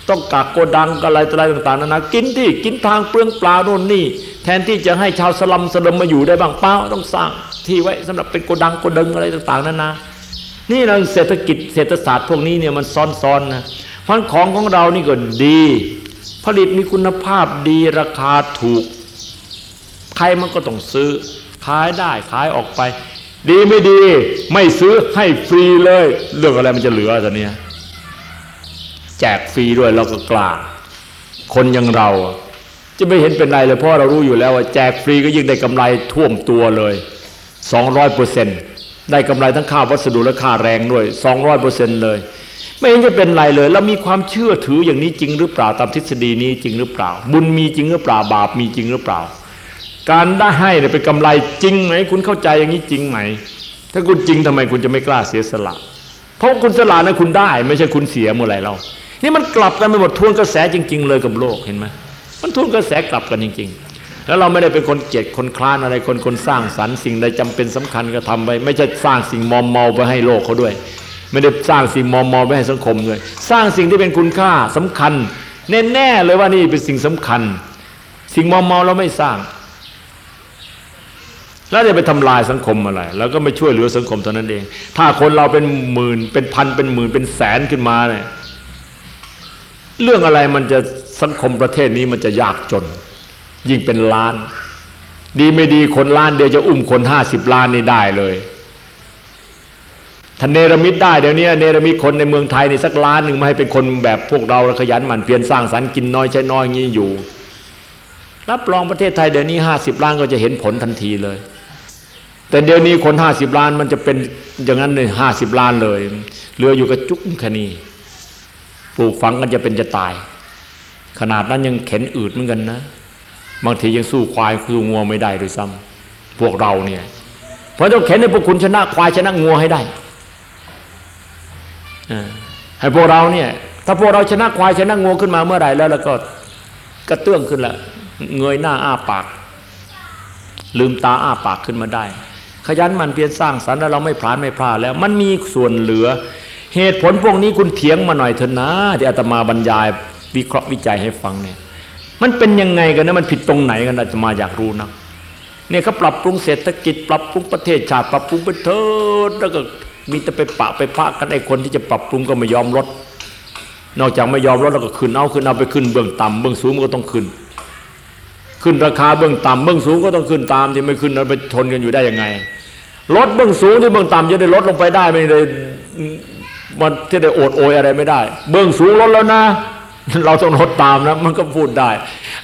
ต้องกักโกดังอะไรอะไรต่างๆนานากินที่กินทางเปลืองเปล่าโน่นนี่ แทนที่จะให้ชาวสลัมสลัมมาอยู่ได้บ้างเปล่าต้องสร้างที่ไว้สำหรับเป็นโกดังโกดังอะไรต่างๆนานานี่ นี่เราเศรษฐกิจเศรษฐศาสตร์พวกนี้เนี่ยมันซ้อนๆนะเพราะของของเรานี่ก็ดี ผลิตมีคุณภาพดีราคาถูก ใครมันก็ต้องซื้อ ขายได้ขายออกไป ดีไม่ดี ไม่ซื้อให้ฟรีเลย เรื่องอะไรมันจะเหลือตอนนี้แจกฟรีด้วยเราก็กล้าคนอย่างเราจะไม่เห็นเป็นไรเลยเพราะเรารู้อยู่แล้วว่าแจกฟรีก็ยิ่งได้กำไรท่วมตัวเลยสองร้อยเปอร์เซ็นต์ ได้กำไรทั้งค่าวัสดุและค่าแรงด้วยสองร้อยเปอร์เซ็นต์เลย ไม่เห็นจะเป็นไรเลย แล้วมีความเชื่อถืออย่างนี้จริงหรือเปล่าตามทฤษฎีนี้จริงหรือเปล่า บุญมีจริงหรือเปล่าบาปมีจริงหรือเปล่า การได้ให้เนี่ยเป็นกำไรจริงไหมคุณเข้าใจอย่างนี้จริงไหม ถ้าคุณจริงทำไมคุณจะไม่กล้าเสียสละ เพราะคุณสละนะคุณได้ ไม่ใช่คุณเสียเมื่อไรเรานี่มันกลับกันไปหมดทวนกระแสจริง ๆ เลยกับโลกเห็นไหมมันทวนกระแสกลับกันจริง ๆ แล้วเราไม่ได้เป็นคนเกียดคนคลานอะไรคนคนสร้างสรรค์สิ่งใดจำเป็นสำคัญก็ทำไป ไม่ใช่สร้างสิ่งมอมเมาไปให้โลกเขาด้วย ไม่ได้สร้างสิ่งมอมเมาไปให้สังคมด้วย สร้างสิ่งที่เป็นคุณค่าสำคัญ แน่ๆเลยว่านี่เป็นสิ่งสำคัญ สิ่งมอมเมาเราไม่สร้าง แล้วจะไปทำลายสังคมอะไร แล้วก็ไม่ช่วยเหลือสังคมเท่านั้นเอง ถ้าคนเราเป็นหมื่นเป็นพันเป็นหมื่นเป็นแสนขึ้นมาเนี่ยเรื่องอะไรมันจะสังคมประเทศนี้มันจะยากจน ยิ่งเป็นล้าน ดีไม่ดีคนล้านเดียวจะอุ้มคนห้าสิบล้านนี่ได้เลยท่านเนรมิตได้เดี๋ยวนี้เนรมิตคนในเมืองไทยนี่สักล้านหนึ่งมาให้เป็นคนแบบพวกเราขยันหมั่นเพียรสร้างสรรค์กินน้อยใช้น้อยงี้อยู่รับรองประเทศไทยเดี๋ยวนี้ห้าสิบล้านก็จะเห็นผลทันทีเลย แต่เดี๋ยวนี้คนห้าสิบล้านมันจะเป็นอย่างนั้นเลยห้าสิบล้านเลยเหลืออยู่กับจุกแค่นี้ปลูกฝังกันจะเป็นจะตาย ขนาดนั้นยังเข็นอืดเหมือนกันนะ บางทียังสู้ควายสู้งัวไม่ได้ด้วยซ้ำพวกเราเนี่ยเพราะต้องเข็นให้พวกคุณชนะควายชนะงัวให้ได้ให้พวกเราเนี่ย ถ้าพวกเราชนะควายชนะงัวขึ้นมาเมื่อไหร่แล้ว แล้วก็กระเตื้องขึ้นละเงยหน้าอ้าปาก ลืมตาอ้าปากขึ้นมาได้ ขยันมันเพียรสร้างสรรค์แล้วเราไม่พลาดไม่พลาดแล้ว มันมีส่วนเหลือ เหตุผลพวกนี้คุณเถียงมาหน่อยเถอะนะที่อาตมาบรรยายวิเคราะห์วิจัยให้ฟังเนี่ย มันเป็นยังไงกันนะมันผิดตรงไหนกันอาตมาอยากรู้นะเนี่ยเขาปรับปรุงเศรษฐกิจปรับปรุงประเทศชาติปรับปรุงไปเถิดแล้วก็มีแต่ไปปะไปพะกันไอ้คนที่จะปรับปรุงก็ไม่ยอมลดนอกจากไม่ยอมลดแล้วก็ขึ้นเอาขึ้นเอาไปขึ้นเบื้องต่ำเบื้องสูงก็ต้องขึ้น ขึ้นราคาเบื้องต่ำเบื้องสูงก็ต้องขึ้นตามที่ไม่ขึ้นแล้วไปทนกันอยู่ได้ยังไงลดเบื้องสูงที่เบื้องต่ำจะได้ลดลงไปได้ไม่ได้มันที่ได้โอดโอยอะไรไม่ได้ เบื้องสูงลดแล้วนะ เราต้องลดตามนะมันก็พูดได้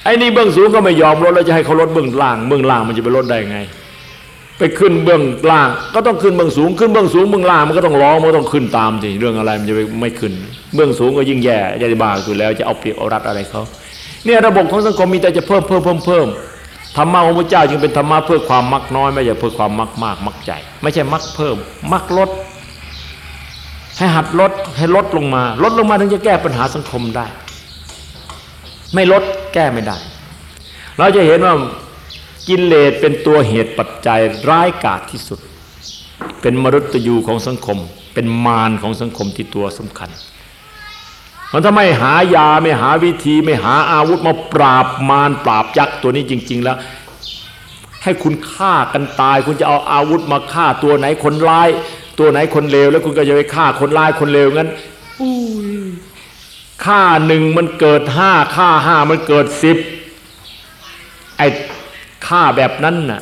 ไอ้นี่เบื้องสูงก็ไม่ยอมลดแล้วจะให้เขาลดเบื้องล่าง เบื้องล่างมันจะไปลดได้ไง ไปขึ้นเบื้องล่าง ก็ต้องขึ้นเบื้องสูง ขึ้นเบื้องสูงเบื้องล่างมันก็ต้องร้องมันก็ต้องขึ้นตามสิเรื่องอะไรมันจะไม่ขึ้น เบื้องสูงก็ยิ่งแย่ยาติบาอยู่แล้วจะเอาเปรียบเอารัดอะไรเขาเนี่ยระบบของสังคมมีแต่จะเพิ่มเพิ่มเพิ่มเพิ่มธรรมะของพระเจ้าจึงเป็นธรรมะเพื่อความมักน้อยไม่ใช่เพื่อความมักมากมักใจ ไม่ใช่มักเพิ่ม มักลดให้หัดลดให้ลดลงมา ลดลงมาถึงจะแก้ปัญหาสังคมได้ ไม่ลดแก้ไม่ได้ เราจะเห็นว่ากิเลสเป็นตัวเหตุปัจจัยร้ายกาจที่สุด เป็นมรุตยูของสังคม เป็นมารของสังคมที่ตัวสำคัญมันถ้าไม่หายาไม่หาวิธีไม่หาอาวุธมาปราบมารปราบยักษ์ตัวนี้จริง ๆ แล้ว ให้คุณฆ่ากันตาย คุณจะเอาอาวุธมาฆ่าตัวไหนคนร้าย ตัวไหนคนเลวแล้วคุณก็จะไปฆ่าคนร้ายคนเลวงั้น ฆ่าหนึ่งมันเกิดห้าฆ่าห้ามันเกิดสิบไอ้ฆ่าแบบนั้นน่ะ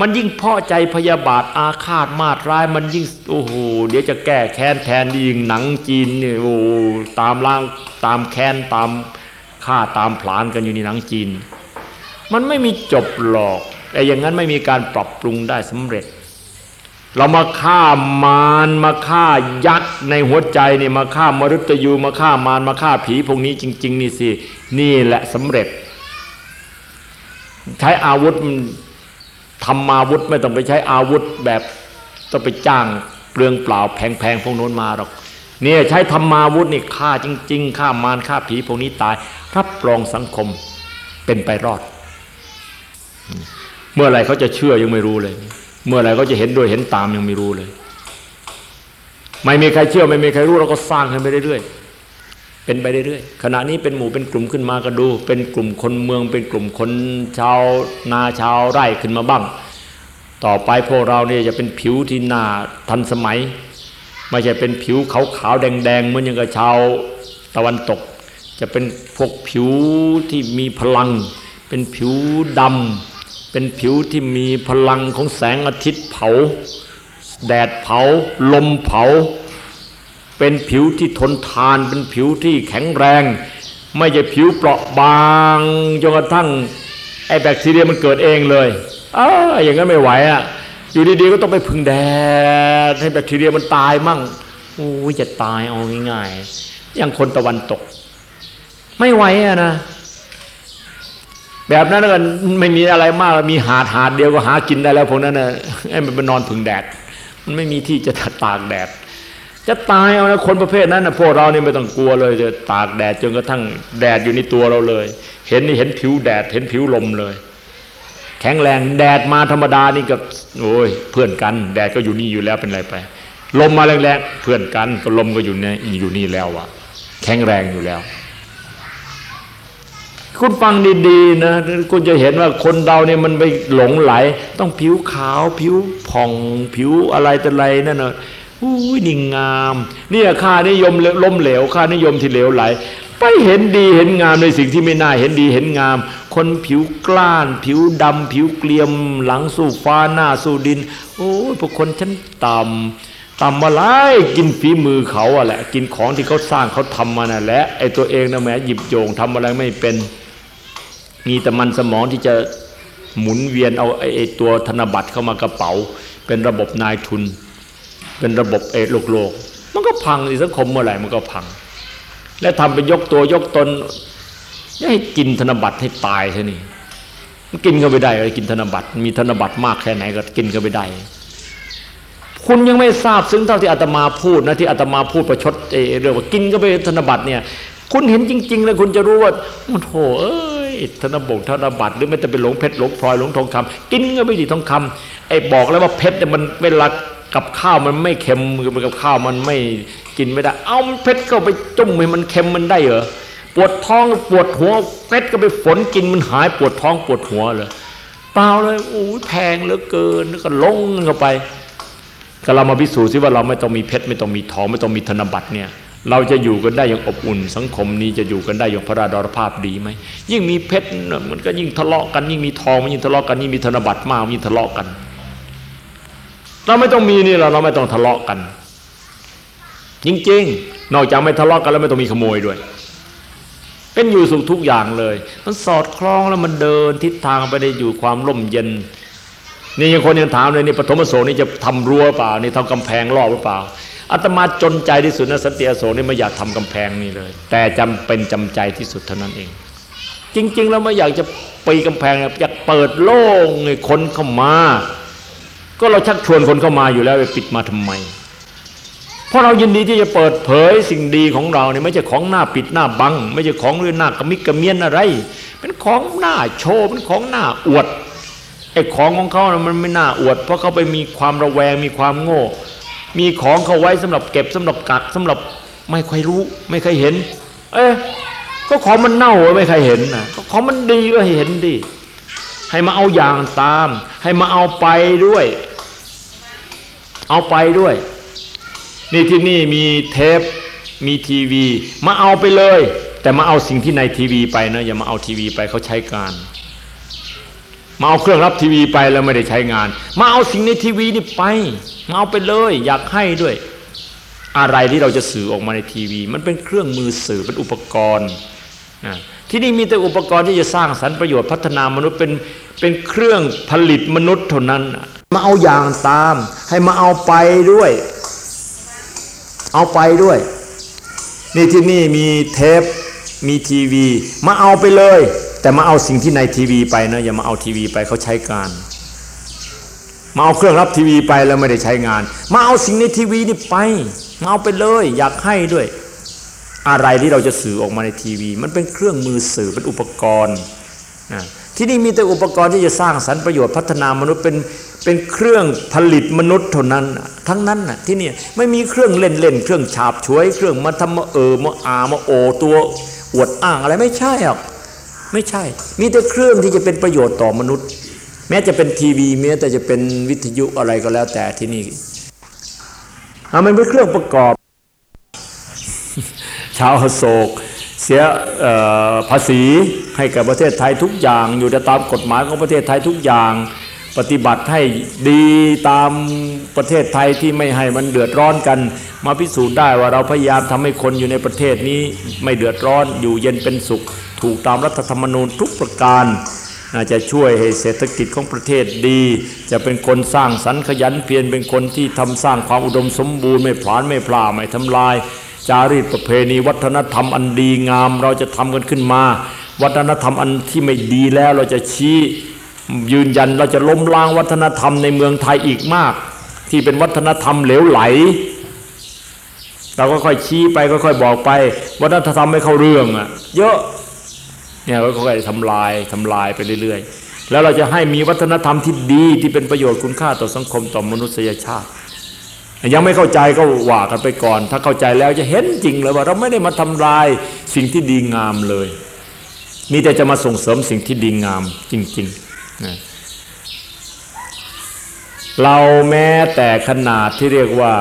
มันยิ่งพอใจพยาบาทอาฆาตมาดร้าย มันยิ่งโอ้โหเดี๋ยวจะแก้แค้นแทนยิ่งหนังจีนเนี่ยโอ้ตามล่างตามแค้นตามฆ่าตามผลานกันอยู่ในหนังจีน มันไม่มีจบหรอก แต่อย่างนั้นไม่มีการปรับปรุงได้สำเร็จ เรามาฆ่ามารมาฆ่ายักษ์ในหัวใจนี่มาฆ่ามรุตยูมาฆ่ามารมาฆ่าผีพวกนี้จริง ๆ นี่สินี่แหละสำเร็จ ใช้อาวุธทำอาวุธไม่ต้องไปใช้อาวุธแบบต้องไปจ้างเปลืองเปล่าแพงๆพวกโน้นมาหรอกเนี่ยใช้ธรรมาวุธนี่ฆ่าจริง ๆฆ่ามารฆ่าผีพวกนี้ตายรับรองสังคมเป็นไปรอด เมื่อไรเขาจะเชื่อยังไม่รู้เลย เมื่อไรเขาจะเห็นด้วยเห็นตามยังไม่รู้เลย ไม่มีใครเชื่อไม่มีใครรู้เราก็สร้างขึ้นไปเรื่อยๆเป็นไปเรื่อยๆขณะนี้เป็นหมู่เป็นกลุ่มขึ้นมาก็ดู เป็นกลุ่มคนเมือง เป็นกลุ่มคนชาวนาชาวไร่ขึ้นมาบ้าง ต่อไปพวกเราเนี่ยจะเป็นผิวที่หน้าทันสมัยไม่ใช่เป็นผิวขาวขาวแดงแดงเหมือนอย่างกับชาวตะวันตก จะเป็นพวกผิวที่มีพลัง เป็นผิวดำ เป็นผิวที่มีพลังของแสงอาทิตย์เผา แดดเผา ลมเผา เป็นผิวที่ทนทาน เป็นผิวที่แข็งแรง ไม่ใช่ผิวเปราะบางจนกระทั่งไอแบคทีเรียมันเกิดเองเลยอ้าอย่างนั้นไม่ไหวอะอยู่ดีๆก็ต้องไปพึ่งแดดให้แบคทีเรียมันตายมั่งโอ้ยจะตายเอาง่ายๆอย่างคนตะวันตก ไม่ไหวอะนะ แบบนั้นก็ไม่มีอะไรมากมีหาดหาดเดียวก็หากินได้แล้วพวกนั้นนะไอ้มันไปนอนพึ่งแดด มันไม่มีที่จะตากแดด จะตายเอานะคนประเภทนั้นนะพวกเรานี่ไม่ต้องกลัวเลย จะตากแดดจนกระทั่งแดดอยู่ในตัวเราเลย เห็นนี่เห็นผิวแดด เห็นผิวลมเลย แข็งแรงแดดมาธรรมดานี่ก็โอ้ยเพื่อนกัน แดดก็อยู่นี่อยู่แล้วเป็นไรไป ลมมาแรงๆเพื่อนกันก็ลมก็อยู่นี่อยู่นี่แล้ววะแข็งแรงอยู่แล้ว คุณฟังดีๆนะคุณจะเห็นว่าคนเราเนี่ยมันไปหลงไหล ต้องผิวขาวผิวผ่องผิวอะไรแต่ไรนั่นนะอุ้ยนิ่งงามเนี่ยค่านิยมล้มเหลวค่านิยมที่เหลวไหล ไปเห็นดีเห็นงามในสิ่งที่ไม่น่าเห็นดีเห็นงาม คนผิวกล้าน ผิวดำผิวเกลียม หลังสู้ฟ้าหน้าสู้ดิน โอ้ยพวกคนชั้นต่ำต่ำมาไล่กินฝีมือเขาอะแหละ กินของที่เขาสร้างเขาทำมาน่ะแหละไอ้ตัวเองนะแหมหยิบโยงทำอะไรไม่เป็น มีแต่มันสมองที่จะหมุนเวียนเอาไอ้ตัวธนบัตรเข้ามากระเป๋า เป็นระบบนายทุน เป็นระบบเอโลกโลก มันก็พังสังคมเมื่อไหร่มันก็พัง และทำเป็นยกตัวยกตนให้กินธนบัตรให้ตายใช่นี่มันกินก็ไม่ได้เลยกินธนบัตร มีธนบัตรมากแค่ไหนก็กินก็ไม่ได้ คุณยังไม่ทราบซึ้งเท่าที่อาตมาพูดนะที่อาตมาพูดประชดเอเรื่องว่ากินก็ไปธนบัตรเนี่ย คุณเห็นจริง ๆ แล้วคุณจะรู้ว่าโอ้โหเอ้ย ธนบงธนบัตรหรือไม่แต่เป็นหลงเพชรหลงพลอยหลงทองคำกินก็ไม่ดีทองคำไอ้บอกแล้วว่าเพชรเนี่ยมันเวลากับข้าวมันไม่เค็มกับข้าวมันไม่กินไม่ได้ เอาเพชรก็ไปจุ่มให้มันเค็มมันได้เหรอปวดท้องปวดหัวเพชรก็ไปฝนกินมันหายปวดท้องปวดหัวเลยเปล่าเลยโอ้แพงเหลือเกินแล้วก็ลงเข้าไปก็เรามาพิสูจน์ซิว่าเราไม่ต้องมีเพชรไม่ต้องมีทองไม่ต้องมีธนบัตรเนี่ย เราจะอยู่กันได้อย่างอบอุ่น สังคมนี้จะอยู่กันได้อย่างพระราดรภาพดีไหมยิ่งมีเพชรมันก็ยิ่งทะเลาะกันยิ่งมีทองมันยิ่งทะเลาะกันยิ่งมีธนบัตรมากยิ่งทะเลาะกัน เราไม่ต้องมีนี่เราเราไม่ต้องทะเลาะกัน จริงๆ นอกจากไม่ทะเลาะกันแล้วไม่ต้องมีขโมยด้วยเป็นอยู่สุขทุกอย่างเลย มันสอดคล้องแล้วมันเดินทิศทางไปได้อยู่ความร่มเย็นนี่ยังคนยังถามเลยนี่ปฐมโสนี่จะทำรั้วเปล่านี่ทำกำแพงรอบหรือเปล่า อาตมาจนใจที่สุดนะสติอโศนี่ไม่อยากทำกำแพงนี่เลย แต่จำเป็นจำใจที่สุดเท่านั้นเอง จริง ๆ แล้วไม่อยากจะปีกำแพงอยากเปิดโล่งให้คนเข้ามา ก็เราชักชวนคนเข้ามาอยู่แล้วไปปิดมาทำไม เพราะเรายินดีที่จะเปิดเผยสิ่งดีของเราเนี่ยไม่ใช่ของหน้าปิดหน้าบัง ไม่ใช่ของเรื่องหน้ากระมิกกระเมียนอะไร เป็นของหน้าโชว์เป็นของหน้าอวดไอ้ของของเขามันไม่น่าอวด เพราะเขาไปมีความระแวงมีความโง่ มีของเขาไว้สำหรับเก็บสำหรับกักสำหรับไม่ค่อยรู้ ไม่เคยเห็น เอ๊ะก็ของมันเน่าไม่ใครเห็นนะก็ของมันดีก็เห็นดิให้มาเอาอย่างตาม ให้มาเอาไปด้วย เอาไปด้วย นี่ที่นี่มีเทปมีทีวี มาเอาไปเลย แต่มาเอาสิ่งที่ในทีวีไปนะอย่ามาเอาทีวีไปเขาใช้การ มาเอาเครื่องรับทีวีไปแล้วไม่ได้ใช้งาน มาเอาสิ่งในทีวีนี่ไป มาเอาไปเลย อยากให้ด้วย อะไรที่เราจะสื่อออกมาในทีวี มันเป็นเครื่องมือสื่อเป็นอุปกรณ์นะที่นี่มีแต่อุปกรณ์ที่จะสร้างสรรค์ประโยชน์พัฒนามนุษย์เป็นเป็นเครื่องผลิตมนุษย์เท่านั้น มาเอาอย่างตาม ให้มาเอาไปด้วย เอาไปด้วย นี่ที่นี่มีเทปมีทีวี มาเอาไปเลย แต่มาเอาสิ่งที่ในทีวีไปนะอย่ามาเอาทีวีไปเขาใช้การมาเอาเครื่องรับทีวีไปแล้วไม่ได้ใช้งาน มาเอาสิ่งในทีวีนี่ไป มาเอาไปเลย อยากให้ด้วย อะไรที่เราจะสื่อออกมาในทีวี มันเป็นเครื่องมือสื่อเป็นอุปกรณ์นะที่นี่มีแต่อุปกรณ์ที่จะสร้างสรรค์ประโยชน์พัฒนามนุษย์เป็นเป็นเครื่องผลิตมนุษย์เท่านั้น ทั้งนั้นน่ะที่นี่ไม่มีเครื่องเล่นเล่นเครื่องฉาบฉวย เครื่องมาทำมาเออมาอามาโอตัวอวดอ้างอะไรไม่ใช่หรอก ไม่ใช่ มีแต่เครื่องที่จะเป็นประโยชน์ต่อมนุษย์ แม้จะเป็นทีวีแม้แต่จะเป็นวิทยุอะไรก็แล้วแต่ที่นี่มันเป็นเครื่องประกอบ ชาวโศก เสียภาษีให้กับประเทศไทยทุกอย่าง อยู่ตามกฎหมายของประเทศไทยทุกอย่าง ปฏิบัติให้ดีตามประเทศไทยที่ไม่ให้มันเดือดร้อนกัน มาพิสูจน์ได้ว่าเราพยายามทำให้คนอยู่ในประเทศนี้ไม่เดือดร้อนอยู่เย็นเป็นสุข ถูกตามรัฐธรรมนูญทุกประการจะช่วยให้เศรษฐกิจของประเทศดี จะเป็นคนสร้างสรรค์ขยันเพียรเป็นคนที่ทำสร้างความอุดมสมบูรณ์ไม่ผลาญไม่พลาไม่ทำลาย จารีตประเพณีวัฒนธรรมอันดีงาม เราจะทำกันขึ้นมา วัฒนธรรมอันที่ไม่ดีแล้วเราจะชี้ยืนยันเราจะล้มล้างวัฒนธรรมในเมืองไทยอีกมาก ที่เป็นวัฒนธรรมเหลวไหล เราก็ค่อยชี้ไปก็ค่อยบอกไป วัฒนธรรมไม่เข้าเรื่องอะเยอะ เนี่ยก็ค่อยทำลายทำลายไปเรื่อย ๆ แล้วเราจะให้มีวัฒนธรรมที่ดีที่เป็นประโยชน์คุณค่าต่อสังคมต่อมนุษยชาติ ยังไม่เข้าใจก็ว่ากันไปก่อน ถ้าเข้าใจแล้วจะเห็นจริงเลยว่าเราไม่ได้มาทำลายสิ่งที่ดีงามเลยมีแต่จะมาส่งเสริมสิ่งที่ดีงามจริงๆนะเราแม้แต่ขนาดที่เรียกว่า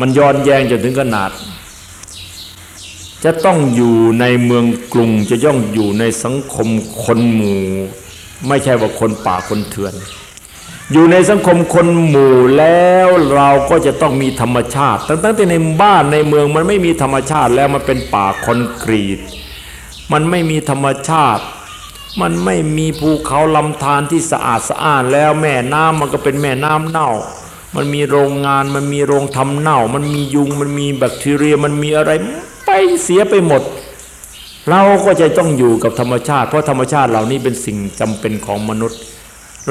มันย้อนแยงจนถึงขนาด จะต้องอยู่ในเมืองกรุงจะย่องอยู่ในสังคมคนหมู่ ไม่ใช่ว่าคนป่าคนเถื่อน อยู่ในสังคมคนหมู่แล้วเราก็จะต้องมีธรรมชาติตั้งแต่ในบ้านในเมืองมันไม่มีธรรมชาติแล้วมันเป็นป่าคอนกรีต มันไม่มีธรรมชาติ มันไม่มีภูเขาลำธารที่สะอาดสะอ้านแล้วแม่น้ำมันก็เป็นแม่น้ำเน่ามันมีโรงงานมันมีโรงทำเน่า มันมียุงมันมีแบคทีเรียมันมีอะไร เสียไปหมด เราก็จะต้องอยู่กับธรรมชาติ เพราะธรรมชาติเหล่านี้เป็นสิ่งจำเป็นของมนุษย์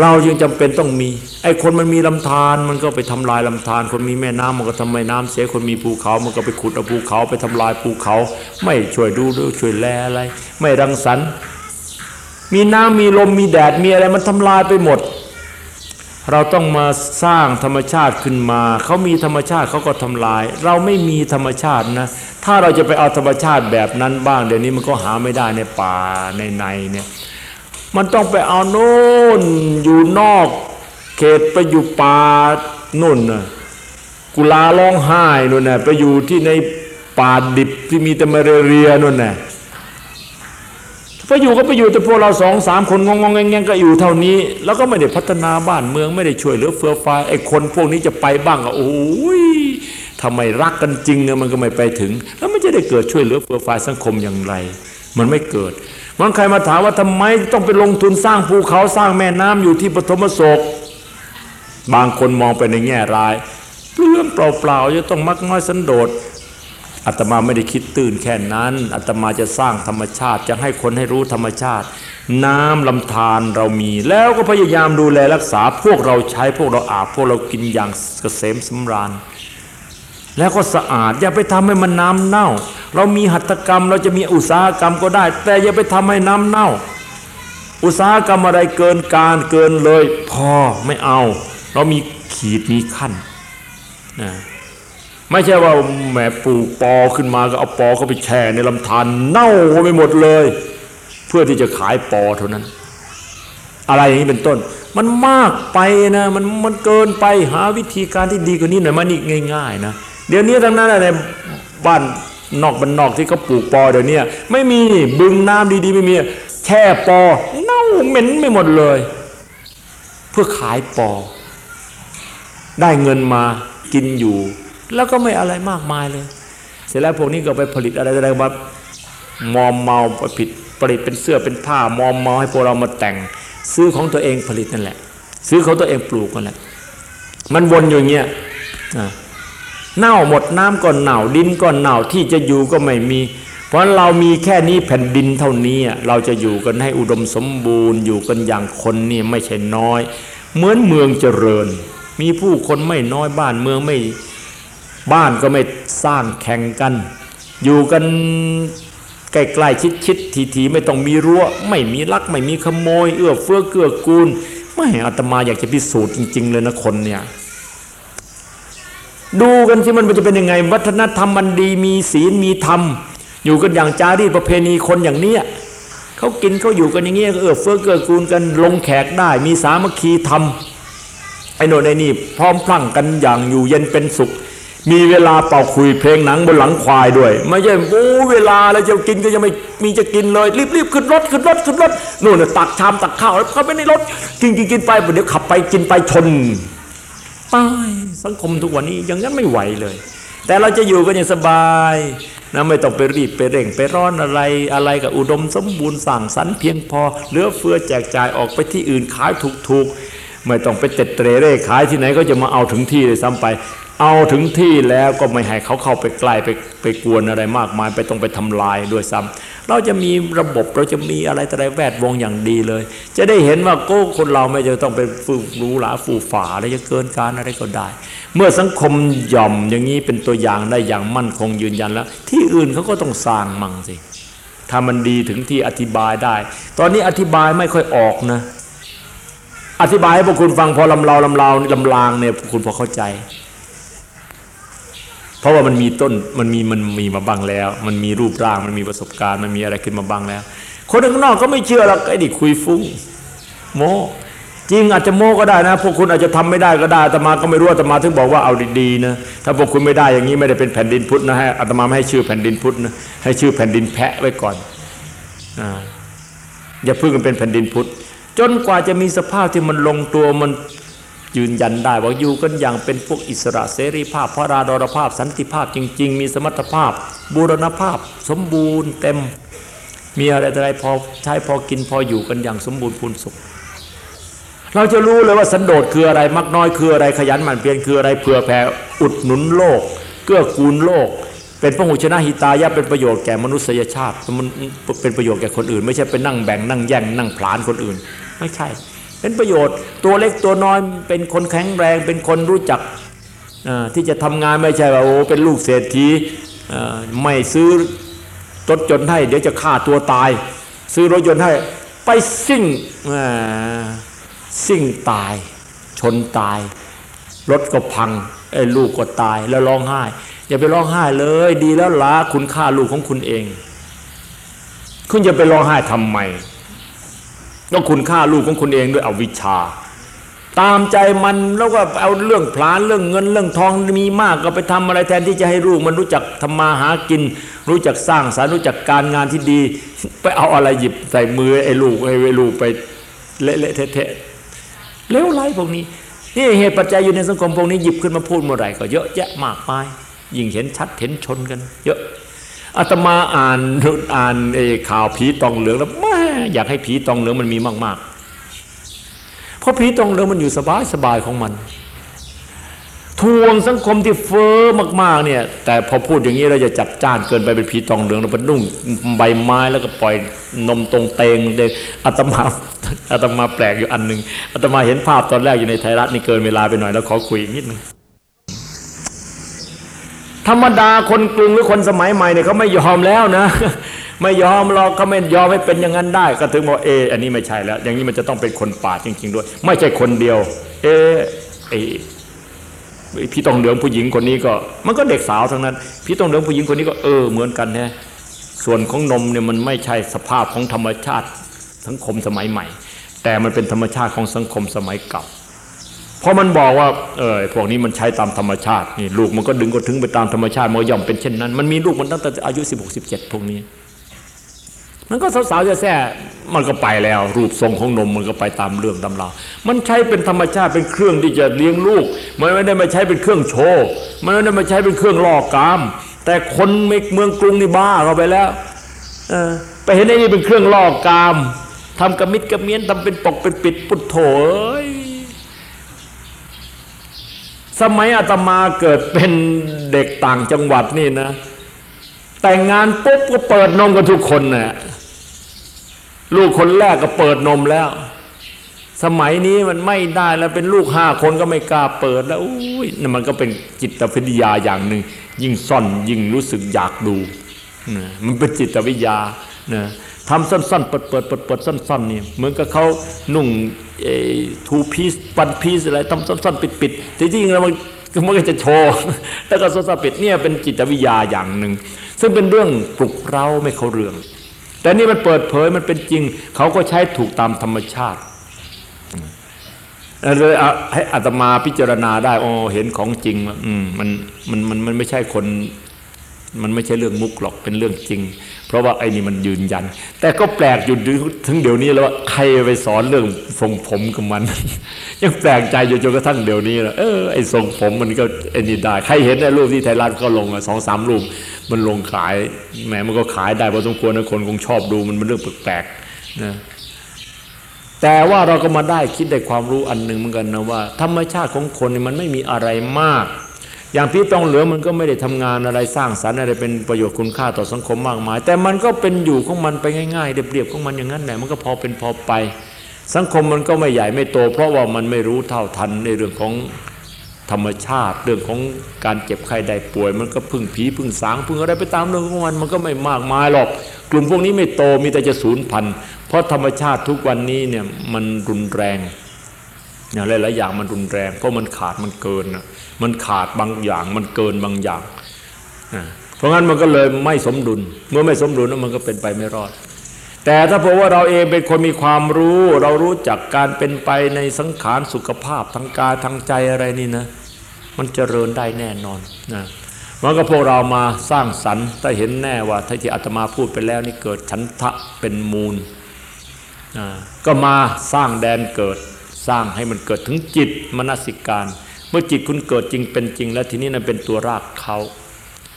เรายังจำเป็นต้องมี ไอ้คนมันมีลำธารมันก็ไปทำลายลำธารคนมีแม่น้ำมันก็ทำแม่น้ำเสียคนมีภูเขา มันก็ไปขุดเอาภูเขาไปทำลายภูเขา ไม่ช่วยดูด้วยช่วยแลอะไร ไม่รังสรรค์มีน้ำมีลมมีแดดมีอะไรมันทำลายไปหมด เราต้องมาสร้างธรรมชาติขึ้นมา เขามีธรรมชาติเขาก็ทำลาย เราไม่มีธรรมชาตินะ ถ้าเราจะไปเอาธรรมชาติแบบนั้นบ้าง เดี๋ยวนี้มันก็หาไม่ได้ในป่าในในเนี่ย มันต้องไปเอาโน่นอยู่นอก เขตไปอยู่ป่านู่นนะกุลาร้องไห้นู่นน่ะไปอยู่ที่ในป่าดิบที่มีแต่มาเรียนู่นน่ะ พออยู่ก็ไปอยู่แต่พวกเราสองสามคนงงงแงงก็อยู่เท่านี้ แล้วก็ไม่ได้พัฒนาบ้านเมืองไม่ได้ช่วยเหลือเฟื่อฟ้าไอ้คนพวกนี้จะไปบ้างอะโอ้ยทำไมรักกันจริงเนี่ยมันก็ไม่ไปถึง แล้วมันจะได้เกิดช่วยเหลือเฟื่อฟ้าสังคมอย่างไร มันไม่เกิดมันใครมาถามว่าทำไมต้องไปลงทุนสร้างภูเขาสร้างแม่น้ำอยู่ที่ปฐมโศกบางคนมองไปในแง่ร้ายเปลื่อมเปล่าๆจะต้องมักน้อยสันโดษ อาตมาไม่ได้คิดตื่นแค่นั้นอาตมาจะสร้างธรรมชาติจะให้คนให้รู้ธรรมชาติ น้ำลำธารเรามี แล้วก็พยายามดูแลรักษาพวกเราใช้พวกเราอาบพวกเรากินอย่างเกษมสำราญ แล้วก็สะอาดอย่าไปทำให้มันน้ำเน่า เรามีหัตถกรรมเราจะมีอุตสาหกรรมก็ได้ แต่อย่าไปทำให้น้ำเน่า อุตสาหกรรมอะไรเกินการเกินเลย พอไม่เอา เรามีขีดมีขั้นนะ ไม่ใช่ว่าแหมปลูกปอขึ้นมาก็เอาปอเข้าไปแช่ในลำธารเน่าไปหมดเลย เพื่อที่จะขายปอเท่านั้น อะไรอย่างนี้เป็นต้น มันมากไปนะ มันมันเกินไปหาวิธีการที่ดีกว่านี้หน่อยมันนี่ง่าย ๆ นะเดี๋ยวนี้ทั้งนั้นในบ้านนอกบ้านนอกที่เขาปลูกปอเดี๋ยวนี้ไม่มีบึงน้ำดีๆ ไม่มีแช่ปอเน่าเหม็นไม่หมดเลย เพื่อขายปอ ได้เงินมากินอยู่ แล้วก็ไม่อะไรมากมายเลย เสร็จแล้วพวกนี้ก็ไปผลิตอะไรอะไรมามอมเมาผิดผลิตเป็นเสื้อเป็นผ้ามอมเมาให้พวกเรามาแต่ง ซื้อของตัวเองผลิตนั่นแหละ ซื้อของตัวเองปลูกนั่นแหละมันวนอยู่เงี้ยเน่าหมดน้ำก็เน่าดินก็เน่าที่จะอยู่ก็ไม่มี เพราะเรามีแค่นี้แผ่นดินเท่านี้เราจะอยู่กันให้อุดมสมบูรณ์ อยู่กันอย่างคนนี่ไม่ใช่น้อย เหมือนเมืองเจริญ มีผู้คนไม่น้อยบ้านเมืองไม่ บ้านก็ไม่สร้างแข่งกัน อยู่กันใกล้ๆชิดๆทีๆไม่ต้องมีรั้ว ไม่มีลักไม่มีขโมย เอื้อเฟื้อเกื้อกูลไม่อาตมาอยากจะพิสูจน์จริง ๆ เลยนะคนเนี่ยดูกันที่มันจะเป็นยังไง วัฒนธรรมมันดีมีศีลมีธรรม อยู่กันอย่างจารีตประเพณีคนอย่างเนี้ยเขากินเขาอยู่กันอย่างเงี้ยเออเฟื่อเกื้อกูลกันลงแขกได้ มีสามัคคีธรรมไอ้โน่นไอ้นี่พร้อมพลั่งกันอย่างอยู่เย็นเป็นสุข มีเวลาเป่าคุยเพลงหนังบนหลังควายด้วย ไม่ใช่โอ้เวลาแล้วจะกินก็ยังไม่มีจะกินเลย รีบๆขึ้นรถขึ้นรถขึ้นรถนู่นตักชามตักข้าวแล้วเขาไปในรถกินกินกินไปเดี๋ยวขับไปกินไปชนตายสังคมทุกวันนี้ยังนั้นไม่ไหวเลย แต่เราจะอยู่กันอย่างสบายนะไม่ต้องไปรีบไปเร่งไปร้อนอะไรอะไรกับอุดมสมบูรณ์สั่งสรรเพียงพอเหลือเฟือแจกจ่ายออกไปที่อื่นขายถูกๆไม่ต้องไปเต็ดเตร่เร่ขายที่ไหนก็จะมาเอาถึงที่เลยซ้ำไป เอาถึงที่แล้วก็ไม่ให้เขาเข้าไปใกล้ไปไปกวนอะไรมากมายไปต้องไปทำลายด้วยซ้ำเราจะมีระบบเราจะมีอะไรแต่ไรแวดวงอย่างดีเลย จะได้เห็นว่าโก้คนเราไม่จะต้องไปฟูรู้หลาฟูฝ่าอะไรจะเกินการอะไรก็ได้ เมื่อสังคมหย่อมอย่างนี้เป็นตัวอย่างได้อย่างมั่นคงยืนยันแล้ว ที่อื่นเขาก็ต้องสร้างมั่งสิถ้ามันดีถึงที่อธิบายได้ ตอนนี้อธิบายไม่ค่อยออกนะ อธิบายให้พวกคุณฟังพอลำเลาลำเลาลำลางเนี่ยคุณพอเข้าใจ เพราะว่ามันมีต้นมันมีมันมีมาบ้างแล้ว มันมีรูปร่างมันมีประสบการณ์มันมีอะไรขึ้นมาบ้างแล้ว คนข้างนอกก็ไม่เชื่อหรอกไอ้ดิคุยฟุ้งโมจริงอาจจะโมก็ได้นะ พวกคุณอาจจะทำไม่ได้ก็ได้อาตมาก็ไม่รู้อาตมาถึงบอกว่าเอาดีๆนะถ้าพวกคุณไม่ได้อย่างนี้ไม่ได้เป็นแผ่นดินพุทธนะฮะอาตมาไม่ให้ชื่อแผ่นดินพุทธนะให้ชื่อแผ่นดินแพะไว้ก่อนอ่าอย่าพึ่งกันเป็นแผ่นดินพุทธจนกว่าจะมีสภาพที่มันลงตัวมัน ยืนยันได้ว่าอยู่กันอย่างเป็นพวกอิสระเสรีภาพพระราดรภาพ สันติภาพจริง ๆ มีสมรรถภาพ บูรณภาพ สมบูรณ์เต็ม มีอะไรอะไรพอใช้พอกินพออยู่กันอย่างสมบูรณ์พูนสุข เราจะรู้เลยว่าสันโดษคืออะไรมักน้อยคืออะไรขยันหมั่นเพียรคืออะไรเผื่อแผ่อุดหนุนโลก เกื้อกูลโลก เป็นพระหุชนะหิตายะเป็นประโยชน์แก่มนุษยชาติมันเป็นประโยชน์แก่คนอื่น ไม่ใช่ไปนั่งแบ่งนั่งแย่งนั่งผลานคนอื่น ไม่ใช่ เป็นประโยชน์ตัวเล็กตัวน้อยเป็นคนแข็งแรงเป็นคนรู้จักที่จะทำงานไม่ใช่ว่าโอ้เป็นลูกเศรษฐีไม่ซื้อรถยนต์ให้เดี๋ยวจะฆ่าตัวตาย ซื้อรถยนต์ให้ไปซิ่งซิ่งตาย ชนตาย รถก็พังไอ้ลูกก็ตายแล้วร้องไห้ อย่าไปร้องไห้เลย ดีแล้วละคุณฆ่าลูกของคุณเอง คุณจะไปร้องไห้ทำไม ก็คุณฆ่าลูกของคุณเองด้วยอวิชชา ตามใจมันแล้วก็เอาเรื่องผลานเรื่องเงินเรื่องทองมีมากก็ไปทำอะไรแทนที่จะให้ลูกมันรู้จักทำมาหากิน รู้จักสร้างสารรค์รู้จักการงานที่ดี ไปเอาอะไรหยิบใส่มือไอ้ลูกไอ้ลูกไปเละเทะเลวไรพวกนี้นี่เหตุปัจจัยอยู่ในสังคมพวกนี้หยิบขึ้นมาพูดเมื่อไหร่ก็เยอะแยะมากมายยิ่งเห็นชัดเห็นชนกัน เยอะอาตมาอ่านอ่านไอ้ข่าวผีตองเหลืองแล้ว อยากให้ผีตองเหลืองมันมีมากๆ เพราะผีตองเหลืองมันอยู่สบายสบายของมันทวงสังคมที่เฟอ้อมากๆเนี่ย แต่พอพูดอย่างนี้เราจะจัดจ้านเกินไปเป็นผีตองเหลืองเราไปนุ่งใบไม้แล้วก็ปล่อยนมตรงเตงเด็กอาตมาอาตมาแปลกอยู่อันหนึ่งอาตมาเห็นภาพตอนแรกอยู่ในไทยรัฐนี่เกินเวลาไปหน่อยแล้วขอคุยอีกนิดนึงธรรมดาคนกรุงหรือคนสมัยใหม่เนี่ยเขาไม่ยอมแล้วนะ ไม่ยอมหรอกเขาไม่ยอมให้เป็นอย่างนั้นได้ ก็ถึงบอกเอออันนี้ไม่ใช่แล้ว อย่างนี้มันจะต้องเป็นคนป่าจริง ๆ ด้วย ไม่ใช่คนเดียว เออไอพี่ตองเหลืองผู้หญิงคนนี้ก็ มันก็เด็กสาวทั้งนั้น พี่ตองเหลืองผู้หญิงคนนี้ก็เออเหมือนกันแฮะส่วนของนมเนี่ยมันไม่ใช่สภาพของธรรมชาติสังคมสมัยใหม่ แต่มันเป็นธรรมชาติของสังคมสมัยเก่าเพราะมันบอกว่าเออพวกนี้มันใช้ตามธรรมชาตินี่ลูกมันก็ดึงก็ถึงไปตามธรรมชาติมันย่อมเป็นเช่นนั้น มันมีลูกมันตั้งแต่อายุ 16 17พวกนี้ มันก็สาวๆจะแท้มันก็ไปแล้ว รูปทรงของนมมันก็ไปตามเรื่องตำรามันใช้เป็นธรรมชาติเป็นเครื่องที่จะเลี้ยงลูก มันไม่ได้มาใช้เป็นเครื่องโชว์มันไม่ได้มาใช้เป็นเครื่องล่อกาม แต่คนเมืองกรุงนี่บ้าเขาไปแล้วไปเห็นไอ้นี่เป็นเครื่องล่อกามทำกระมิดกระเมียนทำเป็นปกเป็นปิดปุดโถยสมัยอาตมาเกิดเป็นเด็กต่างจังหวัดนี่นะ แต่งงานปุ๊บก็เปิดนมกันทุกคนนะ่ะ ลูกคนแรกก็เปิดนมแล้ว สมัยนี้มันไม่ได้แล้วเป็นลูกห้าคนก็ไม่กล้าเปิดแล้วอุ้ยนั่นมันก็เป็นจิตวิทยาอย่างหนึ่งยิ่งซ่อนยิ่งรู้สึกอยากดูนะมันเป็นจิตวิทยานะทำสั้นๆเปิดเปิดเปิดเปิดสั้นๆนี่เหมือนกับเขานุ่งทูพีซปันพีซอะไรทำสั้นๆปิดๆจริงๆแล้วมันมันก็จะโชว์แล้วก็สั้นๆปิดเนี่ยเป็นจิตวิทยาอย่างหนึ่งซึ่งเป็นเรื่องปลุกเราไม่เขาเรื่อง แต่นี่มันเปิดเผยมันเป็นจริง เขาก็ใช้ถูกตามธรรมชาติเลยให้อัตมาพิจารณาได้อ๋อเห็นของจริง อืมมันมันมันมันไม่ใช่คน มันไม่ใช่เรื่องมุกหรอกเป็นเรื่องจริง เพราะว่าไอ้นี่มันยืนยัน แต่ก็แปลกอยู่ถึงเดี๋ยวนี้แล้วว่าใครไปสอนเรื่องทรงผมกับมัน ยังแปลกใจอยู่จนกระทั่งเดี๋ยวนี้แล้วเออไอ้ทรงผมมันก็ไอ้นี่ได้ใครเห็นในรูปที่ไทยรัฐก็ลงสองสามรูป มันลงขายแหมมันก็ขายได้พอสมควรนะคนคงชอบดูมันเป็นเรื่องแปลกๆนะแต่ว่าเราก็มาได้คิดได้ความรู้อันหนึ่งเหมือนกันนะว่า ธรรมชาติของคนมันไม่มีอะไรมาก อย่างพี่ต้องเหลือมันก็ไม่ได้ทำงานอะไรสร้างสรรค์อะไรเป็นประโยชน์คุณค่าต่อสังคมมากมาย แต่มันก็เป็นอยู่ของมันไปง่ายๆเรียบๆของมันอย่างนั้นแหละมันก็พอเป็นพอไป สังคมมันก็ไม่ใหญ่ไม่โต เพราะว่ามันไม่รู้เท่าทันในเรื่องของธรรมชาติ เรื่องของการเจ็บไข้ได้ป่วย มันก็พึ่งผีพึ่งสางพึ่งอะไรไปตามเรื่องของมันมันก็ไม่มากมายหรอกกลุ่มพวกนี้ไม่โตมีแต่จะสูญพันธุ์เพราะธรรมชาติทุกวันนี้เนี่ยมันรุนแรง เนี่ยหลายๆอย่างมันรุนแรง เพราะมันขาดมันเกินนะมันขาดบางอย่างมันเกินบางอย่างเพราะงั้นมันก็เลยไม่สมดุล เมื่อไม่สมดุลมันก็เป็นไปไม่รอด แต่ถ้าพราะว่าเราเองเป็นคนมีความรู้ เรารู้จักการเป็นไปในสังขารสุขภาพทางกายทางใจอะไรนี่นะ มันจเจริญได้แน่นอนนะมันก็พวกเรามาสร้างสรรค์ถ้าเห็นแน่ว่าที่อาตมาพูดไปแล้วนี่เกิดฉันทะเป็นมูลก็มาสร้างแดนเกิด สร้างให้มันเกิดถึงจิตมนสิการ เมื่อจิตคุณเกิดจริงเป็นจริง แล้วทีนี้นั่นเป็นตัวรากเขา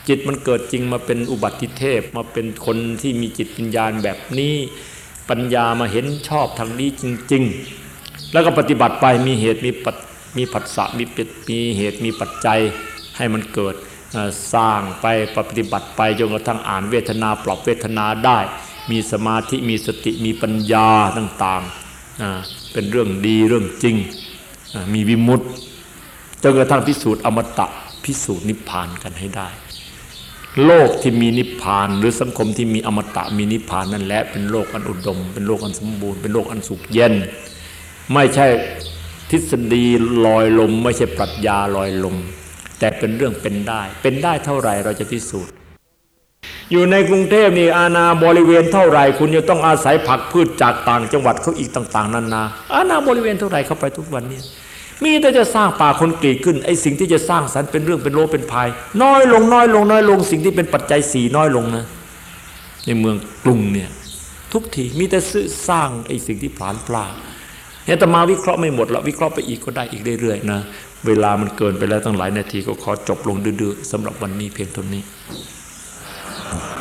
จิตมันเกิดจริงมาเป็นอุบัติเทพมาเป็นคนที่มีจิตวิญญาแบบนี้ปัญญามาเห็นชอบทางนี้จริง ๆ แล้วก็ปฏิบัติไปมีเหตุมีปัมีผัสสะมีเป็ดมีเหตุมีปัจจัยให้มันเกิดสร้างไปปฏิบัติไปจนกระทั่งอ่านเวทนาปรับเวทนาได้ มีสมาธิมีสติมีปัญญาต่างๆ เป็นเรื่องดีเรื่องจริง มีวิมุตติจนกระทั่งพิสูจน์อมตะพิสูจน์นิพพานกันให้ได้ โลกที่มีนิพพานหรือสังคมที่มีอมตะมีนิพพานนั่นแหละเป็นโลกอันอุดม เป็นโลกอันสมบูรณ์เป็นโลกอันสุขเย็น ไม่ใช่ทฤษฎีลอยลม ไม่ใช่ปรัชญาลอยลม แต่เป็นเรื่องเป็นได้ เป็นได้เท่าไหร่เราจะพิสูจน์ อยู่ในกรุงเทพนี่อาณาบริเวณเท่าไหร่ คุณจะต้องอาศัยผักพืชจากต่างจังหวัดเขาอีกต่าง ๆนานาอาณาบริเวณเท่าไหร่เข้าไปทุกวันนี้มีแต่จะสร้างป่าคนกรีดขึ้นไอ้สิ่งที่จะสร้างสรรค์เป็นเรื่องเป็นโลเป็นภายน้อยลงน้อยลงน้อยลงสิ่งที่เป็นปัจจัยสีน้อยลงนะในเมืองกรุงเนี่ยทุกทีมีแต่ซื้อสร้างไอ้สิ่งที่ผลานปลาเนี่ยแต่มาวิเคราะห์ไม่หมดละวิเคราะห์ไปอีกก็ได้อีกเรื่อยๆนะเวลามันเกินไปแล้วตั้งหลายนาทีก็ขอจบลงดื้อๆสำหรับวันนี้เพียงเท่านี้ Huh.